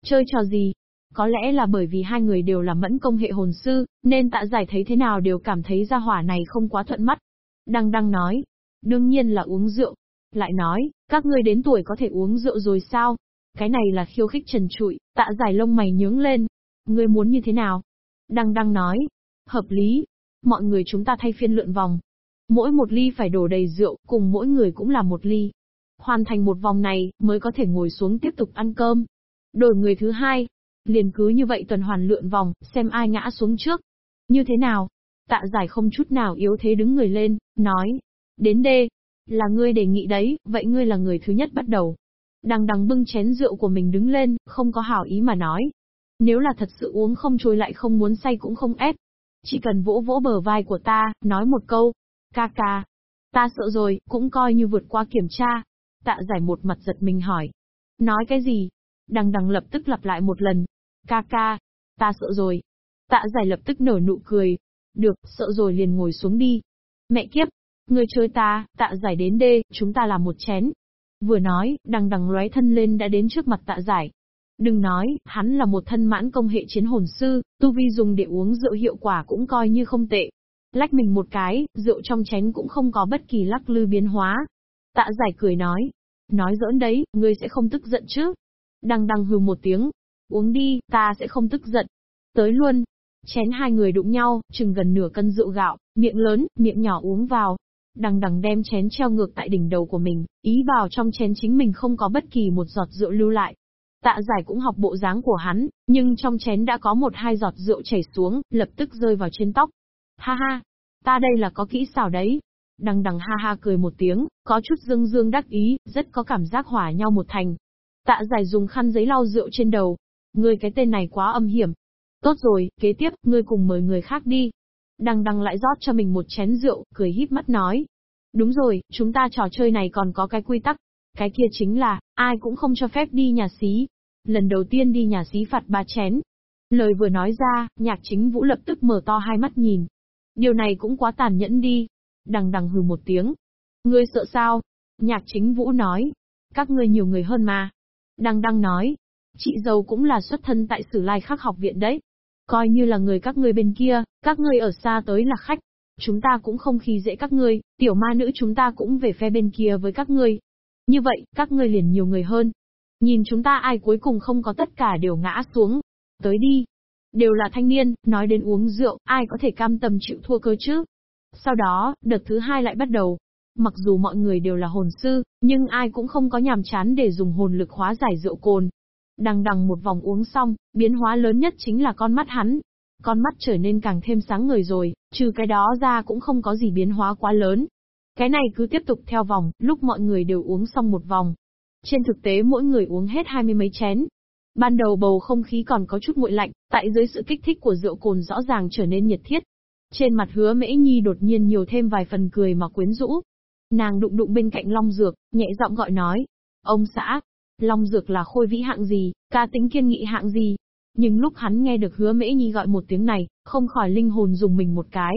Speaker 1: Chơi trò gì? Có lẽ là bởi vì hai người đều là mẫn công hệ hồn sư, nên tạ giải thấy thế nào đều cảm thấy ra hỏa này không quá thuận mắt. Đăng đăng nói, đương nhiên là uống rượu. Lại nói, các ngươi đến tuổi có thể uống rượu rồi sao? Cái này là khiêu khích trần trụi, tạ giải lông mày nhướng lên. Ngươi muốn như thế nào? Đăng đăng nói, hợp lý. Mọi người chúng ta thay phiên lượn vòng. Mỗi một ly phải đổ đầy rượu, cùng mỗi người cũng là một ly. Hoàn thành một vòng này, mới có thể ngồi xuống tiếp tục ăn cơm. Đổi người thứ hai, Liền cứ như vậy tuần hoàn lượn vòng, xem ai ngã xuống trước. Như thế nào? Tạ giải không chút nào yếu thế đứng người lên, nói. Đến đê. Là ngươi đề nghị đấy, vậy ngươi là người thứ nhất bắt đầu. Đằng đằng bưng chén rượu của mình đứng lên, không có hảo ý mà nói. Nếu là thật sự uống không trôi lại không muốn say cũng không ép. Chỉ cần vỗ vỗ bờ vai của ta, nói một câu. Ca ca. Ta sợ rồi, cũng coi như vượt qua kiểm tra. Tạ giải một mặt giật mình hỏi. Nói cái gì? Đằng đằng lập tức lặp lại một lần. Ca ca, ta sợ rồi. Tạ giải lập tức nở nụ cười. Được, sợ rồi liền ngồi xuống đi. Mẹ kiếp, người chơi ta, tạ giải đến đê, chúng ta làm một chén. Vừa nói, đằng đằng lóe thân lên đã đến trước mặt tạ giải. Đừng nói, hắn là một thân mãn công hệ chiến hồn sư, tu vi dùng để uống rượu hiệu quả cũng coi như không tệ. Lách mình một cái, rượu trong chén cũng không có bất kỳ lắc lư biến hóa. Tạ giải cười nói. Nói giỡn đấy, ngươi sẽ không tức giận chứ? Đằng đằng hừ một tiếng, Uống đi, ta sẽ không tức giận. Tới luôn. Chén hai người đụng nhau, chừng gần nửa cân rượu gạo, miệng lớn, miệng nhỏ uống vào. Đằng đằng đem chén treo ngược tại đỉnh đầu của mình, ý bảo trong chén chính mình không có bất kỳ một giọt rượu lưu lại. Tạ giải cũng học bộ dáng của hắn, nhưng trong chén đã có một hai giọt rượu chảy xuống, lập tức rơi vào trên tóc. Ha ha, ta đây là có kỹ xảo đấy. Đằng đằng ha ha cười một tiếng, có chút dương dương đắc ý, rất có cảm giác hỏa nhau một thành. Tạ giải dùng khăn giấy lau rượu trên đầu, Ngươi cái tên này quá âm hiểm. Tốt rồi, kế tiếp, ngươi cùng mời người khác đi. Đằng đằng lại rót cho mình một chén rượu, cười híp mắt nói. Đúng rồi, chúng ta trò chơi này còn có cái quy tắc. Cái kia chính là, ai cũng không cho phép đi nhà xí. Lần đầu tiên đi nhà xí phạt ba chén. Lời vừa nói ra, nhạc chính vũ lập tức mở to hai mắt nhìn. Điều này cũng quá tàn nhẫn đi. Đằng đằng hừ một tiếng. Ngươi sợ sao? Nhạc chính vũ nói. Các ngươi nhiều người hơn mà. Đằng đằng nói, Chị dâu cũng là xuất thân tại Sử Lai Khắc học viện đấy. Coi như là người các ngươi bên kia, các ngươi ở xa tới là khách. Chúng ta cũng không khi dễ các ngươi, tiểu ma nữ chúng ta cũng về phe bên kia với các ngươi. Như vậy, các ngươi liền nhiều người hơn. Nhìn chúng ta ai cuối cùng không có tất cả đều ngã xuống. Tới đi. Đều là thanh niên, nói đến uống rượu, ai có thể cam tâm chịu thua cơ chứ? Sau đó, đợt thứ hai lại bắt đầu. Mặc dù mọi người đều là hồn sư, nhưng ai cũng không có nhàm chán để dùng hồn lực hóa giải rượu cồn. Đằng đằng một vòng uống xong, biến hóa lớn nhất chính là con mắt hắn. Con mắt trở nên càng thêm sáng ngời rồi, trừ cái đó ra cũng không có gì biến hóa quá lớn. Cái này cứ tiếp tục theo vòng, lúc mọi người đều uống xong một vòng. Trên thực tế mỗi người uống hết hai mươi mấy chén, Ban đầu bầu không khí còn có chút nguội lạnh, tại dưới sự kích thích của rượu cồn rõ ràng trở nên nhiệt thiết. Trên mặt hứa mễ nhi đột nhiên nhiều thêm vài phần cười mà quyến rũ. Nàng đụng đụng bên cạnh Long Dược, nhẹ giọng gọi nói. Ông xã, Long Dược là khôi vĩ hạng gì, ca tính kiên nghị hạng gì. Nhưng lúc hắn nghe được hứa mễ nhi gọi một tiếng này, không khỏi linh hồn dùng mình một cái.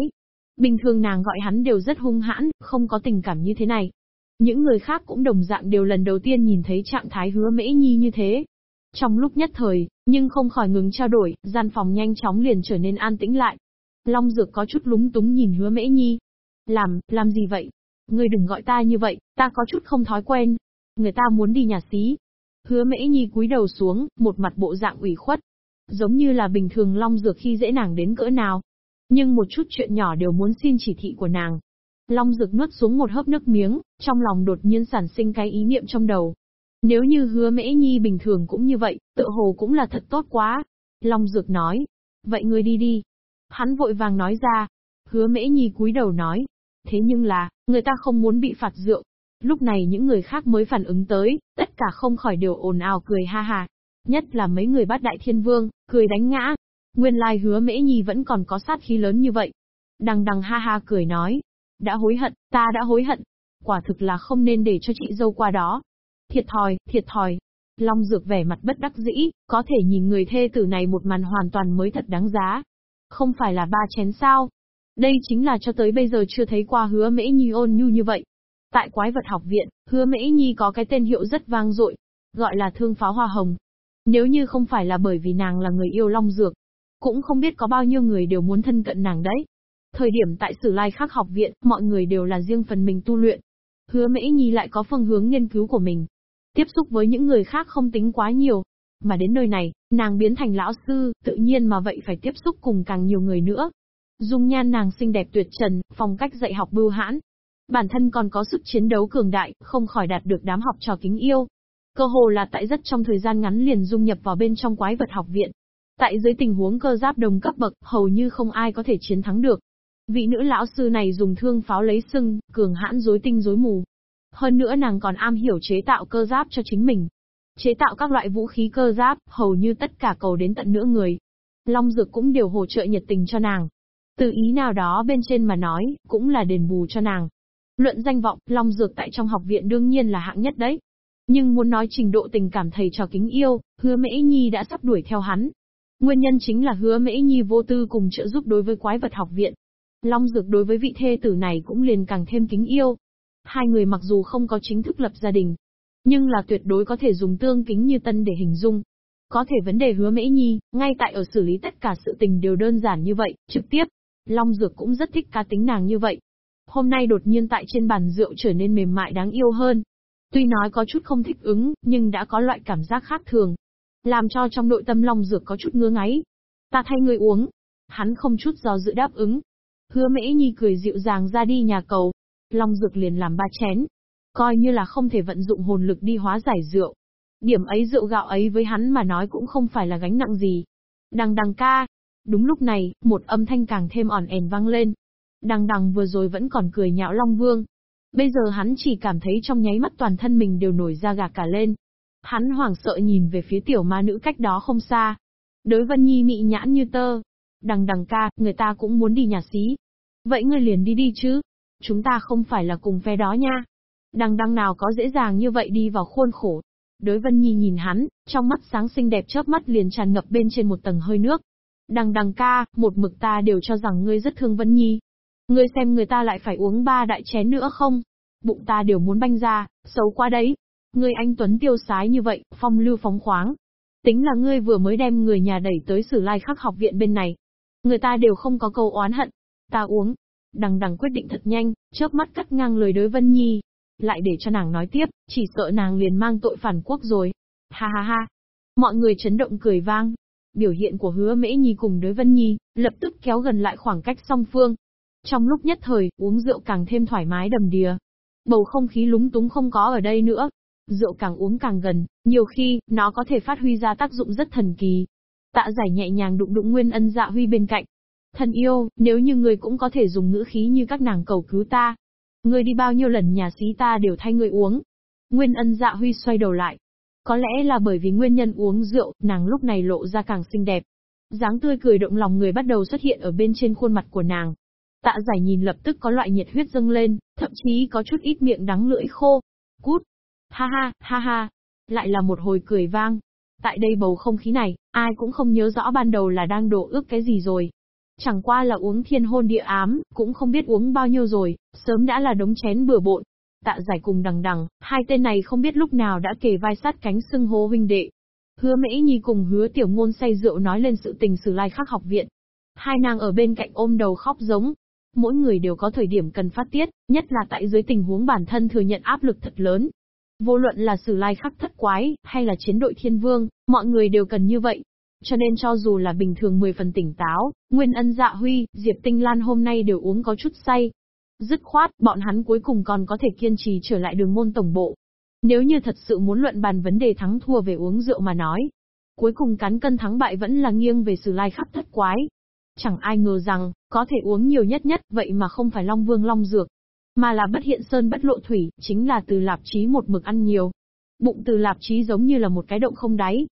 Speaker 1: Bình thường nàng gọi hắn đều rất hung hãn, không có tình cảm như thế này. Những người khác cũng đồng dạng đều lần đầu tiên nhìn thấy trạng thái hứa mễ nhi như thế. Trong lúc nhất thời, nhưng không khỏi ngừng trao đổi, gian phòng nhanh chóng liền trở nên an tĩnh lại. Long Dược có chút lúng túng nhìn hứa mễ nhi. Làm, làm gì vậy? Ngươi đừng gọi ta như vậy, ta có chút không thói quen. Người ta muốn đi nhà xí. Hứa mễ nhi cúi đầu xuống, một mặt bộ dạng ủy khuất. Giống như là bình thường Long Dược khi dễ nàng đến cỡ nào. Nhưng một chút chuyện nhỏ đều muốn xin chỉ thị của nàng. Long Dược nuốt xuống một hớp nước miếng, trong lòng đột nhiên sản sinh cái ý niệm trong đầu. Nếu như hứa mễ nhi bình thường cũng như vậy, tự hồ cũng là thật tốt quá. Long Dược nói. Vậy ngươi đi đi. Hắn vội vàng nói ra. Hứa mễ nhi cúi đầu nói. Thế nhưng là, người ta không muốn bị phạt rượu. Lúc này những người khác mới phản ứng tới, tất cả không khỏi đều ồn ào cười ha ha. Nhất là mấy người bát đại thiên vương, cười đánh ngã. Nguyên lai hứa mễ nhi vẫn còn có sát khí lớn như vậy. Đằng đằng ha ha cười nói. Đã hối hận, ta đã hối hận. Quả thực là không nên để cho chị dâu qua đó, Thiệt thòi, thiệt thòi. Long Dược vẻ mặt bất đắc dĩ, có thể nhìn người thê tử này một màn hoàn toàn mới thật đáng giá. Không phải là ba chén sao? Đây chính là cho tới bây giờ chưa thấy qua hứa mễ nhi ôn nhu như vậy. Tại quái vật học viện, hứa mễ nhi có cái tên hiệu rất vang dội, gọi là thương pháo hoa hồng. Nếu như không phải là bởi vì nàng là người yêu Long Dược, cũng không biết có bao nhiêu người đều muốn thân cận nàng đấy. Thời điểm tại Sử Lai Khắc học viện, mọi người đều là riêng phần mình tu luyện. Hứa Mễ Nhi lại có phương hướng nghiên cứu của mình. Tiếp xúc với những người khác không tính quá nhiều. Mà đến nơi này, nàng biến thành lão sư, tự nhiên mà vậy phải tiếp xúc cùng càng nhiều người nữa. Dung nhan nàng xinh đẹp tuyệt trần, phong cách dạy học bưu hãn. Bản thân còn có sức chiến đấu cường đại, không khỏi đạt được đám học trò kính yêu. Cơ hồ là tại rất trong thời gian ngắn liền dung nhập vào bên trong quái vật học viện. Tại dưới tình huống cơ giáp đồng cấp bậc, hầu như không ai có thể chiến thắng được. Vị nữ lão sư này dùng thương pháo lấy sưng, cường hãn rối tinh rối mù. Hơn nữa nàng còn am hiểu chế tạo cơ giáp cho chính mình. Chế tạo các loại vũ khí cơ giáp, hầu như tất cả cầu đến tận nửa người. Long Dược cũng đều hỗ trợ nhiệt tình cho nàng. Từ ý nào đó bên trên mà nói, cũng là đền bù cho nàng. Luận danh vọng, Long Dược tại trong học viện đương nhiên là hạng nhất đấy. Nhưng muốn nói trình độ tình cảm thầy trò kính yêu, hứa Mễ Nhi đã sắp đuổi theo hắn. Nguyên nhân chính là hứa Mễ Nhi vô tư cùng trợ giúp đối với quái vật học viện. Long Dược đối với vị thê tử này cũng liền càng thêm kính yêu. Hai người mặc dù không có chính thức lập gia đình, nhưng là tuyệt đối có thể dùng tương kính như tân để hình dung. Có thể vấn đề hứa mễ nhi, ngay tại ở xử lý tất cả sự tình đều đơn giản như vậy, trực tiếp. Long Dược cũng rất thích cá tính nàng như vậy. Hôm nay đột nhiên tại trên bàn rượu trở nên mềm mại đáng yêu hơn. Tuy nói có chút không thích ứng, nhưng đã có loại cảm giác khác thường. Làm cho trong nội tâm Long Dược có chút ngứa ngáy. Ta thay người uống. Hắn không chút do dự đáp ứng. Hứa mễ nhi cười dịu dàng ra đi nhà cầu, Long Dược liền làm ba chén. Coi như là không thể vận dụng hồn lực đi hóa giải rượu. Điểm ấy rượu gạo ấy với hắn mà nói cũng không phải là gánh nặng gì. Đằng đằng ca. Đúng lúc này, một âm thanh càng thêm ỏn ẻn vang lên. Đằng đằng vừa rồi vẫn còn cười nhạo Long Vương. Bây giờ hắn chỉ cảm thấy trong nháy mắt toàn thân mình đều nổi da gà cả lên. Hắn hoảng sợ nhìn về phía tiểu ma nữ cách đó không xa. Đối Vân Nhi mị nhãn như tơ. Đằng đằng ca, người ta cũng muốn đi nhà xí. Vậy ngươi liền đi đi chứ. Chúng ta không phải là cùng phe đó nha. Đằng đằng nào có dễ dàng như vậy đi vào khuôn khổ. Đối Vân Nhi nhìn hắn, trong mắt sáng xinh đẹp chớp mắt liền tràn ngập bên trên một tầng hơi nước. Đằng đằng ca, một mực ta đều cho rằng ngươi rất thương Vân Nhi. Ngươi xem người ta lại phải uống ba đại chén nữa không? Bụng ta đều muốn banh ra, xấu quá đấy. Ngươi anh Tuấn tiêu sái như vậy, phong lưu phóng khoáng. Tính là ngươi vừa mới đem người nhà đẩy tới sử lai khắc học viện bên này. Người ta đều không có câu oán hận. Ta uống, Đằng đằng quyết định thật nhanh, chớp mắt cắt ngang lời đối Vân Nhi. Lại để cho nàng nói tiếp, chỉ sợ nàng liền mang tội phản quốc rồi. Ha ha ha. Mọi người chấn động cười vang. Biểu hiện của hứa mễ nhi cùng đối Vân Nhi, lập tức kéo gần lại khoảng cách song phương. Trong lúc nhất thời, uống rượu càng thêm thoải mái đầm đìa. Bầu không khí lúng túng không có ở đây nữa. Rượu càng uống càng gần, nhiều khi, nó có thể phát huy ra tác dụng rất thần kỳ. Tạ giải nhẹ nhàng đụng đụng Nguyên Ân Dạ Huy bên cạnh. Thân yêu, nếu như người cũng có thể dùng ngữ khí như các nàng cầu cứu ta. Người đi bao nhiêu lần nhà xí ta đều thay người uống. Nguyên Ân Dạ Huy xoay đầu lại. Có lẽ là bởi vì nguyên nhân uống rượu, nàng lúc này lộ ra càng xinh đẹp. dáng tươi cười động lòng người bắt đầu xuất hiện ở bên trên khuôn mặt của nàng. Tạ giải nhìn lập tức có loại nhiệt huyết dâng lên, thậm chí có chút ít miệng đắng lưỡi khô. Cút. Ha ha, ha ha. Lại là một hồi cười vang. Tại đây bầu không khí này, ai cũng không nhớ rõ ban đầu là đang đổ ước cái gì rồi. Chẳng qua là uống thiên hôn địa ám, cũng không biết uống bao nhiêu rồi, sớm đã là đống chén bừa bộn. Tạ giải cùng đằng đằng, hai tên này không biết lúc nào đã kề vai sát cánh xưng hô huynh đệ. Hứa Mễ Nhi cùng hứa tiểu ngôn say rượu nói lên sự tình sử lai khắc học viện. Hai nàng ở bên cạnh ôm đầu khóc giống. Mỗi người đều có thời điểm cần phát tiết, nhất là tại dưới tình huống bản thân thừa nhận áp lực thật lớn, Vô luận là sử lai khắc thất quái, hay là chiến đội thiên vương, mọi người đều cần như vậy. Cho nên cho dù là bình thường 10 phần tỉnh táo, Nguyên Ân Dạ Huy, Diệp Tinh Lan hôm nay đều uống có chút say. Dứt khoát, bọn hắn cuối cùng còn có thể kiên trì trở lại đường môn tổng bộ. Nếu như thật sự muốn luận bàn vấn đề thắng thua về uống rượu mà nói, cuối cùng cán cân thắng bại vẫn là nghiêng về sử lai khắc thất quái. Chẳng ai ngờ rằng, có thể uống nhiều nhất nhất, vậy mà không phải Long Vương Long Dược, mà là bất hiện sơn bất lộ thủy, chính là từ lạp chí một mực ăn nhiều. Bụng từ lạp chí giống như là một cái động không đáy.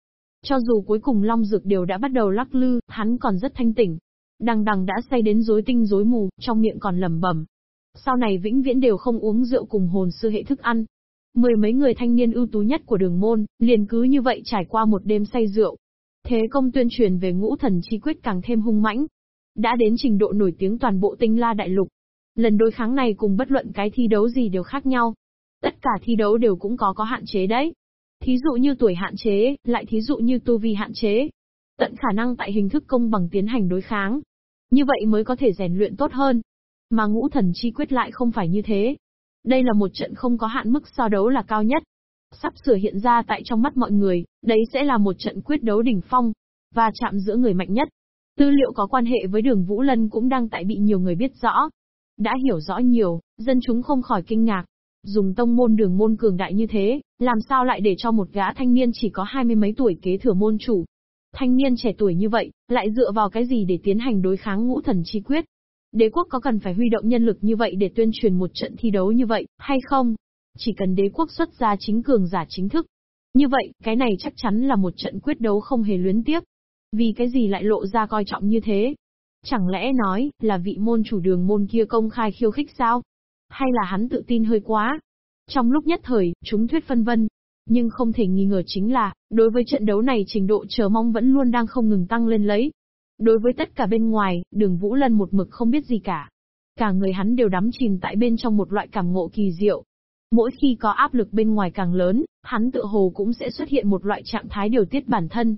Speaker 1: Cho dù cuối cùng long dược đều đã bắt đầu lắc lư, hắn còn rất thanh tỉnh. Đằng đằng đã say đến rối tinh rối mù, trong miệng còn lẩm bẩm. Sau này vĩnh viễn đều không uống rượu cùng hồn sư hệ thức ăn. Mười mấy người thanh niên ưu tú nhất của đường môn, liền cứ như vậy trải qua một đêm say rượu. Thế công tuyên truyền về ngũ thần chi quyết càng thêm hung mãnh. Đã đến trình độ nổi tiếng toàn bộ tinh la đại lục, Lần đối kháng này cùng bất luận cái thi đấu gì đều khác nhau. Tất cả thi đấu đều cũng có có hạn chế đấy. Thí dụ như tuổi hạn chế, lại thí dụ như tu vi hạn chế. Tận khả năng tại hình thức công bằng tiến hành đối kháng. Như vậy mới có thể rèn luyện tốt hơn. Mà ngũ thần chi quyết lại không phải như thế. Đây là một trận không có hạn mức so đấu là cao nhất. Sắp sửa hiện ra tại trong mắt mọi người, đấy sẽ là một trận quyết đấu đỉnh phong. Và chạm giữa người mạnh nhất. Tư liệu có quan hệ với đường Vũ Lân cũng đang tại bị nhiều người biết rõ. Đã hiểu rõ nhiều, dân chúng không khỏi kinh ngạc. Dùng tông môn đường môn cường đại như thế, làm sao lại để cho một gã thanh niên chỉ có hai mươi mấy tuổi kế thừa môn chủ. Thanh niên trẻ tuổi như vậy, lại dựa vào cái gì để tiến hành đối kháng ngũ thần chi quyết? Đế quốc có cần phải huy động nhân lực như vậy để tuyên truyền một trận thi đấu như vậy, hay không? Chỉ cần đế quốc xuất ra chính cường giả chính thức. Như vậy, cái này chắc chắn là một trận quyết đấu không hề luyến tiếc. Vì cái gì lại lộ ra coi trọng như thế? Chẳng lẽ nói, là vị môn chủ đường môn kia công khai khiêu khích sao? Hay là hắn tự tin hơi quá? Trong lúc nhất thời, chúng thuyết phân vân. Nhưng không thể nghi ngờ chính là, đối với trận đấu này trình độ chờ mong vẫn luôn đang không ngừng tăng lên lấy. Đối với tất cả bên ngoài, đường Vũ Lân một mực không biết gì cả. Cả người hắn đều đắm chìm tại bên trong một loại cảm ngộ kỳ diệu. Mỗi khi có áp lực bên ngoài càng lớn, hắn tự hồ cũng sẽ xuất hiện một loại trạng thái điều tiết bản thân,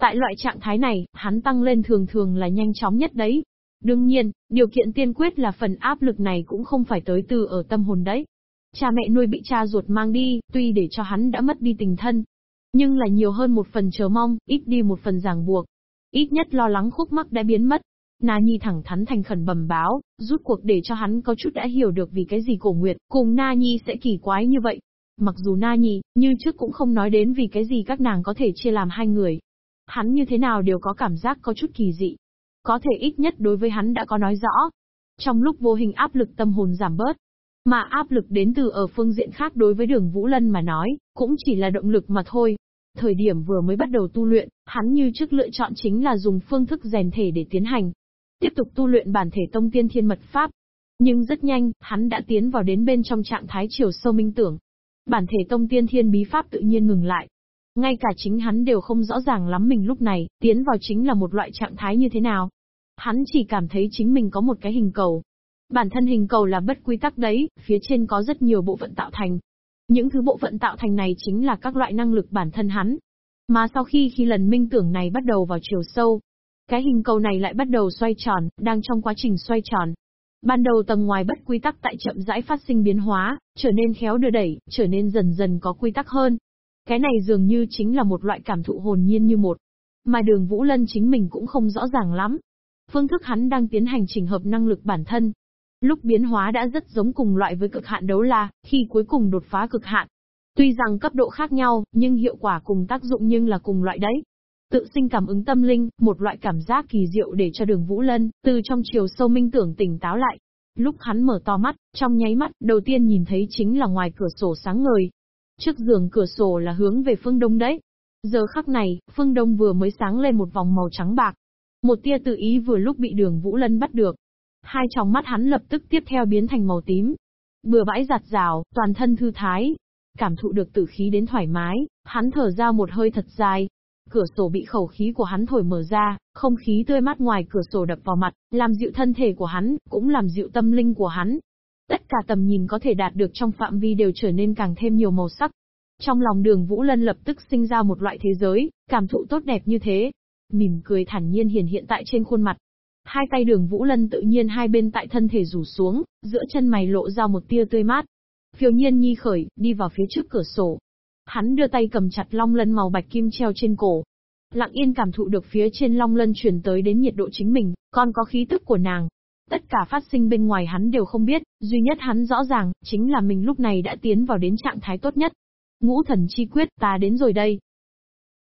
Speaker 1: Tại loại trạng thái này, hắn tăng lên thường thường là nhanh chóng nhất đấy. Đương nhiên, điều kiện tiên quyết là phần áp lực này cũng không phải tới từ ở tâm hồn đấy. Cha mẹ nuôi bị cha ruột mang đi, tuy để cho hắn đã mất đi tình thân, nhưng là nhiều hơn một phần chờ mong, ít đi một phần ràng buộc. Ít nhất lo lắng khúc mắc đã biến mất. Na Nhi thẳng thắn thành khẩn bầm báo, rút cuộc để cho hắn có chút đã hiểu được vì cái gì cổ nguyệt cùng Na Nhi sẽ kỳ quái như vậy. Mặc dù Na Nhi, như trước cũng không nói đến vì cái gì các nàng có thể chia làm hai người. Hắn như thế nào đều có cảm giác có chút kỳ dị. Có thể ít nhất đối với hắn đã có nói rõ. Trong lúc vô hình áp lực tâm hồn giảm bớt, mà áp lực đến từ ở phương diện khác đối với đường Vũ Lân mà nói, cũng chỉ là động lực mà thôi. Thời điểm vừa mới bắt đầu tu luyện, hắn như trước lựa chọn chính là dùng phương thức rèn thể để tiến hành. Tiếp tục tu luyện bản thể tông tiên thiên mật pháp. Nhưng rất nhanh, hắn đã tiến vào đến bên trong trạng thái chiều sâu minh tưởng. Bản thể tông tiên thiên bí pháp tự nhiên ngừng lại. Ngay cả chính hắn đều không rõ ràng lắm mình lúc này, tiến vào chính là một loại trạng thái như thế nào. Hắn chỉ cảm thấy chính mình có một cái hình cầu. Bản thân hình cầu là bất quy tắc đấy, phía trên có rất nhiều bộ phận tạo thành. Những thứ bộ phận tạo thành này chính là các loại năng lực bản thân hắn. Mà sau khi khi lần minh tưởng này bắt đầu vào chiều sâu, cái hình cầu này lại bắt đầu xoay tròn, đang trong quá trình xoay tròn. Ban đầu tầng ngoài bất quy tắc tại chậm rãi phát sinh biến hóa, trở nên khéo đưa đẩy, trở nên dần dần có quy tắc hơn. Cái này dường như chính là một loại cảm thụ hồn nhiên như một. Mà đường Vũ Lân chính mình cũng không rõ ràng lắm. Phương thức hắn đang tiến hành chỉnh hợp năng lực bản thân. Lúc biến hóa đã rất giống cùng loại với cực hạn đấu la, khi cuối cùng đột phá cực hạn. Tuy rằng cấp độ khác nhau, nhưng hiệu quả cùng tác dụng nhưng là cùng loại đấy. Tự sinh cảm ứng tâm linh, một loại cảm giác kỳ diệu để cho đường Vũ Lân, từ trong chiều sâu minh tưởng tỉnh táo lại. Lúc hắn mở to mắt, trong nháy mắt, đầu tiên nhìn thấy chính là ngoài cửa sổ sáng ngời. Trước giường cửa sổ là hướng về phương đông đấy. Giờ khắc này, phương đông vừa mới sáng lên một vòng màu trắng bạc. Một tia tự ý vừa lúc bị đường Vũ Lân bắt được. Hai tròng mắt hắn lập tức tiếp theo biến thành màu tím. Bừa bãi giặt rào, toàn thân thư thái. Cảm thụ được tử khí đến thoải mái, hắn thở ra một hơi thật dài, Cửa sổ bị khẩu khí của hắn thổi mở ra, không khí tươi mát ngoài cửa sổ đập vào mặt, làm dịu thân thể của hắn, cũng làm dịu tâm linh của hắn. Tất cả tầm nhìn có thể đạt được trong phạm vi đều trở nên càng thêm nhiều màu sắc. Trong lòng đường Vũ Lân lập tức sinh ra một loại thế giới, cảm thụ tốt đẹp như thế. Mỉm cười thản nhiên hiển hiện tại trên khuôn mặt. Hai tay đường Vũ Lân tự nhiên hai bên tại thân thể rủ xuống, giữa chân mày lộ ra một tia tươi mát. Phiêu nhiên nhi khởi, đi vào phía trước cửa sổ, Hắn đưa tay cầm chặt long lân màu bạch kim treo trên cổ. Lặng yên cảm thụ được phía trên long lân truyền tới đến nhiệt độ chính mình, còn có khí tức của nàng. Tất cả phát sinh bên ngoài hắn đều không biết, duy nhất hắn rõ ràng, chính là mình lúc này đã tiến vào đến trạng thái tốt nhất. Ngũ thần chi quyết, ta đến rồi đây.